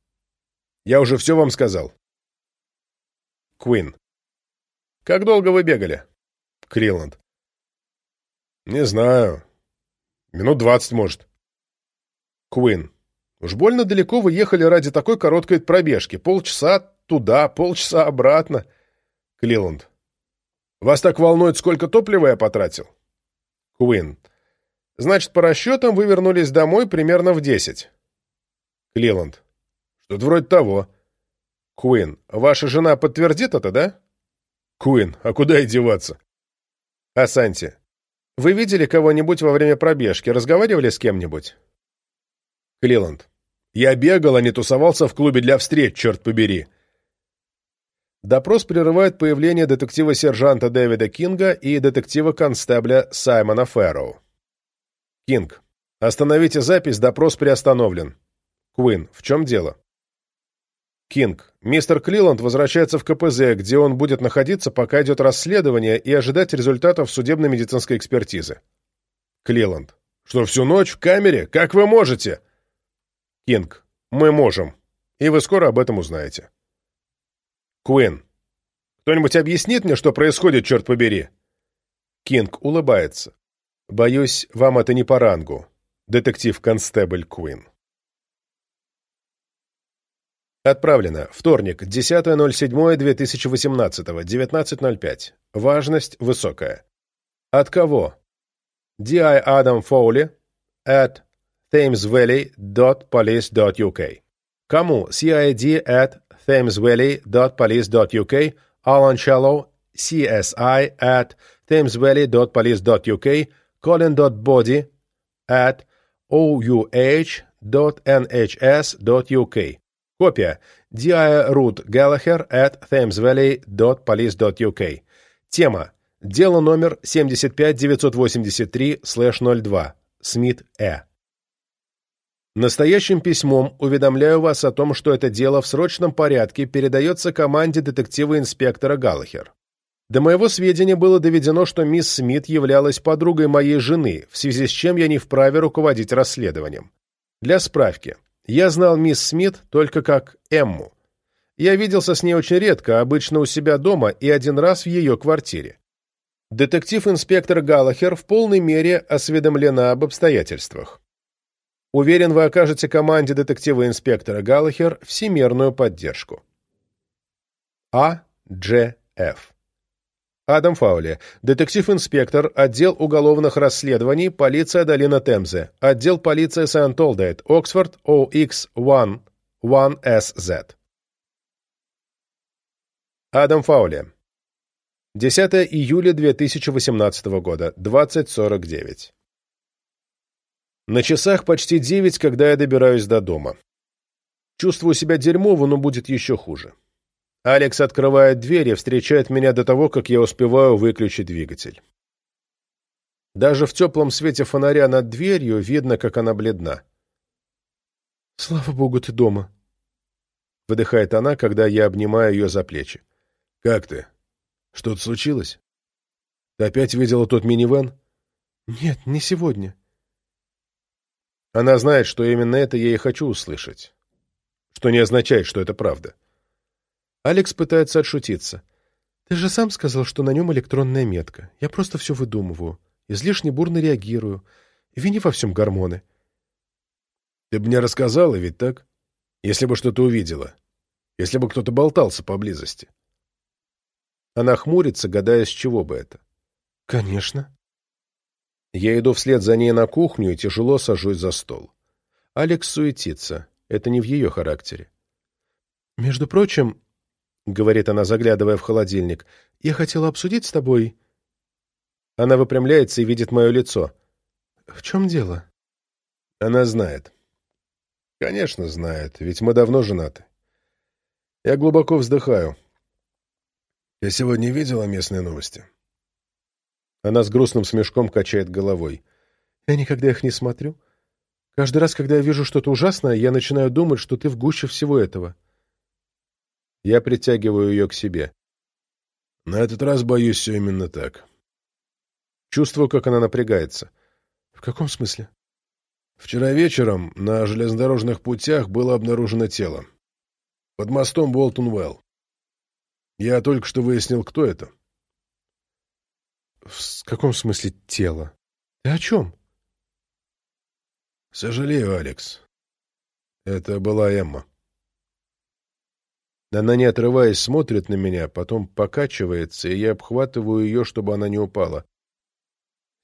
Я уже все вам сказал. Куин. Как долго вы бегали? Криланд. Не знаю. Минут двадцать, может. Куин. Уж больно далеко вы ехали ради такой короткой пробежки. Полчаса туда, полчаса обратно. Клиланд. Вас так волнует, сколько топлива я потратил? Куин. Значит, по расчетам вы вернулись домой примерно в десять. Клиланд. Что-то вроде того. Куин. Ваша жена подтвердит это, да? Куин. А куда и деваться? Асанти. Вы видели кого-нибудь во время пробежки? Разговаривали с кем-нибудь? Клиланд. Я бегал, а не тусовался в клубе для встреч, черт побери. Допрос прерывает появление детектива-сержанта Дэвида Кинга и детектива-констебля Саймона Фэрроу. Кинг. Остановите запись, допрос приостановлен. Куин. В чем дело? Кинг. Мистер Клиланд возвращается в КПЗ, где он будет находиться, пока идет расследование, и ожидать результатов судебно-медицинской экспертизы. Клиланд. Что, всю ночь в камере? Как вы можете? Кинг. Мы можем. И вы скоро об этом узнаете. Куин. Кто-нибудь объяснит мне, что происходит, черт побери? Кинг улыбается. Боюсь, вам это не по рангу. Детектив-констебль Куин. Отправлено. Вторник, 10.07.2018, 19.05. Важность высокая. От кого? D.I. Адам Фоули at thamesvalley.police.uk Кому? CID at thamesvalley.police.uk Alan Shallow, CSI at thamesvalley.police.uk Colin.body at ouh.nhs.uk Копия. D.I. Root Gallagher at thamesvalley.police.uk. Тема. Дело номер 75983-02. Смит Э. Настоящим письмом уведомляю вас о том, что это дело в срочном порядке передается команде детектива-инспектора Галлахер. До моего сведения было доведено, что мисс Смит являлась подругой моей жены, в связи с чем я не вправе руководить расследованием. Для справки. Я знал мисс Смит только как Эмму. Я виделся с ней очень редко, обычно у себя дома и один раз в ее квартире. Детектив-инспектор Галлахер в полной мере осведомлена об обстоятельствах. Уверен, вы окажете команде детектива-инспектора Галлахер всемерную поддержку. А. Дж. Ф. Адам Фаули, детектив-инспектор, отдел уголовных расследований, полиция долина Темзы, отдел полиции Сент-Олдейт, Оксфорд, OX1, 1SZ. Адам Фаули. 10 июля 2018 года, 20.49. На часах почти 9, когда я добираюсь до дома. Чувствую себя дерьмово, но будет еще хуже. Алекс открывает дверь и встречает меня до того, как я успеваю выключить двигатель. Даже в теплом свете фонаря над дверью видно, как она бледна. «Слава богу, ты дома», — выдыхает она, когда я обнимаю ее за плечи. «Как ты? Что-то случилось? Ты опять видела тот минивэн?» «Нет, не сегодня». Она знает, что именно это я и хочу услышать. Что не означает, что это правда. Алекс пытается отшутиться. «Ты же сам сказал, что на нем электронная метка. Я просто все выдумываю. Излишне бурно реагирую. Вини во всем гормоны». «Ты бы мне рассказала, ведь так? Если бы что-то увидела. Если бы кто-то болтался поблизости». Она хмурится, гадая, с чего бы это. «Конечно». Я иду вслед за ней на кухню и тяжело сажусь за стол. Алекс суетится. Это не в ее характере. «Между прочим, — говорит она, заглядывая в холодильник. — Я хотела обсудить с тобой... Она выпрямляется и видит мое лицо. — В чем дело? Она знает. Конечно, знает, ведь мы давно женаты. Я глубоко вздыхаю. Я сегодня видела местные новости? Она с грустным смешком качает головой. Я никогда их не смотрю. Каждый раз, когда я вижу что-то ужасное, я начинаю думать, что ты в гуще всего этого. Я притягиваю ее к себе. На этот раз боюсь все именно так. Чувствую, как она напрягается. В каком смысле? Вчера вечером на железнодорожных путях было обнаружено тело. Под мостом Болтон-Уэлл. Я только что выяснил, кто это. В каком смысле тело? Ты о чем? Сожалею, Алекс. Это была Эмма. Она, не отрываясь, смотрит на меня, потом покачивается, и я обхватываю ее, чтобы она не упала.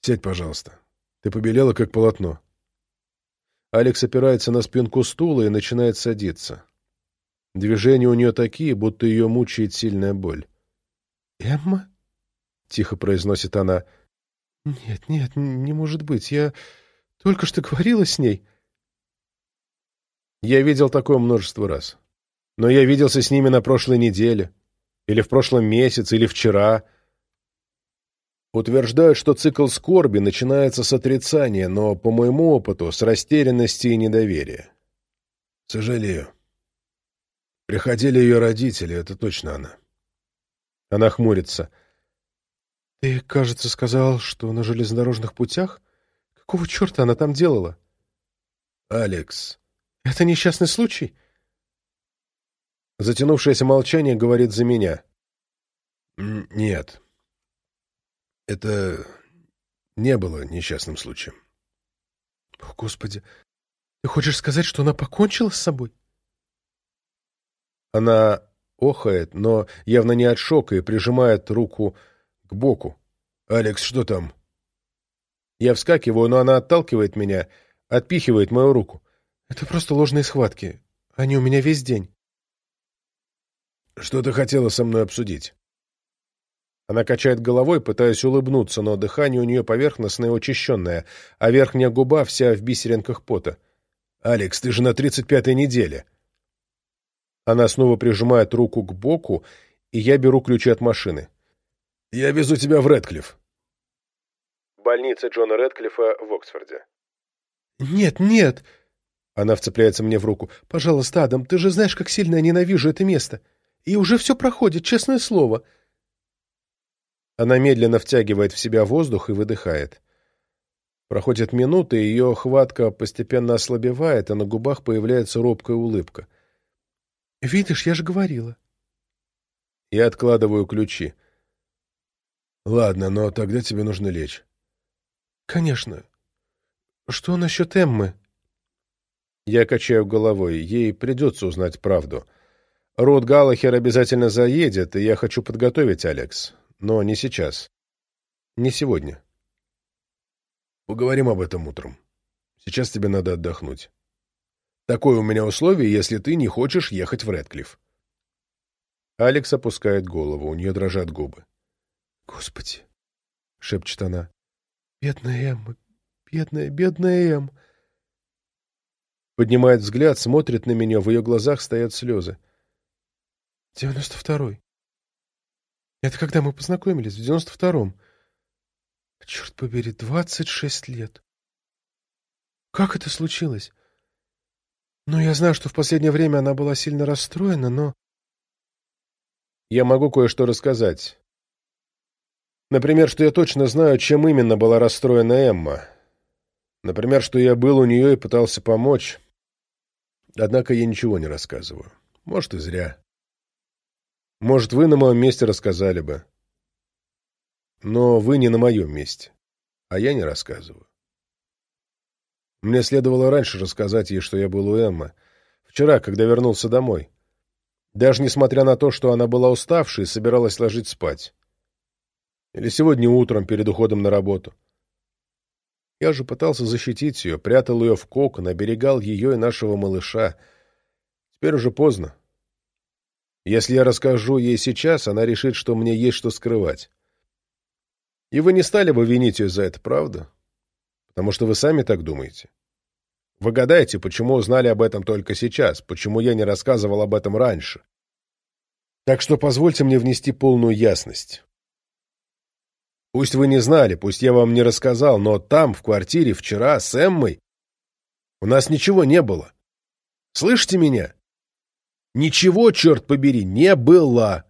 Сядь, пожалуйста. Ты побелела, как полотно. Алекс опирается на спинку стула и начинает садиться. Движения у нее такие, будто ее мучает сильная боль. «Эмма?» — тихо произносит она. «Нет, нет, не может быть. Я только что говорила с ней». Я видел такое множество раз. Но я виделся с ними на прошлой неделе, или в прошлом месяце, или вчера. Утверждают, что цикл скорби начинается с отрицания, но, по моему опыту, с растерянности и недоверия. Сожалею. Приходили ее родители, это точно она. Она хмурится. Ты, кажется, сказал, что на железнодорожных путях? Какого черта она там делала? Алекс. Это несчастный случай? Затянувшееся молчание говорит за меня. Нет. Это не было несчастным случаем. О, Господи, ты хочешь сказать, что она покончила с собой? Она охает, но явно не от шока, и прижимает руку к боку. «Алекс, что там?» Я вскакиваю, но она отталкивает меня, отпихивает мою руку. «Это просто ложные схватки. Они у меня весь день». «Что ты хотела со мной обсудить?» Она качает головой, пытаясь улыбнуться, но дыхание у нее поверхностное и учащенное, а верхняя губа вся в бисеринках пота. «Алекс, ты же на тридцать пятой неделе!» Она снова прижимает руку к боку, и я беру ключи от машины. «Я везу тебя в Редклифф». Больница Джона Редклиффа в Оксфорде. «Нет, нет!» Она вцепляется мне в руку. «Пожалуйста, Адам, ты же знаешь, как сильно я ненавижу это место. И уже все проходит, честное слово». Она медленно втягивает в себя воздух и выдыхает. Проходит минута, и ее хватка постепенно ослабевает, а на губах появляется робкая улыбка. «Видишь, я же говорила». Я откладываю ключи. «Ладно, но тогда тебе нужно лечь». «Конечно. Что насчет Эммы?» Я качаю головой. Ей придется узнать правду. Род Галлахер обязательно заедет, и я хочу подготовить Алекс. Но не сейчас. Не сегодня. Поговорим об этом утром. Сейчас тебе надо отдохнуть. Такое у меня условие, если ты не хочешь ехать в Редклифф. Алекс опускает голову, у нее дрожат губы. «Господи!» — шепчет она. «Бедная Эмма, бедная, бедная Эм!» Поднимает взгляд, смотрит на меня, в ее глазах стоят слезы. «Девяносто второй. Это когда мы познакомились, в девяносто втором. Черт побери, двадцать шесть лет. Как это случилось? Ну, я знаю, что в последнее время она была сильно расстроена, но... Я могу кое-что рассказать. Например, что я точно знаю, чем именно была расстроена Эмма. Например, что я был у нее и пытался помочь. Однако я ничего не рассказываю. Может, и зря. Может, вы на моем месте рассказали бы. Но вы не на моем месте. А я не рассказываю. Мне следовало раньше рассказать ей, что я был у Эммы. Вчера, когда вернулся домой. Даже несмотря на то, что она была уставшей и собиралась ложить спать. Или сегодня утром, перед уходом на работу. Я же пытался защитить ее, прятал ее в кокон, оберегал ее и нашего малыша. Теперь уже поздно. Если я расскажу ей сейчас, она решит, что мне есть что скрывать. И вы не стали бы винить ее за это, правда? Потому что вы сами так думаете. Вы гадаете, почему узнали об этом только сейчас, почему я не рассказывал об этом раньше. Так что позвольте мне внести полную ясность. Пусть вы не знали, пусть я вам не рассказал, но там, в квартире, вчера, с Эммой, у нас ничего не было. Слышите меня? Ничего, черт побери, не было.